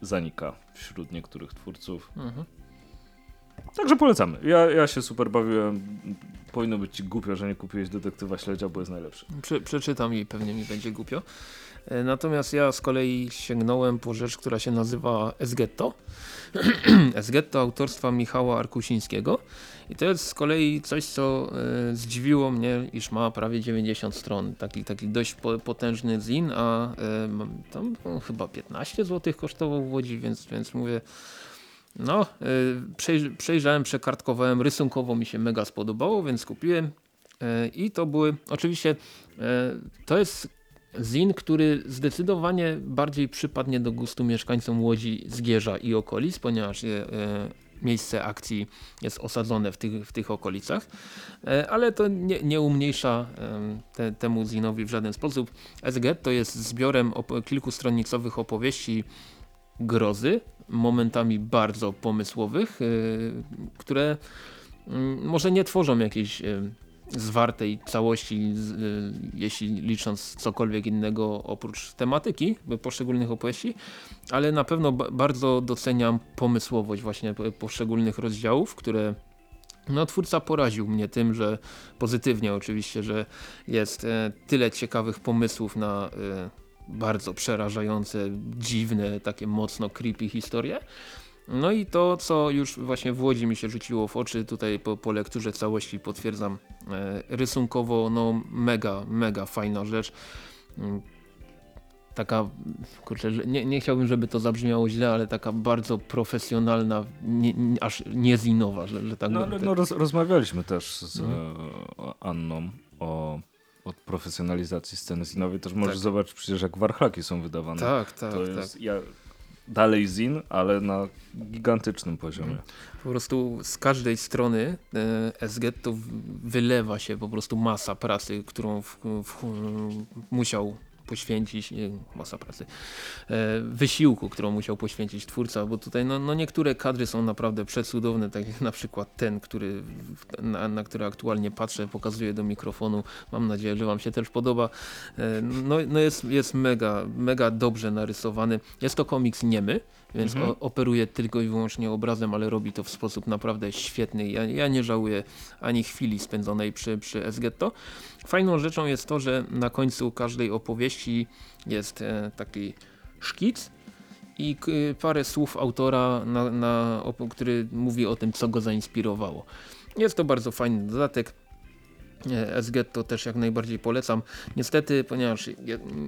zanika wśród niektórych twórców. Mhm. Także polecamy. Ja, ja się super bawiłem. Powinno być ci głupio, że nie kupiłeś detektywa śledzia, bo jest najlepszy. Prze przeczytam i pewnie mi będzie głupio. E, Natomiast ja z kolei sięgnąłem po rzecz, która się nazywa Esgetto. [clears throat] Esgetto autorstwa Michała Arkusińskiego. I to jest z kolei coś, co e, zdziwiło mnie, iż ma prawie 90 stron. Taki, taki dość po, potężny zin, a e, tam no, chyba 15 zł kosztował w Łodzi, więc, więc mówię, no, przejrz- przejrzałem, przekartkowałem, rysunkowo mi się mega spodobało, więc kupiłem. E, I to były, oczywiście, e, to jest zin, który zdecydowanie bardziej przypadnie do gustu mieszkańcom Łodzi, Zgierza i okolic, ponieważ miejsce akcji jest osadzone w tych, w tych okolicach, ale to nie, nie umniejsza te, temu zinowi w żaden sposób. SG to jest zbiorem op- kilkustronicowych opowieści grozy, momentami bardzo pomysłowych, y, które mm, może nie tworzą jakiejś y, zwartej całości, y, jeśli licząc cokolwiek innego oprócz tematyki poszczególnych opowieści, ale na pewno ba bardzo doceniam pomysłowość właśnie po- poszczególnych rozdziałów, które no, twórca poraził mnie tym, że pozytywnie oczywiście, że jest e, tyle ciekawych pomysłów na e, bardzo przerażające, dziwne, takie mocno creepy historie. No i to, co już właśnie w Łodzi mi się rzuciło w oczy, tutaj po, po lekturze całości potwierdzam, e, rysunkowo no mega, mega fajna rzecz. Mm, Taka, kurczę, że nie, nie chciałbym, żeby to zabrzmiało źle, ale taka bardzo profesjonalna, nie, nie, aż niezinowa, że, że tak No, ale no roz, rozmawialiśmy też z Mhm. e, Anną o, o profesjonalizacji sceny zinowej. Też możesz Tak. zobaczyć przecież jak warchlaki są wydawane. Tak, tak, to tak. jest ja, dalej zin, ale na gigantycznym poziomie. Po prostu z każdej strony e, SG to wylewa się po prostu masa pracy, którą w, w, musiał poświęcić, masa pracy, e, wysiłku, którą musiał poświęcić twórca, bo tutaj no, no niektóre kadry są naprawdę przecudowne, tak jak na przykład ten, który, na, na który aktualnie patrzę, pokazuję do mikrofonu, mam nadzieję, że wam się też podoba. E, no no jest, jest mega, mega dobrze narysowany. Jest to komiks niemy, więc Mhm. o, operuje tylko i wyłącznie obrazem, ale robi to w sposób naprawdę świetny. Ja, ja nie żałuję ani chwili spędzonej przy, przy Esgetto. Fajną rzeczą jest to, że na końcu każdej opowieści jest e, taki szkic i parę słów autora, na, na, który mówi o tym, co go zainspirowało. Jest to bardzo fajny dodatek. E, SGetto też jak najbardziej polecam. Niestety, ponieważ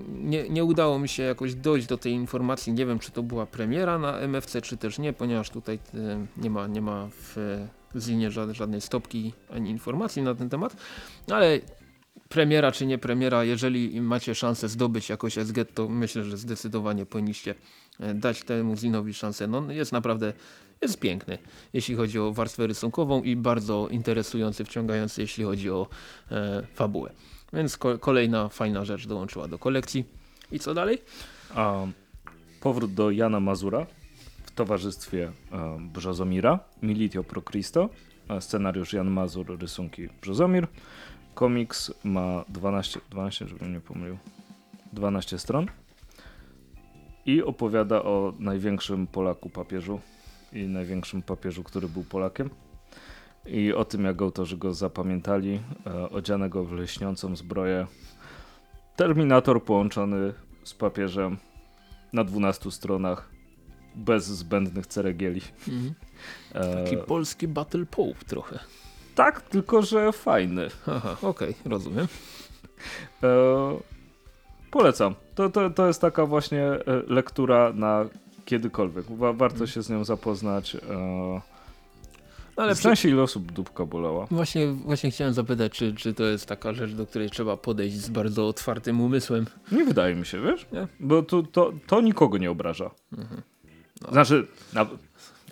nie, nie udało mi się jakoś dojść do tej informacji, nie wiem czy to była premiera na MFC czy też nie, ponieważ tutaj e, nie ma, nie ma w Zinie ża- żadnej stopki ani informacji na ten temat, ale premiera czy nie premiera, jeżeli macie szansę zdobyć jakoś SG, to myślę, że zdecydowanie powinniście e, dać temu Zinowi szansę. No, jest naprawdę jest piękny, jeśli chodzi o warstwę rysunkową i bardzo interesujący, wciągający, jeśli chodzi o e, fabułę. Więc ko kolejna fajna rzecz dołączyła do kolekcji. I co dalej? A powrót do Jana Mazura w towarzystwie e, Brzozomira, Militio Pro Cristo, e, scenariusz Jan Mazur, rysunki Brzozomir. Komiks ma 12, 12, żebym nie pomylił, 12 stron i opowiada o największym Polaku papieżu i największym papieżu, który był Polakiem i o tym, jak autorzy go zapamiętali, e, odzianego w lśniącą zbroję. Terminator połączony z papieżem na 12 stronach, bez zbędnych ceregieli. Mhm. E, Taki polski Battle Pope trochę. tak, tylko że fajny. Aha, okej, rozumiem. E, polecam. To, to, to jest taka właśnie e, lektura na kiedykolwiek. Wa warto się z nią zapoznać. E, Ale w sensie ile osób dupka bolała. Właśnie, właśnie chciałem zapytać, czy, czy to jest taka rzecz, do której trzeba podejść z bardzo otwartym umysłem. Nie wydaje mi się, wiesz? Nie? Bo to, to, to nikogo nie obraża. No. Znaczy, na,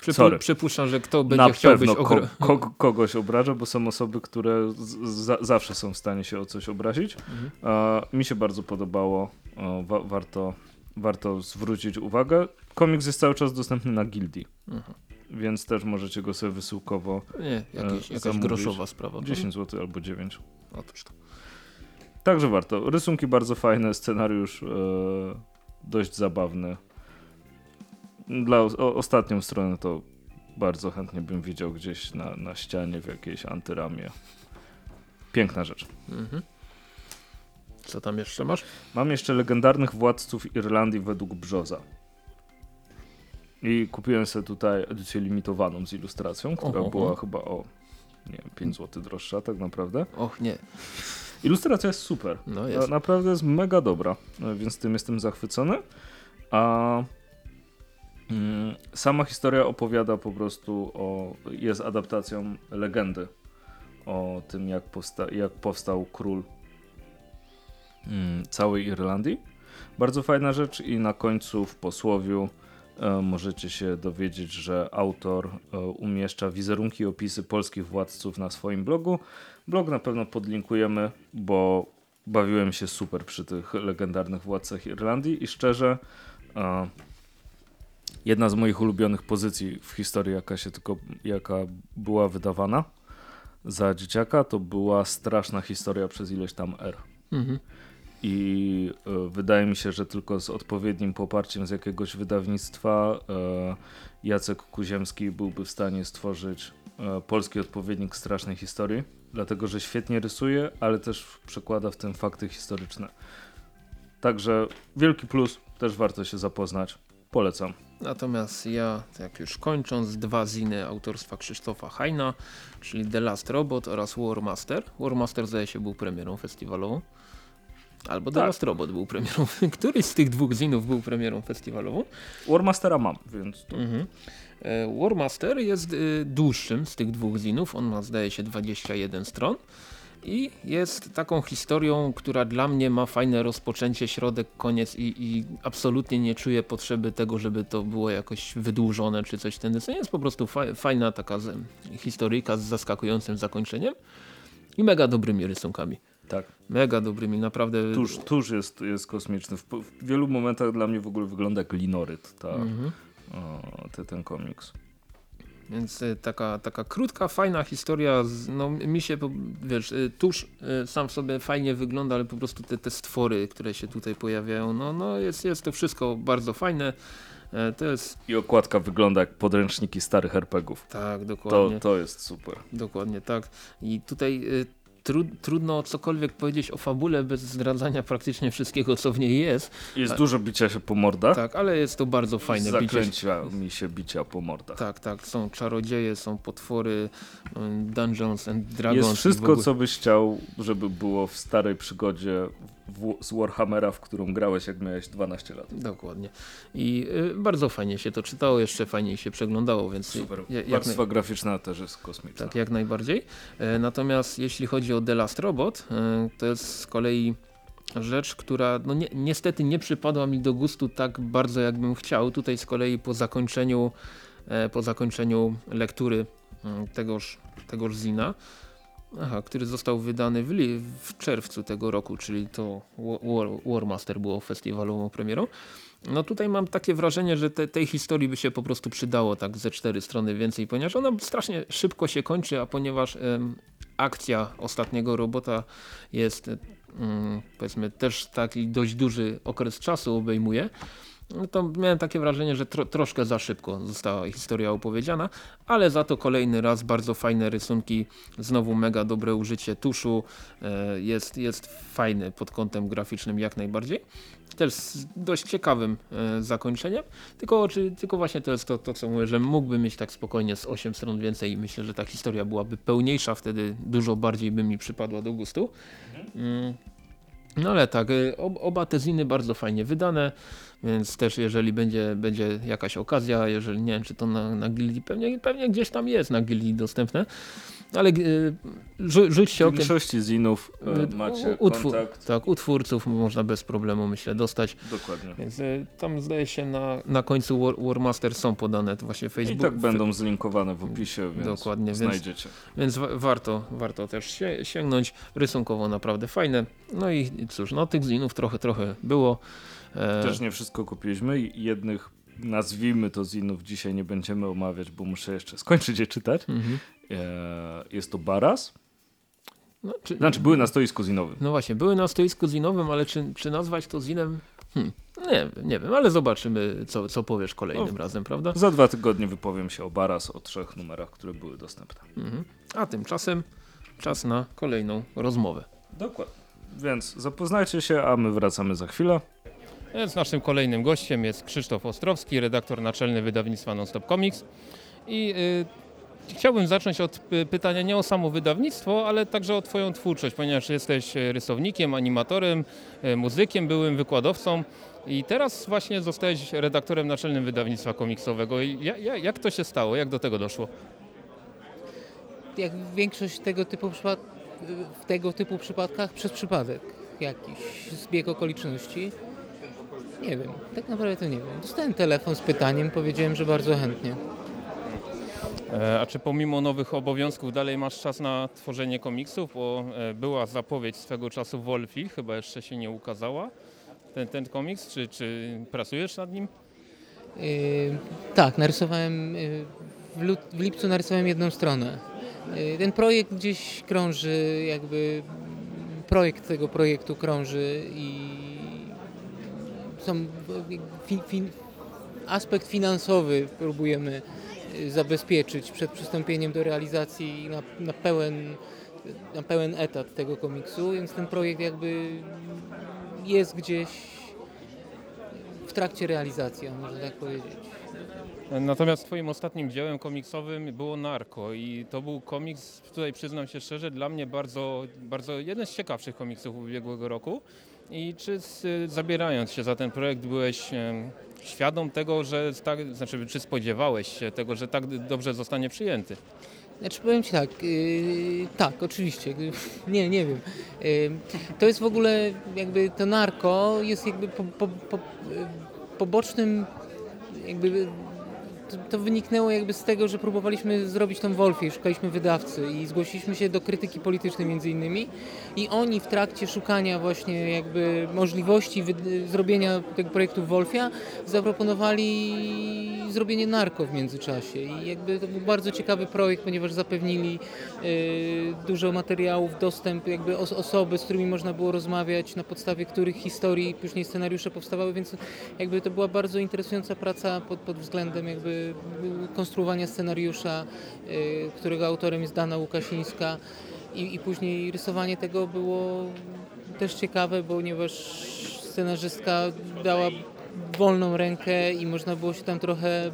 Przypu. Przypuszczam, że kto będzie na chciał być pewno ogro... ko ko kogoś obraża, bo są osoby, które za zawsze są w stanie się o coś obrazić. Mhm. E, mi się bardzo podobało. E, wa warto, warto zwrócić uwagę. Komiks jest cały czas dostępny na Gildii, Mhm. więc też możecie go sobie wysyłkowo Nie, jakieś, E, jakaś zamówić. groszowa sprawa. 10 zł albo 9. Otóż to. Także warto. Rysunki bardzo fajne, scenariusz e, dość zabawny. Dla o, ostatnią stronę to bardzo chętnie bym widział gdzieś na, na ścianie w jakiejś antyramie. Piękna rzecz. Mhm. Co tam jeszcze masz? Mam jeszcze legendarnych władców Irlandii według Brzoza. I kupiłem sobie tutaj edycję limitowaną z ilustracją, która była chyba o nie wiem, 5 zł droższa tak naprawdę. Och nie, Ilustracja jest super. no jest. Na, naprawdę jest mega dobra, e, więc tym jestem zachwycony. A mm, sama historia opowiada po prostu o. jest adaptacją legendy o tym, jak, powsta jak powstał król całej Irlandii. Bardzo fajna rzecz, i na końcu w posłowiu e, możecie się dowiedzieć, że autor e, umieszcza wizerunki i opisy polskich władców na swoim blogu. Blog na pewno podlinkujemy, bo bawiłem się super przy tych legendarnych władcach Irlandii i szczerze e, jedna z moich ulubionych pozycji w historii, jaka się tylko, jaka była wydawana za dzieciaka, to była straszna historia przez ileś tam R. Mhm. I e, wydaje mi się, że tylko z odpowiednim poparciem z jakiegoś wydawnictwa e, Jacek Kuziemski byłby w stanie stworzyć e, polski odpowiednik strasznej historii, dlatego że świetnie rysuje, ale też przekłada w tym fakty historyczne. Także wielki plus, też warto się zapoznać. Polecam. Natomiast ja, tak już kończąc, dwa ziny autorstwa Krzysztofa Hajna, czyli The Last Robot oraz War Master. War Master zdaje się był premierą festiwalową. Albo The Tak. Last Robot był premierą. [laughs] Któryś z tych dwóch zinów był premierą festiwalową. Warmastera mam, więc to Mhm. E, War Master jest y, dłuższym z tych dwóch zinów. On ma zdaje się 21 stron. I jest taką historią, która dla mnie ma fajne rozpoczęcie, środek, koniec i, i absolutnie nie czuję potrzeby tego, żeby to było jakoś wydłużone czy coś w ten deseń. Jest po prostu fa fajna taka z, historyjka z zaskakującym zakończeniem i mega dobrymi rysunkami. Tak. Mega dobrymi, naprawdę. Tuż, tuż jest, jest kosmiczny. W, w wielu momentach dla mnie w ogóle wygląda jak linoryt ta, Mhm. o, te, ten komiks. Więc y, taka, taka krótka, fajna historia, z, no mi się, wiesz, y, tuż y, sam w sobie fajnie wygląda, ale po prostu te, te stwory, które się tutaj pojawiają, no, no jest, jest to wszystko bardzo fajne. E, To jest, I okładka wygląda jak podręczniki starych RPGów. tak, To, dokładnie, to jest super. dokładnie tak. I tutaj y, tru, trudno cokolwiek powiedzieć o fabule bez zdradzania praktycznie wszystkiego, co w niej jest, Jest A- dużo bicia się po mordach. tak, ale jest to bardzo fajne. bicie się- Zaklęcia mi się bicia po mordach. Tak, tak, są czarodzieje, są potwory, y, Dungeons and Dragons. Jest wszystko, ogóle- co byś chciał, żeby było w starej przygodzie w, z Warhammera, w którą grałeś, jak miałeś 12 lat. Dokładnie. I y, bardzo fajnie się to czytało, jeszcze fajniej się przeglądało, więc Super. Warstwa graficzna też jest kosmiczna. tak, jak najbardziej. E, natomiast jeśli chodzi o The Last Robot, e, to jest z kolei rzecz, która no ni niestety nie przypadła mi do gustu tak bardzo, jakbym chciał. Tutaj z kolei po zakończeniu, e, po zakończeniu lektury mm, tegoż, tegoż zina, Aha, który został wydany w, w czerwcu tego roku, czyli to War, Warmaster było festiwalową premierą. No tutaj mam takie wrażenie, że te, tej historii by się po prostu przydało tak ze cztery strony więcej, ponieważ ona strasznie szybko się kończy, a ponieważ em, akcja ostatniego robota jest mm, powiedzmy też taki dość duży okres czasu obejmuje, no to miałem takie wrażenie, że tro, troszkę za szybko została historia opowiedziana, ale za to kolejny raz bardzo fajne rysunki, znowu mega dobre użycie tuszu, e, jest, jest fajny pod kątem graficznym jak najbardziej. Też z dość ciekawym e, zakończeniem, tylko, czy, tylko właśnie to jest to, to, co mówię, że mógłby mieć tak spokojnie z 8 stron więcej i myślę, że ta historia byłaby pełniejsza, wtedy dużo bardziej by mi przypadła do gustu. Mm. No ale tak, y, ob, oba te ziny bardzo fajnie wydane, więc też jeżeli będzie, będzie jakaś okazja, jeżeli nie wiem czy to na, na gildii, pewnie, pewnie gdzieś tam jest na gildii dostępne, ale y, rzu, rzućcie W okiem. większości zinów e, Y, macie utwór- kontakt. Tak, u twórców można bez problemu myślę dostać, Dokładnie. więc y, tam zdaje się na, na końcu War, Warmaster są podane to właśnie I Facebook. tak będą zlinkowane w opisie, więc Dokładnie, więc- znajdziecie. Więc wa warto, warto też się, sięgnąć. Rysunkowo naprawdę fajne. No i cóż, no tych zinów trochę, trochę było. E, Też nie wszystko kupiliśmy i jednych nazwijmy to zinów dzisiaj nie będziemy omawiać, bo muszę jeszcze skończyć je czytać. mhm. E, Jest to Baras. no, czy, Znaczy były na stoisku zinowym. no właśnie, były na stoisku zinowym, ale czy, czy nazwać to zinem? Hmm, nie, nie wiem, ale zobaczymy, co, co powiesz kolejnym No. razem, prawda? Za dwa tygodnie wypowiem się o Baras, o trzech numerach, które były dostępne. Mhm. A tymczasem czas na kolejną rozmowę. Dokładnie. Więc zapoznajcie się, a my wracamy za chwilę. Więc naszym kolejnym gościem jest Krzysztof Ostrowski, redaktor naczelny wydawnictwa Nonstop Comics. I y, chciałbym zacząć od y, pytania nie o samo wydawnictwo, ale także o Twoją twórczość, ponieważ jesteś y, rysownikiem, animatorem, y, muzykiem, byłym wykładowcą. I teraz właśnie zostałeś redaktorem naczelnym wydawnictwa komiksowego. Ja, ja, jak to się stało? Jak do tego doszło? jak większość tego typu, w tego typu przypadkach przez przypadek jakiś zbieg okoliczności. Nie wiem, tak naprawdę to nie wiem. Dostałem telefon z pytaniem, powiedziałem, że bardzo chętnie. E, A czy pomimo nowych obowiązków dalej masz czas na tworzenie komiksów? Bo e, była zapowiedź swego czasu Wolfi, chyba jeszcze się nie ukazała. Ten, ten komiks, czy, czy pracujesz nad nim? Yy, tak, narysowałem, yy, w, lut, w lipcu narysowałem jedną stronę. Yy, ten projekt gdzieś krąży, jakby mm, projekt tego projektu krąży i są fi, fi, aspekt finansowy próbujemy yy, zabezpieczyć przed przystąpieniem do realizacji na, na, pełen, na pełen etat tego komiksu, więc ten projekt jakby jest gdzieś w trakcie realizacji, można tak powiedzieć. Natomiast twoim ostatnim dziełem komiksowym było Narko i to był komiks, tutaj przyznam się szczerze, dla mnie bardzo, bardzo jeden z ciekawszych komiksów ubiegłego roku. I czy z, zabierając się za ten projekt byłeś świadom tego, że tak, znaczy czy spodziewałeś się tego, że tak dobrze zostanie przyjęty? Znaczy powiem Ci tak, yy, tak, oczywiście, [laughs] nie, nie wiem. Yy, to jest w ogóle jakby to narko jest jakby po, po, po, yy, pobocznym jakby to, wyniknęło jakby z tego, że próbowaliśmy zrobić tą Wolfię, szukaliśmy wydawcy i zgłosiliśmy się do krytyki politycznej między innymi. I oni w trakcie szukania właśnie jakby możliwości zrobienia tego projektu Wolfia zaproponowali zrobienie narko w międzyczasie. I jakby to był bardzo ciekawy projekt, ponieważ zapewnili y, dużo materiałów, dostęp jakby os- osoby, z którymi można było rozmawiać, na podstawie których historii później scenariusze powstawały, więc jakby to była bardzo interesująca praca pod, pod względem jakby konstruowania scenariusza, y, którego autorem jest Dana Łukasińska i, i później rysowanie tego było też ciekawe, ponieważ scenarzystka dała wolną rękę i można było się tam trochę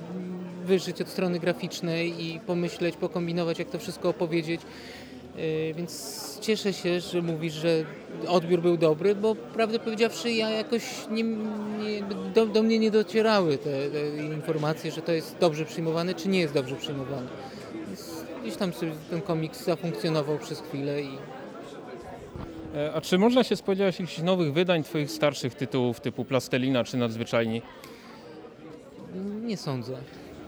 wyżyć od strony graficznej i pomyśleć, pokombinować, jak to wszystko opowiedzieć. Yy, Więc cieszę się, że mówisz, że odbiór był dobry, bo prawdę powiedziawszy, ja jakoś nie, nie, do, do mnie nie docierały te, te informacje, że to jest dobrze przyjmowane, czy nie jest dobrze przyjmowane. Więc gdzieś tam sobie ten komiks zafunkcjonował przez chwilę i E, A czy można się spodziewać jakichś nowych wydań twoich starszych tytułów typu Plastelina czy Nadzwyczajni? Nie sądzę.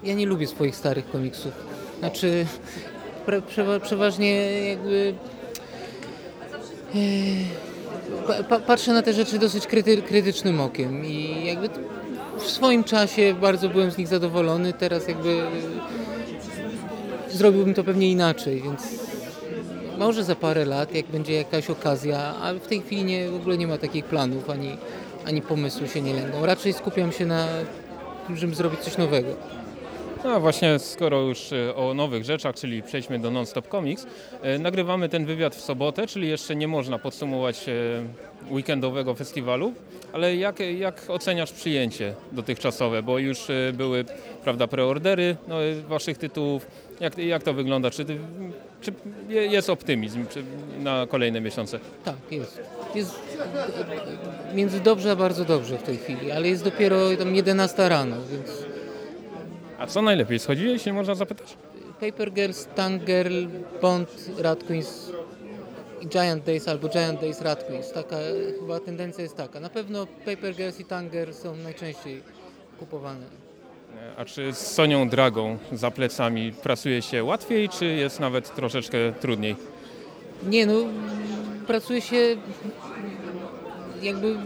Ja nie lubię swoich starych komiksów. Znaczy, przeważnie jakby e, pa, pa, patrzę na te rzeczy dosyć kryty, krytycznym okiem i jakby w swoim czasie bardzo byłem z nich zadowolony, teraz jakby zrobiłbym to pewnie inaczej, więc może za parę lat, jak będzie jakaś okazja, a w tej chwili nie, w ogóle nie ma takich planów, ani, ani pomysłu się nie lęgą. Raczej skupiam się na tym, żeby zrobić coś nowego. No właśnie, skoro już e, o nowych rzeczach, czyli przejdźmy do Non-Stop Comics, e, nagrywamy ten wywiad w sobotę, czyli jeszcze nie można podsumować e, weekendowego festiwalu, ale jak, jak oceniasz przyjęcie dotychczasowe, bo już były prawda, preordery no, waszych tytułów, jak, jak to wygląda, czy, czy je- jest optymizm czy na kolejne miesiące? Tak, jest. Jest między dobrze a bardzo dobrze w tej chwili, ale jest dopiero tam 11 rano, więc A co najlepiej schodzi, jeśli można zapytać? Paper Girls, Tank Girl, Bond, Rat Queens i Giant Days albo Giant Days Rat Queens. Taka chyba tendencja jest taka. Na pewno Paper Girls i Tank Girl są najczęściej kupowane. A czy z Sonią Dragą za plecami pracuje się łatwiej, czy jest nawet troszeczkę trudniej? Nie no, pracuje się jakby,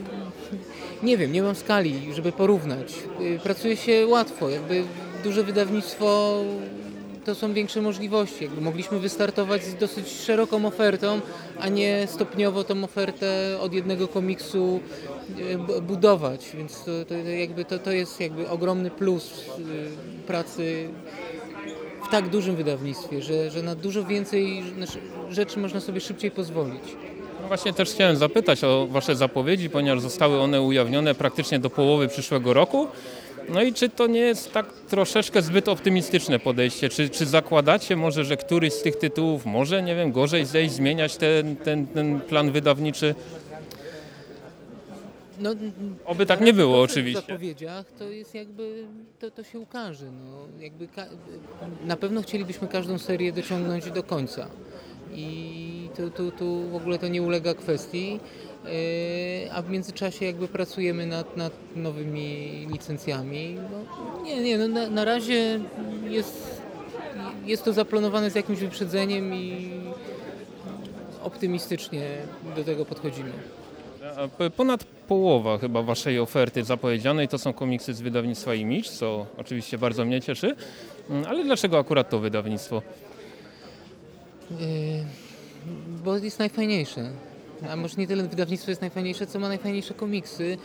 nie wiem, nie mam skali, żeby porównać. Y, Pracuje się łatwo, jakby duże wydawnictwo to są większe możliwości. Jakby mogliśmy wystartować z dosyć szeroką ofertą, a nie stopniowo tą ofertę od jednego komiksu bu- budować, więc to, to, jakby to, to jest jakby ogromny plus y, pracy w tak dużym wydawnictwie, że, że na dużo więcej rzeczy można sobie szybciej pozwolić. No właśnie też chciałem zapytać o Wasze zapowiedzi, ponieważ zostały one ujawnione praktycznie do połowy przyszłego roku. No i czy to nie jest tak troszeczkę zbyt optymistyczne podejście? Czy, czy zakładacie może, że któryś z tych tytułów może, nie wiem, gorzej zejść, zmieniać ten, ten, ten plan wydawniczy? No, Oby tak nie było oczywiście. W zapowiedziach to jest jakby, to, to się ukaże. No, jakby na pewno chcielibyśmy każdą serię dociągnąć do końca. I tu, tu, tu w ogóle to nie ulega kwestii. Yy, A w międzyczasie jakby pracujemy nad, nad nowymi licencjami. No, nie, nie, no na, na razie jest, jest to zaplanowane z jakimś wyprzedzeniem i optymistycznie do tego podchodzimy. Ponad połowa chyba Waszej oferty zapowiedzianej to są komiksy z wydawnictwa Image, co oczywiście bardzo mnie cieszy. Mm, Ale dlaczego akurat to wydawnictwo? Yy, bo jest najfajniejsze. A może nie tyle wydawnictwo jest najfajniejsze, co ma najfajniejsze komiksy.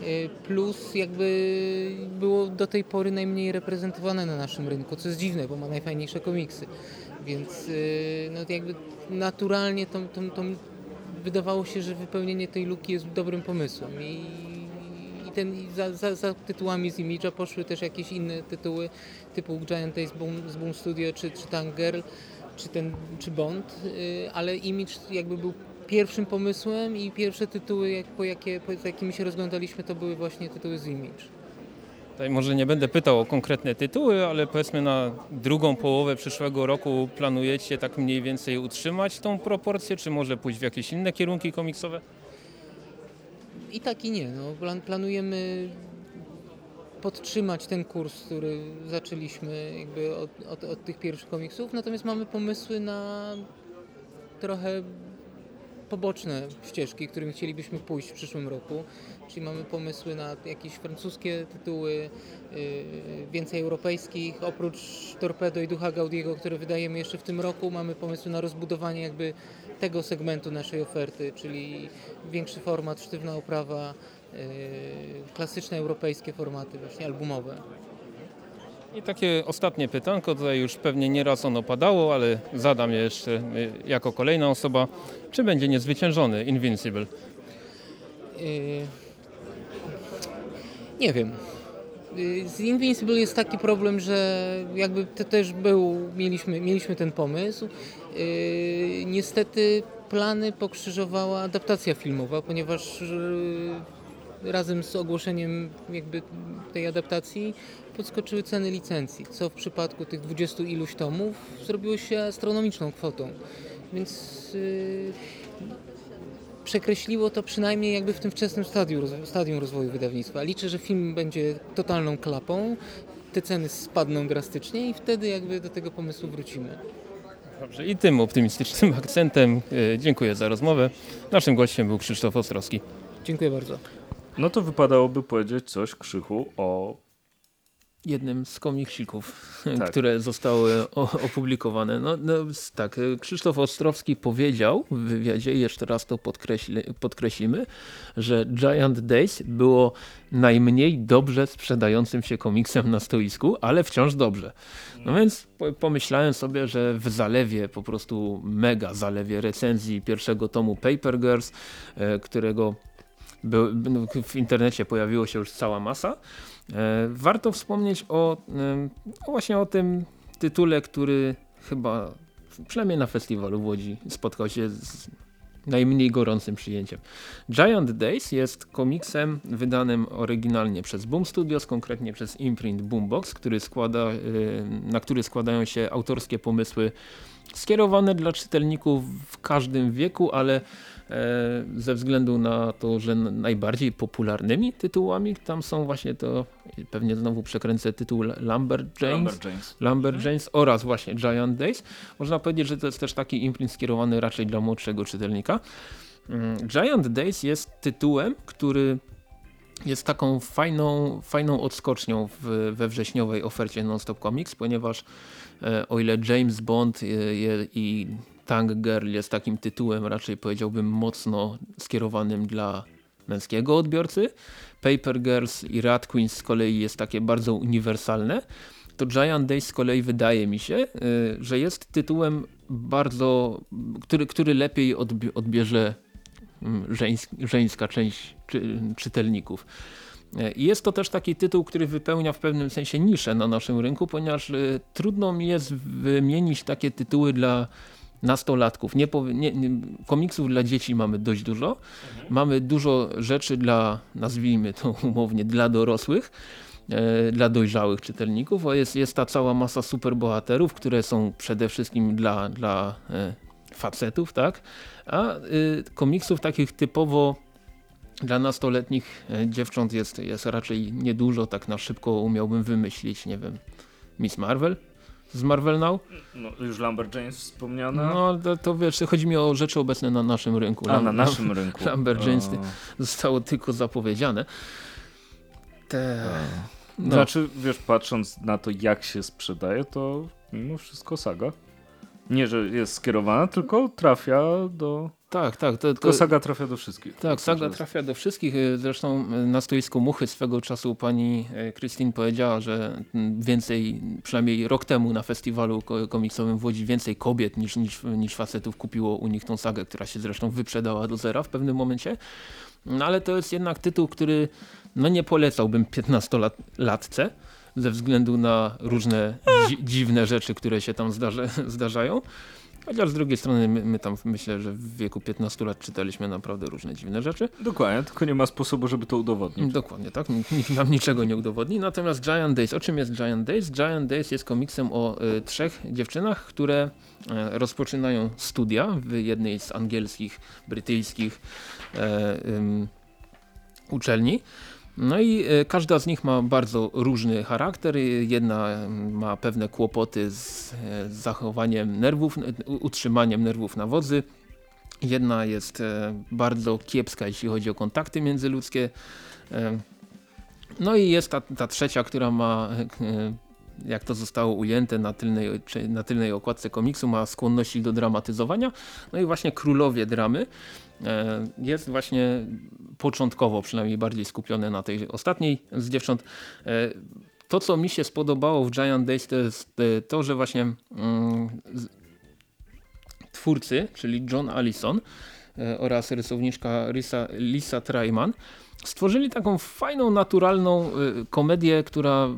Yy, Plus jakby było do tej pory najmniej reprezentowane na naszym rynku, co jest dziwne, bo ma najfajniejsze komiksy. Więc yy, no jakby naturalnie to, to, to wydawało się, że wypełnienie tej luki jest dobrym pomysłem. I, i ten, i za, za, za tytułami z Image'a poszły też jakieś inne tytuły typu Giant Boom, z Boom Studio czy, czy Tank Girl czy, ten, czy Bond, y, ale Image jakby był pierwszym pomysłem i pierwsze tytuły, jak, po, jakie, po, jakimi się rozglądaliśmy, to były właśnie tytuły z Image. Tutaj może nie będę pytał o konkretne tytuły, ale powiedzmy na drugą połowę przyszłego roku planujecie tak mniej więcej utrzymać tą proporcję, czy może pójść w jakieś inne kierunki komiksowe? I tak i nie. No, plan, planujemy podtrzymać ten kurs, który zaczęliśmy jakby od, od, od tych pierwszych komiksów, natomiast mamy pomysły na trochę poboczne ścieżki, którymi chcielibyśmy pójść w przyszłym roku. Czyli mamy pomysły na jakieś francuskie tytuły, yy, więcej europejskich. Oprócz Torpedo i Ducha Gaudiego, które wydajemy jeszcze w tym roku, mamy pomysły na rozbudowanie jakby tego segmentu naszej oferty, czyli większy format, sztywna oprawa, yy, klasyczne europejskie formaty właśnie albumowe. I takie ostatnie pytanko, tutaj już pewnie nieraz ono padało, ale zadam je jeszcze y, jako kolejna osoba. Czy będzie niezwyciężony Invincible? Yy, Nie wiem. Yy, Z Invincible jest taki problem, że jakby to też był, mieliśmy, mieliśmy ten pomysł. Yy, Niestety plany pokrzyżowała adaptacja filmowa, ponieważ yy, razem z ogłoszeniem jakby tej adaptacji podskoczyły ceny licencji, co w przypadku tych dwudziestu iluś tomów zrobiło się astronomiczną kwotą. Więc yy, przekreśliło to przynajmniej jakby w tym wczesnym stadium, stadium rozwoju wydawnictwa. Liczę, że film będzie totalną klapą, te ceny spadną drastycznie i wtedy jakby do tego pomysłu wrócimy. Dobrze, I tym optymistycznym [laughs] akcentem e, dziękuję za rozmowę. Naszym gościem był Krzysztof Ostrowski. Dziękuję bardzo. No to wypadałoby powiedzieć coś Krzychu o jednym z komiksików, Tak. [laughs] które zostały opublikowane. No, no tak, e, Krzysztof Ostrowski powiedział w wywiadzie, jeszcze raz to podkreśli, podkreślimy, że Giant Days było najmniej dobrze sprzedającym się komiksem na stoisku, ale wciąż dobrze. No więc po- pomyślałem sobie, że w zalewie, po prostu mega zalewie recenzji pierwszego tomu Paper Girls, e, którego był, no, w internecie pojawiło się już cała masa, Warto wspomnieć o, em, o właśnie o tym tytule, który chyba przynajmniej na festiwalu w Łodzi spotkał się z najmniej gorącym przyjęciem. Giant Days jest komiksem wydanym oryginalnie przez Boom Studios, konkretnie przez imprint Boombox, który składa, y, na który składają się autorskie pomysły skierowane dla czytelników w każdym wieku, ale e, ze względu na to, że najbardziej popularnymi tytułami tam są właśnie to, pewnie znowu przekręcę tytuł Lumberjanes, Lumberjanes. Lumberjanes oraz właśnie Giant Days. Można powiedzieć, że to jest też taki imprint skierowany raczej dla młodszego czytelnika. Mm, Giant Days jest tytułem, który jest taką fajną, fajną odskocznią w, we wrześniowej ofercie Non-Stop Comics, ponieważ e, o ile James Bond e, i Tank Girl jest takim tytułem raczej powiedziałbym mocno skierowanym dla męskiego odbiorcy, Paper Girls i Rat Queens z kolei jest takie bardzo uniwersalne, to Giant Days z kolei wydaje mi się, y, że jest tytułem bardzo, który, który lepiej odbi- odbierze mm, żeńs żeńska część czy czytelników. I jest to też taki tytuł, który wypełnia w pewnym sensie niszę na naszym rynku, ponieważ y, trudno mi jest wymienić takie tytuły dla nastolatków. Nie, nie, nie, komiksów dla dzieci mamy dość dużo. Mamy dużo rzeczy dla, nazwijmy to [laughs] umownie, dla dorosłych, e, dla dojrzałych czytelników, a jest, jest ta cała masa superbohaterów, które są przede wszystkim dla, dla e, facetów, tak? A y, komiksów takich typowo dla nastoletnich e, dziewcząt jest, jest raczej niedużo, tak na szybko umiałbym wymyślić, nie wiem, Miss Marvel z Marvel Now. No, już Lumberjanes wspomniana. No, to, to wiesz, chodzi mi o rzeczy obecne na naszym rynku. A, Lam- na naszym rynku. Lumberjanes O. zostało tylko zapowiedziane. Te... No. Znaczy, wiesz, patrząc na to, jak się sprzedaje, to mimo wszystko saga. Nie, że jest skierowana, tylko trafia do... Tak, tak. To, Tylko to, saga trafia do wszystkich. tak, saga trafia do wszystkich. Y, Zresztą y, na stoisku Muchy swego czasu pani y, Christine powiedziała, że mm, więcej, przynajmniej rok temu na festiwalu ko- komiksowym w Łodzi więcej kobiet niż, niż, niż facetów kupiło u nich tą sagę, która się zresztą wyprzedała do zera w pewnym momencie. No ale to jest jednak tytuł, który no nie polecałbym 15-latce ze względu na różne dzi dziwne rzeczy, które się tam zdarza [laughs] zdarzają. Chociaż z drugiej strony my, my tam myślę, że w wieku 15 lat czytaliśmy naprawdę różne dziwne rzeczy. Dokładnie, tylko nie ma sposobu, żeby to udowodnić. Dokładnie, tak. Nikt nam niczego nie udowodni. Natomiast Giant Days, o czym jest Giant Days? Giant Days jest komiksem o y, trzech dziewczynach, które e, rozpoczynają studia w jednej z angielskich, brytyjskich ym, uczelni. No i e, każda z nich ma bardzo różny charakter. Jedna mm, ma pewne kłopoty z, e, zachowaniem nerwów, utrzymaniem nerwów na wodzy. Jedna jest e, bardzo kiepska, jeśli chodzi o kontakty międzyludzkie. No i jest ta, ta trzecia, która ma, jak to zostało ujęte na tylnej, na tylnej okładce komiksu, ma skłonności do dramatyzowania. No i właśnie królowie dramy jest właśnie początkowo przynajmniej bardziej skupione na tej ostatniej z dziewcząt. E, To, co mi się spodobało w Giant Days, to jest e, to, że właśnie mm, twórcy, czyli John Allison e, oraz rysowniczka Lisa, Lisa Treiman stworzyli taką fajną, naturalną e, komedię, która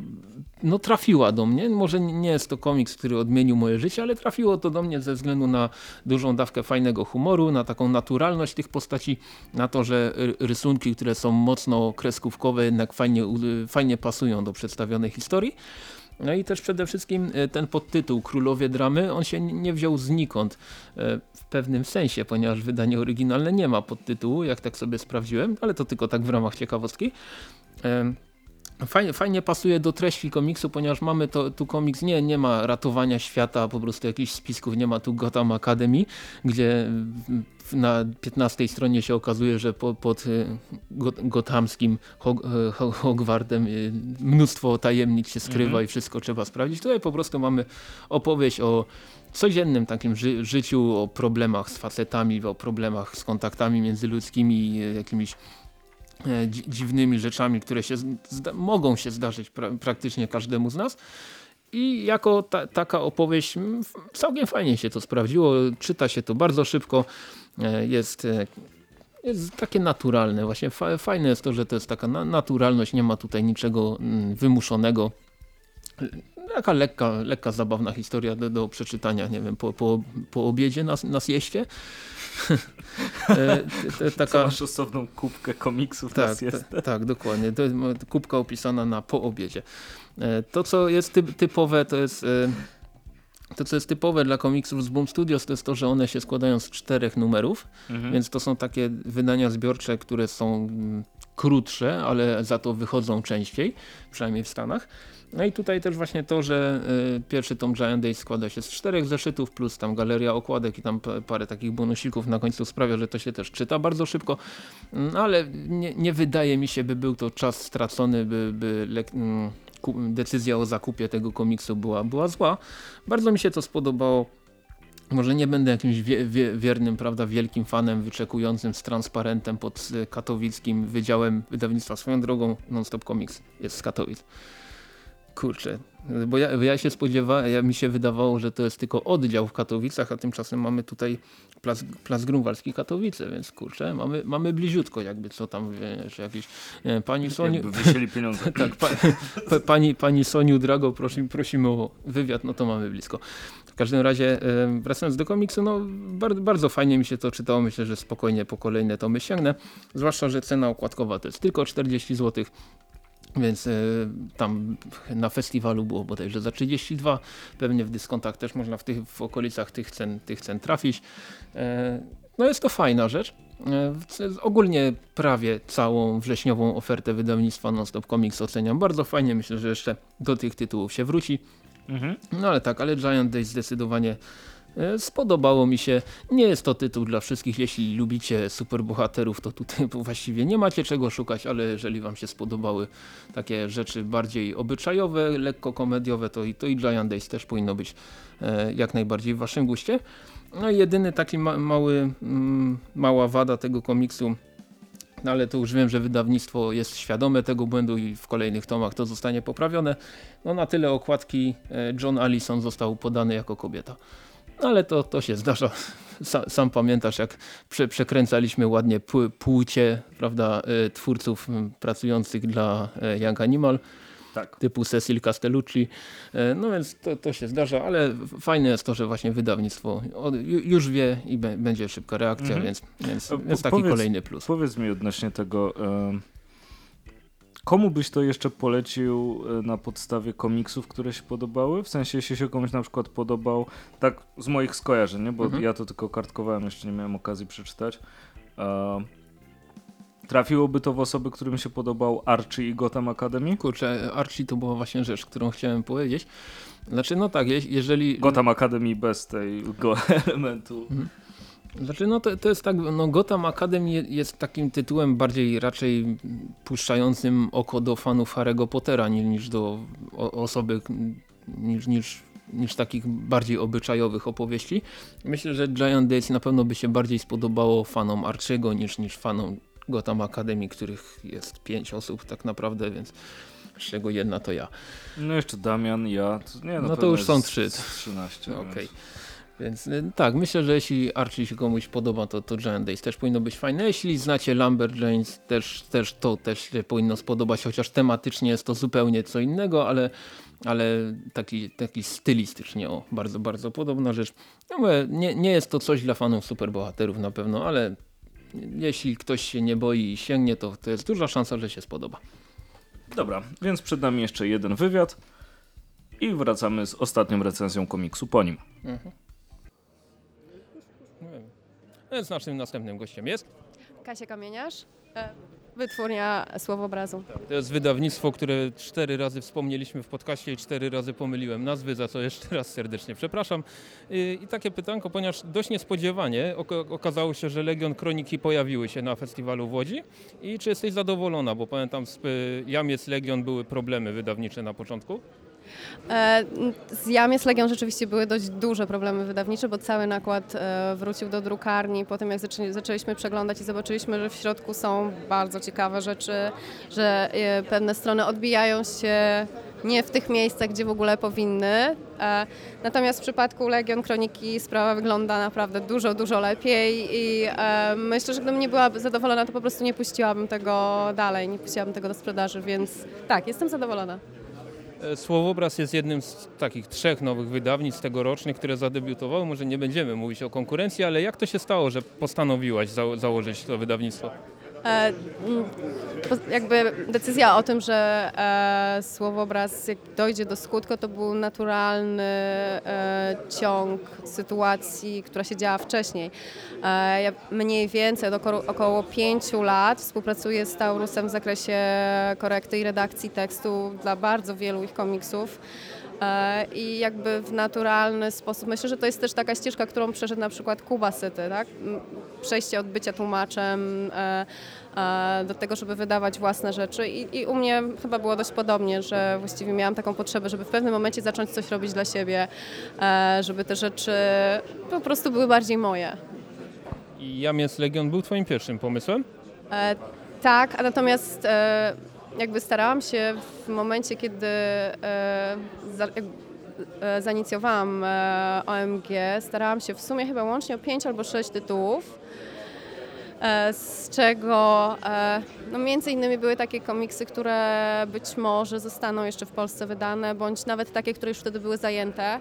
no, trafiła do mnie. Może nie jest to komiks, który odmienił moje życie, ale trafiło to do mnie ze względu na dużą dawkę fajnego humoru, na taką naturalność tych postaci, na to, że ry- rysunki, które są mocno kreskówkowe, jednak fajnie, fajnie pasują do przedstawionej historii. No i też przede wszystkim e, ten podtytuł Królowie Dramy, on się nie wziął znikąd e, w pewnym sensie, ponieważ wydanie oryginalne nie ma podtytułu, jak tak sobie sprawdziłem, ale to tylko tak w ramach ciekawostki. Fajnie, fajnie pasuje do treści komiksu, ponieważ mamy to, tu komiks, nie, nie ma ratowania świata, po prostu jakichś spisków, nie ma tu Gotham Academy, gdzie na 15 stronie się okazuje, że po, pod y, go- gothamskim y, Ho- Hogwartem y, mnóstwo tajemnic się skrywa i wszystko trzeba sprawdzić. Tutaj po prostu mamy opowieść o codziennym takim ży życiu, o problemach z facetami, o problemach z kontaktami międzyludzkimi, jakimiś dziwnymi rzeczami, które się mogą się zdarzyć pra praktycznie każdemu z nas. I jako ta, taka opowieść całkiem fajnie się to sprawdziło. Czyta się to bardzo szybko. E, Jest, e, jest takie naturalne. Właśnie fa fajne jest to, że to jest taka na naturalność. Nie ma tutaj niczego mm, wymuszonego. Taka lekka, lekka zabawna historia do, do przeczytania, nie wiem, po, po, po obiedzie na, na sieście. [laughs] E, Co taka, masz osobną kubkę komiksów tak, ta- tak, dokładnie. To jest kubka opisana na po obiedzie. E, To, co jest typ, typowe, to jest. e, To, co jest typowe dla komiksów z Boom Studios, to jest to, że one się składają z czterech numerów, Mhm. więc to są takie wydania zbiorcze, które są mm, krótsze, ale za to wychodzą częściej, przynajmniej w Stanach. No i tutaj też właśnie to, że y, pierwszy tom Giant Days składa się z czterech zeszytów, plus tam galeria okładek i tam pa- parę takich bonusików na końcu sprawia, że to się też czyta bardzo szybko, Mm, ale nie, nie wydaje mi się, by był to czas stracony, by, by mm, decyzja o zakupie tego komiksu była, była zła. Bardzo mi się to spodobało. Może nie będę jakimś wie, wie, wiernym, prawda, wielkim fanem wyczekującym z transparentem pod y, katowickim wydziałem wydawnictwa. Swoją drogą Non-Stop Comics jest z Katowic. Kurczę, bo ja, ja się spodziewałem, ja mi się wydawało, że to jest tylko oddział w Katowicach, a tymczasem mamy tutaj Plac, Plac Grunwaldzki Katowice, więc kurczę, mamy, mamy bliziutko jakby co tam, wiesz, jakieś nie, pani Soniu, Jakby pieniądze. [laughs] tak, pa, pa, pani, pani Soniu Drago, prosimy, prosimy o wywiad, no to mamy blisko. W każdym razie, e, wracając do komiksu, no bardzo, bardzo fajnie mi się to czytało, myślę, że spokojnie po kolejne tomy sięgnę, zwłaszcza, że cena okładkowa to jest tylko 40 zł, więc e, tam na festiwalu było bodajże za 32, pewnie w dyskontach też można w, tych, w okolicach tych cen, tych cen trafić. E, no jest to fajna rzecz. E, Ogólnie prawie całą wrześniową ofertę wydawnictwa Non-Stop Comics oceniam bardzo fajnie. Myślę, że jeszcze do tych tytułów się wróci. Mhm. No ale tak, ale Giant Days zdecydowanie spodobało mi się. Nie jest to tytuł dla wszystkich. Jeśli lubicie superbohaterów, to tutaj [laughs] właściwie nie macie czego szukać, ale jeżeli wam się spodobały takie rzeczy bardziej obyczajowe, lekko komediowe, to i, to i Giant Days też powinno być e, jak najbardziej w waszym guście. No i jedyny taki ma mały, mm, mała wada tego komiksu, no ale to już wiem, że wydawnictwo jest świadome tego błędu i w kolejnych tomach to zostanie poprawione. No na tyle okładki e, John Allison został podany jako kobieta. No ale to, to się zdarza. Sam, sam pamiętasz, jak prze, przekręcaliśmy ładnie pł- płcie prawda, e, twórców m, pracujących dla e, Young Animal Tak. typu Cecil Castellucci. No więc to, to się zdarza, ale fajne jest to, że właśnie wydawnictwo już wie i będzie szybka reakcja, Mhm. więc, więc, więc taki powiedz- kolejny plus. Powiedz mi odnośnie tego, em, komu byś to jeszcze polecił e, na podstawie komiksów, które się podobały? W sensie, jeśli się komuś na przykład podobał, tak z moich skojarzeń, nie? bo Mhm. ja to tylko kartkowałem, jeszcze nie miałem okazji przeczytać. Trafiłoby to w osoby, którym się podobał Archie i Gotham Academy? Kurczę, Archie to była właśnie rzecz, którą chciałem powiedzieć. Znaczy, no tak, je- jeżeli... Gotham Academy bez tego [laughs] elementu. Znaczy, no to, to jest tak, no Gotham Academy je- jest takim tytułem bardziej raczej puszczającym oko do fanów Harry'ego Pottera ni- niż do osoby, niż, niż, niż takich bardziej obyczajowych opowieści. Myślę, że Giant Days na pewno by się bardziej spodobało fanom Archiego niż, niż fanom Gotham Academy, których jest pięć osób tak naprawdę, więc z czego jedna to ja. No jeszcze Damian, ja. Nie, No to już są trzy. z 13. Okej. więc- Więc y, tak, myślę, że jeśli Archie się komuś podoba, to, to Giant Days też powinno być fajne. Jeśli znacie Lumberjanes, też, też to też się powinno spodobać, chociaż tematycznie jest to zupełnie co innego, ale, ale taki, taki stylistycznie o, bardzo, bardzo podobna rzecz. No, nie, nie jest to coś dla fanów superbohaterów na pewno, ale jeśli ktoś się nie boi i sięgnie, to, to jest duża szansa, że się spodoba. Dobra, więc przed nami jeszcze jeden wywiad i wracamy z ostatnią recenzją komiksu po nim. Więc naszym następnym gościem jest Kasia Kamieniarz. E, wytwórnia słowobrazu. To jest wydawnictwo, które cztery razy wspomnieliśmy w podcaście i cztery razy pomyliłem nazwy, za co jeszcze raz serdecznie przepraszam. I, takie pytanko, ponieważ dość niespodziewanie okazało się, że Legion Kroniki pojawiły się na festiwalu w Łodzi. I czy jesteś zadowolona? Bo pamiętam, z y, Jamiec Legion były problemy wydawnicze na początku. E, Z Jamies Legion rzeczywiście były dość duże problemy wydawnicze, bo cały nakład e, wrócił do drukarni. Potem jak zaczęli, zaczęliśmy przeglądać i zobaczyliśmy, że w środku są bardzo ciekawe rzeczy, że e, pewne strony odbijają się nie w tych miejscach, gdzie w ogóle powinny. Natomiast w przypadku Legion Kroniki sprawa wygląda naprawdę dużo, dużo lepiej i myślę, że gdybym nie była zadowolona, to po prostu nie puściłabym tego dalej, nie puściłabym tego do sprzedaży, więc tak, jestem zadowolona. E, Słowobraz jest jednym z takich trzech nowych wydawnictw tegorocznych, które zadebiutowały. Może nie będziemy mówić o konkurencji, ale jak to się stało, że postanowiłaś za- założyć to wydawnictwo? E, jakby decyzja o tym, że e, słowobraz jak dojdzie do skutku, to był naturalny e, ciąg sytuacji, która się działa wcześniej. Ja mniej więcej od około pięciu lat współpracuję z Taurusem w zakresie korekty i redakcji tekstu dla bardzo wielu ich komiksów. E, I jakby w naturalny sposób, myślę, że to jest też taka ścieżka, którą przeszedł na przykład Kuba Syty, tak? Przejście od bycia tłumaczem e, e, do tego, żeby wydawać własne rzeczy I, i u mnie chyba było dość podobnie, że właściwie miałam taką potrzebę, żeby w pewnym momencie zacząć coś robić dla siebie, żeby te rzeczy po prostu były bardziej moje. I Jamiec Legion był twoim pierwszym pomysłem? E, tak, natomiast e, jakby starałam się w momencie, kiedy e, e, zainicjowałam e, OMG, starałam się w sumie chyba łącznie o pięć albo sześć tytułów. Z czego no między innymi były takie komiksy, które być może zostaną jeszcze w Polsce wydane, bądź nawet takie, które już wtedy były zajęte.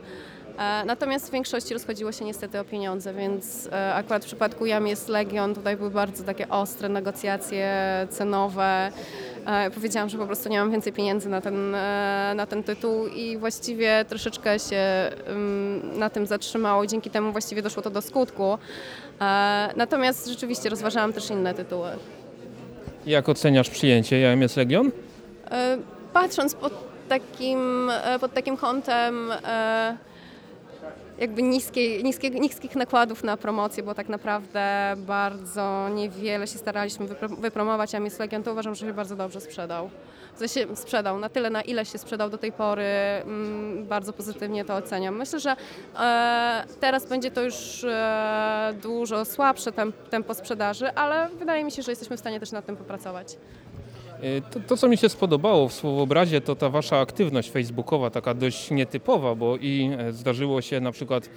E, Natomiast w większości rozchodziło się niestety o pieniądze, więc e, akurat w przypadku Jam jest Legion, tutaj były bardzo takie ostre negocjacje cenowe. E, Powiedziałam, że po prostu nie mam więcej pieniędzy na ten, na ten tytuł i właściwie troszeczkę się ym, na tym zatrzymało. Dzięki temu właściwie doszło to do skutku. Natomiast rzeczywiście rozważałam też inne tytuły. Jak oceniasz przyjęcie Jamiec Legion? Patrząc pod takim, pod takim kątem jakby niskiej, niskie, niskich nakładów na promocję, bo tak naprawdę bardzo niewiele się staraliśmy wypro- wypromować, a Miss Legion to uważam, że się bardzo dobrze sprzedał. W sprzedał na tyle, na ile się sprzedał do tej pory, mm, bardzo pozytywnie to oceniam. Myślę, że e, teraz będzie to już e, dużo słabsze tem, tempo sprzedaży, ale wydaje mi się, że jesteśmy w stanie też nad tym popracować. Y, To, to, co mi się spodobało w Słowobrazie, to ta wasza aktywność facebookowa, taka dość nietypowa, bo i e, zdarzyło się na przykład,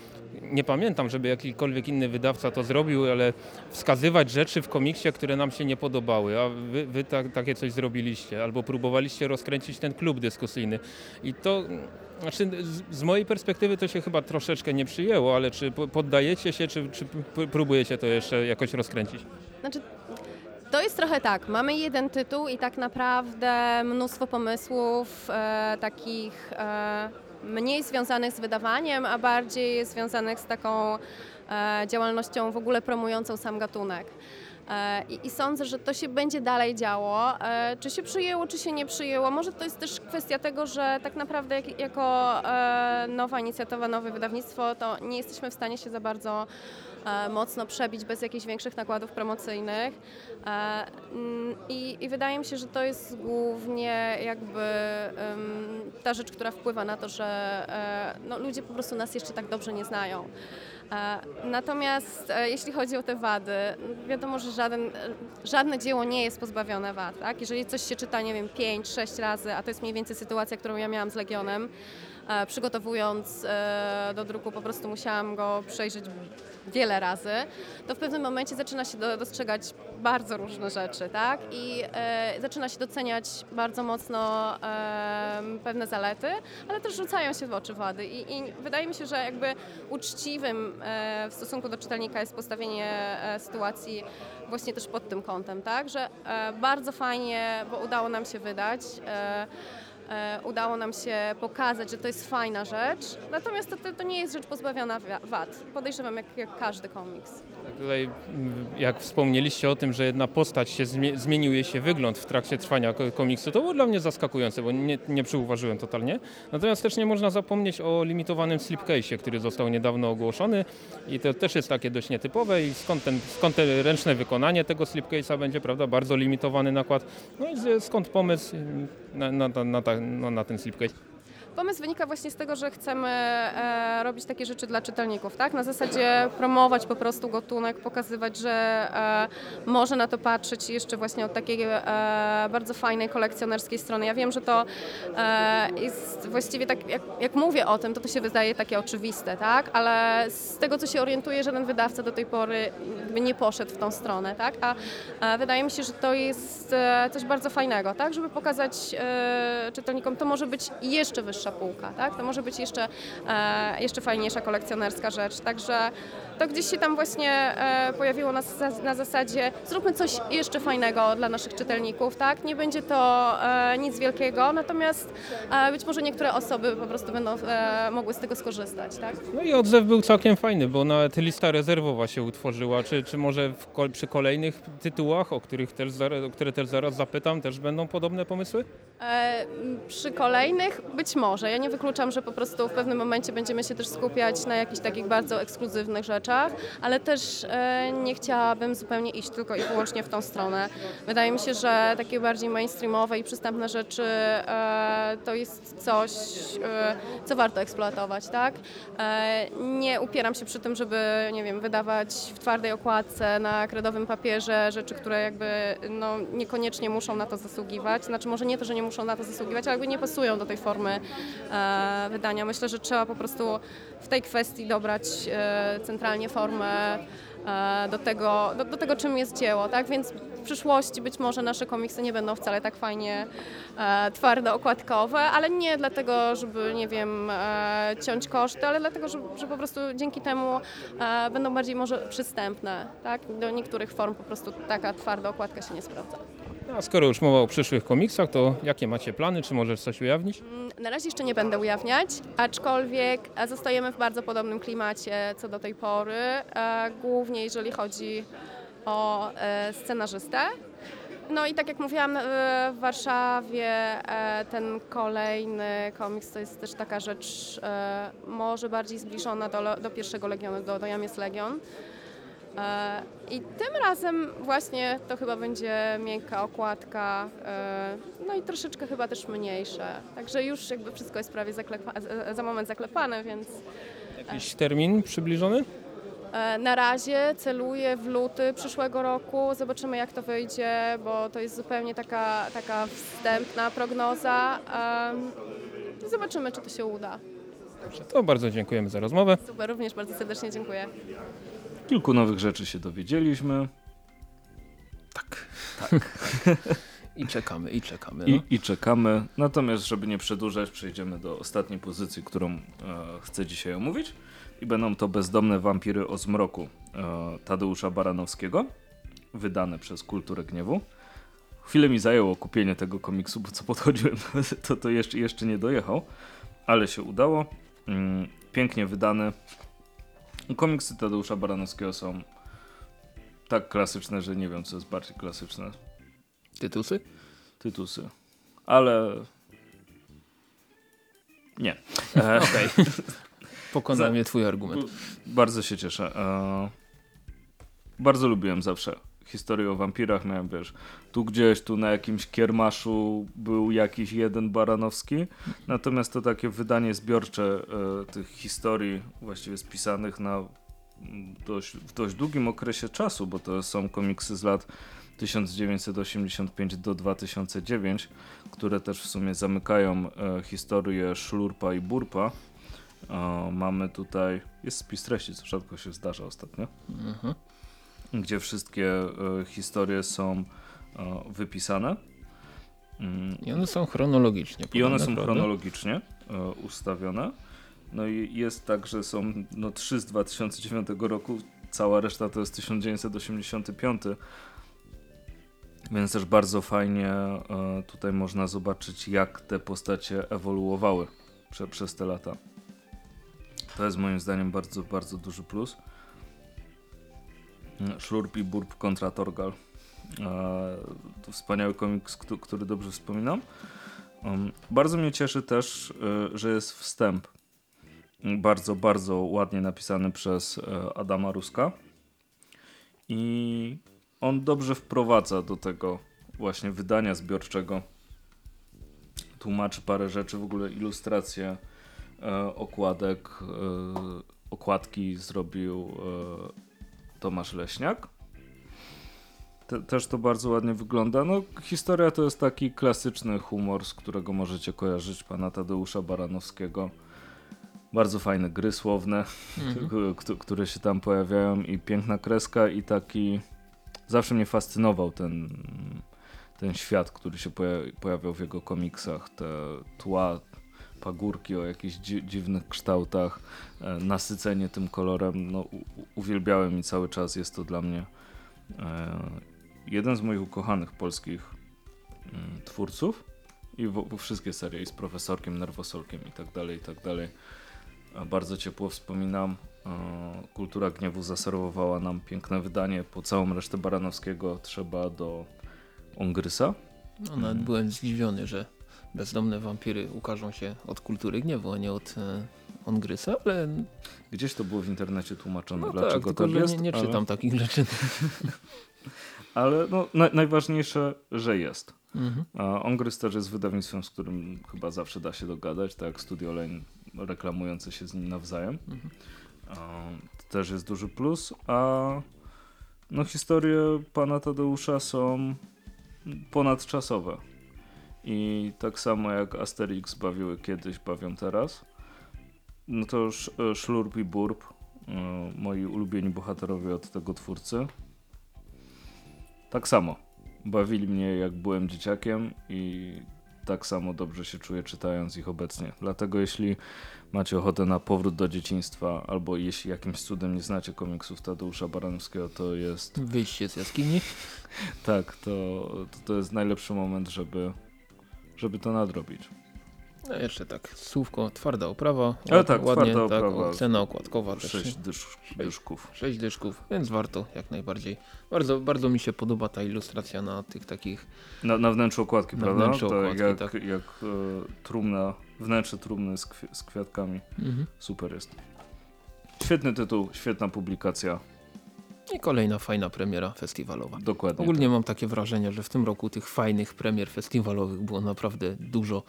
nie pamiętam, żeby jakikolwiek inny wydawca to zrobił, ale wskazywać rzeczy w komiksie, które nam się nie podobały, a wy, wy tak, takie coś zrobiliście, albo próbowaliście rozkręcić ten klub dyskusyjny. I to, znaczy z, mojej perspektywy to się chyba troszeczkę nie przyjęło, ale czy po- poddajecie się, czy, czy próbujecie to jeszcze jakoś rozkręcić? Znaczy, to jest trochę tak. Mamy jeden tytuł i tak naprawdę mnóstwo pomysłów e, takich e, mniej związanych z wydawaniem, a bardziej związanych z taką e, działalnością w ogóle promującą sam gatunek. E, I, I sądzę, że to się będzie dalej działo. E, Czy się przyjęło, czy się nie przyjęło? Może to jest też kwestia tego, że tak naprawdę jak, jako e, nowa inicjatywa, nowe wydawnictwo, to nie jesteśmy w stanie się za bardzo mocno przebić bez jakichś większych nakładów promocyjnych. E, mm, I, I wydaje mi się, że to jest głównie jakby ta rzecz, która wpływa na to, że e, no, ludzie po prostu nas jeszcze tak dobrze nie znają. E, Natomiast e, jeśli chodzi o te wady, wiadomo, że żaden, e, żadne dzieło nie jest pozbawione wad. Tak? Jeżeli coś się czyta, nie wiem, 5-6 razy, a to jest mniej więcej sytuacja, którą ja miałam z Legionem, e, przygotowując e, do druku, po prostu musiałam go przejrzeć wiele razy, to w pewnym momencie zaczyna się do, dostrzegać bardzo różne rzeczy, tak? I e, zaczyna się doceniać bardzo mocno pewne zalety, ale też rzucają się w oczy wady. I, I wydaje mi się, że jakby uczciwym e, w stosunku do czytelnika jest postawienie e, sytuacji właśnie też pod tym kątem, tak? Że bardzo fajnie, bo udało nam się wydać. E, udało nam się pokazać, że to jest fajna rzecz. Natomiast to, to, nie jest rzecz pozbawiona wa- wad. Podejrzewam, jak, jak każdy komiks. Tak, Tutaj, mm, jak wspomnieliście o tym, że jedna postać się zmie- zmienił jej się wygląd w trakcie trwania ko- komiksu, to było dla mnie zaskakujące, bo nie, nie przyuważyłem totalnie. Natomiast też nie można zapomnieć o limitowanym slipcase'ie, który został niedawno ogłoszony i to też jest takie dość nietypowe i skąd, ten, skąd te ręczne wykonanie tego slipcase'a będzie, prawda, bardzo limitowany nakład. No i skąd pomysł mm, na, na, na, na, no, na ten slipcase? Pomysł wynika właśnie z tego, że chcemy e, robić takie rzeczy dla czytelników, tak? Na zasadzie promować po prostu gatunek, pokazywać, że e, może na to patrzeć jeszcze właśnie od takiej e, bardzo fajnej kolekcjonerskiej strony. Ja wiem, że to e, jest właściwie tak, jak, jak mówię o tym, to to się wydaje takie oczywiste, tak? Ale z tego, co się orientuję, żaden wydawca do tej pory nie poszedł w tą stronę, tak? A e, wydaje mi się, że to jest e, coś bardzo fajnego, tak? Żeby pokazać e, czytelnikom, to może być jeszcze wyższa półka, tak? To może być jeszcze, e, jeszcze fajniejsza kolekcjonerska rzecz. Także to gdzieś się tam właśnie e, pojawiło na, na zasadzie zróbmy coś jeszcze fajnego dla naszych czytelników, tak? Nie będzie to e, nic wielkiego, natomiast e, być może niektóre osoby po prostu będą mogły z tego skorzystać, tak? No i odzew był całkiem fajny, bo nawet lista rezerwowa się utworzyła. Czy, czy może w, przy kolejnych tytułach, o których też o które też zaraz zapytam, też będą podobne pomysły? Przy kolejnych być może. Ja nie wykluczam, że po prostu w pewnym momencie będziemy się też skupiać na jakichś takich bardzo ekskluzywnych rzeczach, ale też e, nie chciałabym zupełnie iść tylko i wyłącznie w tą stronę. Wydaje mi się, że takie bardziej mainstreamowe i przystępne rzeczy e, to jest coś, e, co warto eksploatować, tak? Nie upieram się przy tym, żeby, nie wiem, wydawać w twardej okładce na kredowym papierze rzeczy, które jakby no, niekoniecznie muszą na to zasługiwać. Znaczy może nie to, że nie muszą na to zasługiwać, ale jakby nie pasują do tej formy wydania. Myślę, że trzeba po prostu w tej kwestii dobrać e, formę e, do tego, do, do tego, czym jest dzieło, tak? Więc w przyszłości być może nasze komiksy nie będą wcale tak fajnie e, twarde, okładkowe, ale nie dlatego, żeby, nie wiem, e, ciąć koszty, ale dlatego, że, że po prostu dzięki temu e, będą bardziej może przystępne, tak? Do niektórych form po prostu taka twarda okładka się nie sprawdza. A skoro już mowa o przyszłych komiksach, to jakie macie plany? Czy możesz coś ujawnić? Mm, Na razie jeszcze nie będę ujawniać, aczkolwiek e, zostajemy w bardzo podobnym klimacie co do tej pory, e, głównie jeżeli chodzi o e, scenarzystę. No i tak jak mówiłam, w Warszawie ten kolejny komiks to jest też taka rzecz może bardziej zbliżona do, do pierwszego Legionu, do, do Jam jest Legion. E, I tym razem właśnie to chyba będzie miękka okładka, e, no i troszeczkę chyba też mniejsze. Także już jakby wszystko jest prawie zaklepa- za- moment zaklepane, więc Jakiś termin przybliżony? e, na razie celuję w luty przyszłego roku. Zobaczymy jak to wyjdzie, bo to jest zupełnie taka, taka wstępna prognoza. Zobaczymy, czy to się uda. To bardzo dziękujemy za rozmowę. Super, również bardzo serdecznie dziękuję. Kilku nowych rzeczy się dowiedzieliśmy [laughs] I czekamy, i czekamy. i, No. i czekamy. Natomiast, żeby nie przedłużać, przejdziemy do ostatniej pozycji, którą e, chcę dzisiaj omówić. I będą to Bezdomne Wampiry o Zmroku e, Tadeusza Baranowskiego, wydane przez Kulturę Gniewu. Chwilę mi zajęło kupienie tego komiksu, bo co podchodziłem, [laughs] to, to jeszcze, jeszcze nie dojechał, ale się udało. Mm, pięknie wydany. Komiksy Tadeusza Baranowskiego są tak klasyczne, że nie wiem, co jest bardziej klasyczne. Tytusy? Tytusy. Ale. Nie. [laughs] E, Okej. [laughs] Pokonał Za- mnie twój argument. bardzo się cieszę. E, bardzo lubiłem zawsze historię o wampirach. Miałem, wiesz, tu gdzieś, tu na jakimś kiermaszu był jakiś jeden Baranowski. Natomiast to takie wydanie zbiorcze e, tych historii, właściwie spisanych na mm, dość, w dość długim okresie czasu, bo to są komiksy z lat 1985 do 2009, które też w sumie zamykają e, historię Szlurpa i Burpa. Mamy tutaj, jest spis treści, co rzadko się zdarza ostatnio, Mhm. Gdzie wszystkie e, historie są e, wypisane. Mm, I one są chronologicznie. I one są prawda? chronologicznie e, ustawione. No i jest tak, że są no, trzy z 2009 roku, cała reszta to jest 1985. Więc też bardzo fajnie tutaj można zobaczyć, jak te postacie ewoluowały prze, przez te lata. To jest moim zdaniem bardzo, bardzo duży plus. Mm, Szlurp i Burp kontra Torgal. E, To wspaniały komiks, któ- który dobrze wspominam. Um, Bardzo mnie cieszy też, e, że jest wstęp. Bardzo, bardzo ładnie napisany przez e, Adama Ruska. I on dobrze wprowadza do tego właśnie wydania zbiorczego. Tłumaczy parę rzeczy, w ogóle ilustracje okładek, okładki zrobił Tomasz Leśniak. Te, też to bardzo ładnie wygląda. No, historia to jest taki klasyczny humor, z którego możecie kojarzyć pana Tadeusza Baranowskiego. Bardzo fajne gry słowne, Mhm. które się tam pojawiają i piękna kreska i taki zawsze mnie fascynował ten, ten świat, który się poja- pojawiał w jego komiksach, te tła, pagórki o jakichś dzi- dziwnych kształtach, e, nasycenie tym kolorem, no uwielbiałem i cały czas jest to dla mnie e, jeden z moich ukochanych polskich mm, twórców i w, w wszystkie serie i z profesorkiem, nerwosolkiem i tak dalej, i tak dalej. Bardzo ciepło wspominam. E, Kultura Gniewu zaserwowała nam piękne wydanie. Po całą resztę Baranowskiego trzeba do Ongrysa. No, nawet byłem zdziwiony, że bezdomne wampiry ukażą się od kultury gniewu, a nie od e, Ongrysa, ale Gdzieś to było w internecie tłumaczone, no tak, dlaczego tylko tak że jest. nie, nie ale- czytam takich rzeczy. [laughs] Ale no, na, najważniejsze, że jest. Mhm. Ongrys też jest wydawnictwem, z którym chyba zawsze da się dogadać, tak jak Studio Lane reklamujące się z nim nawzajem. Mhm. To też jest duży plus, a no historie pana Tadeusza są ponadczasowe. I tak samo jak Asterix bawiły kiedyś, bawią teraz. No to już e, Szlurp i Burb, e, moi ulubieni bohaterowie od tego twórcy. Tak samo bawili mnie jak byłem dzieciakiem i tak samo dobrze się czuję czytając ich obecnie. Dlatego jeśli macie ochotę na powrót do dzieciństwa albo jeśli jakimś cudem nie znacie komiksów Tadeusza Baranowskiego, to jest Wyjście z jaskini. [laughs] tak, to, to jest najlepszy moment, żeby, żeby to nadrobić. No jeszcze tak, słówko, twarda oprawa. Ale tak, ładnie, twarda tak, oprawa. cena okładkowa też. Sześć dysz, dyszków. Sześć dyszków, więc warto jak najbardziej. Bardzo, bardzo mi się podoba ta ilustracja na tych takich. Na, na wnętrzu okładki, Na prawda? wnętrzu okładki, jak, tak. jak e, trumna, wnętrze trumny z, kwi- z kwiatkami. Mhm. Super jest. Świetny tytuł, świetna publikacja. I kolejna fajna premiera festiwalowa. Dokładnie. Ogólnie mam takie wrażenie, że w tym roku tych fajnych premier festiwalowych było naprawdę dużo.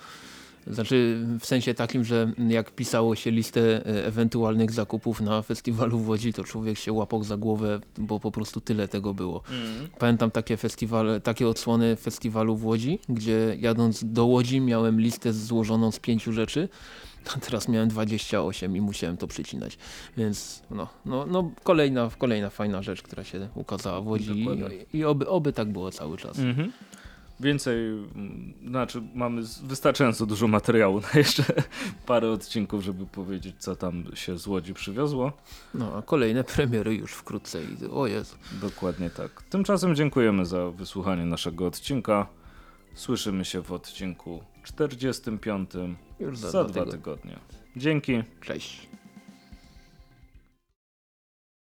Znaczy w sensie takim, że jak pisało się listę e, ewentualnych zakupów na festiwalu w Łodzi, to człowiek się łapał za głowę, bo po prostu tyle tego było. Mhm. Pamiętam takie festiwale, takie odsłony festiwalu w Łodzi, gdzie jadąc do Łodzi miałem listę złożoną z pięciu rzeczy, [laughs] a teraz miałem 28 i musiałem to przycinać. Więc no, no, no kolejna, kolejna fajna rzecz, która się ukazała w Łodzi Dokładnie. i, i oby, oby tak było cały czas. Mhm. Więcej, mm, znaczy mamy wystarczająco dużo materiału na [laughs] jeszcze parę odcinków, żeby powiedzieć, co tam się z Łodzi przywiozło. No a kolejne premiery już wkrótce i o Jezu. Dokładnie tak. Tymczasem dziękujemy za wysłuchanie naszego odcinka. Słyszymy się w odcinku 45 Już za, za dwa tygodnie. tygodnie. Dzięki. Cześć.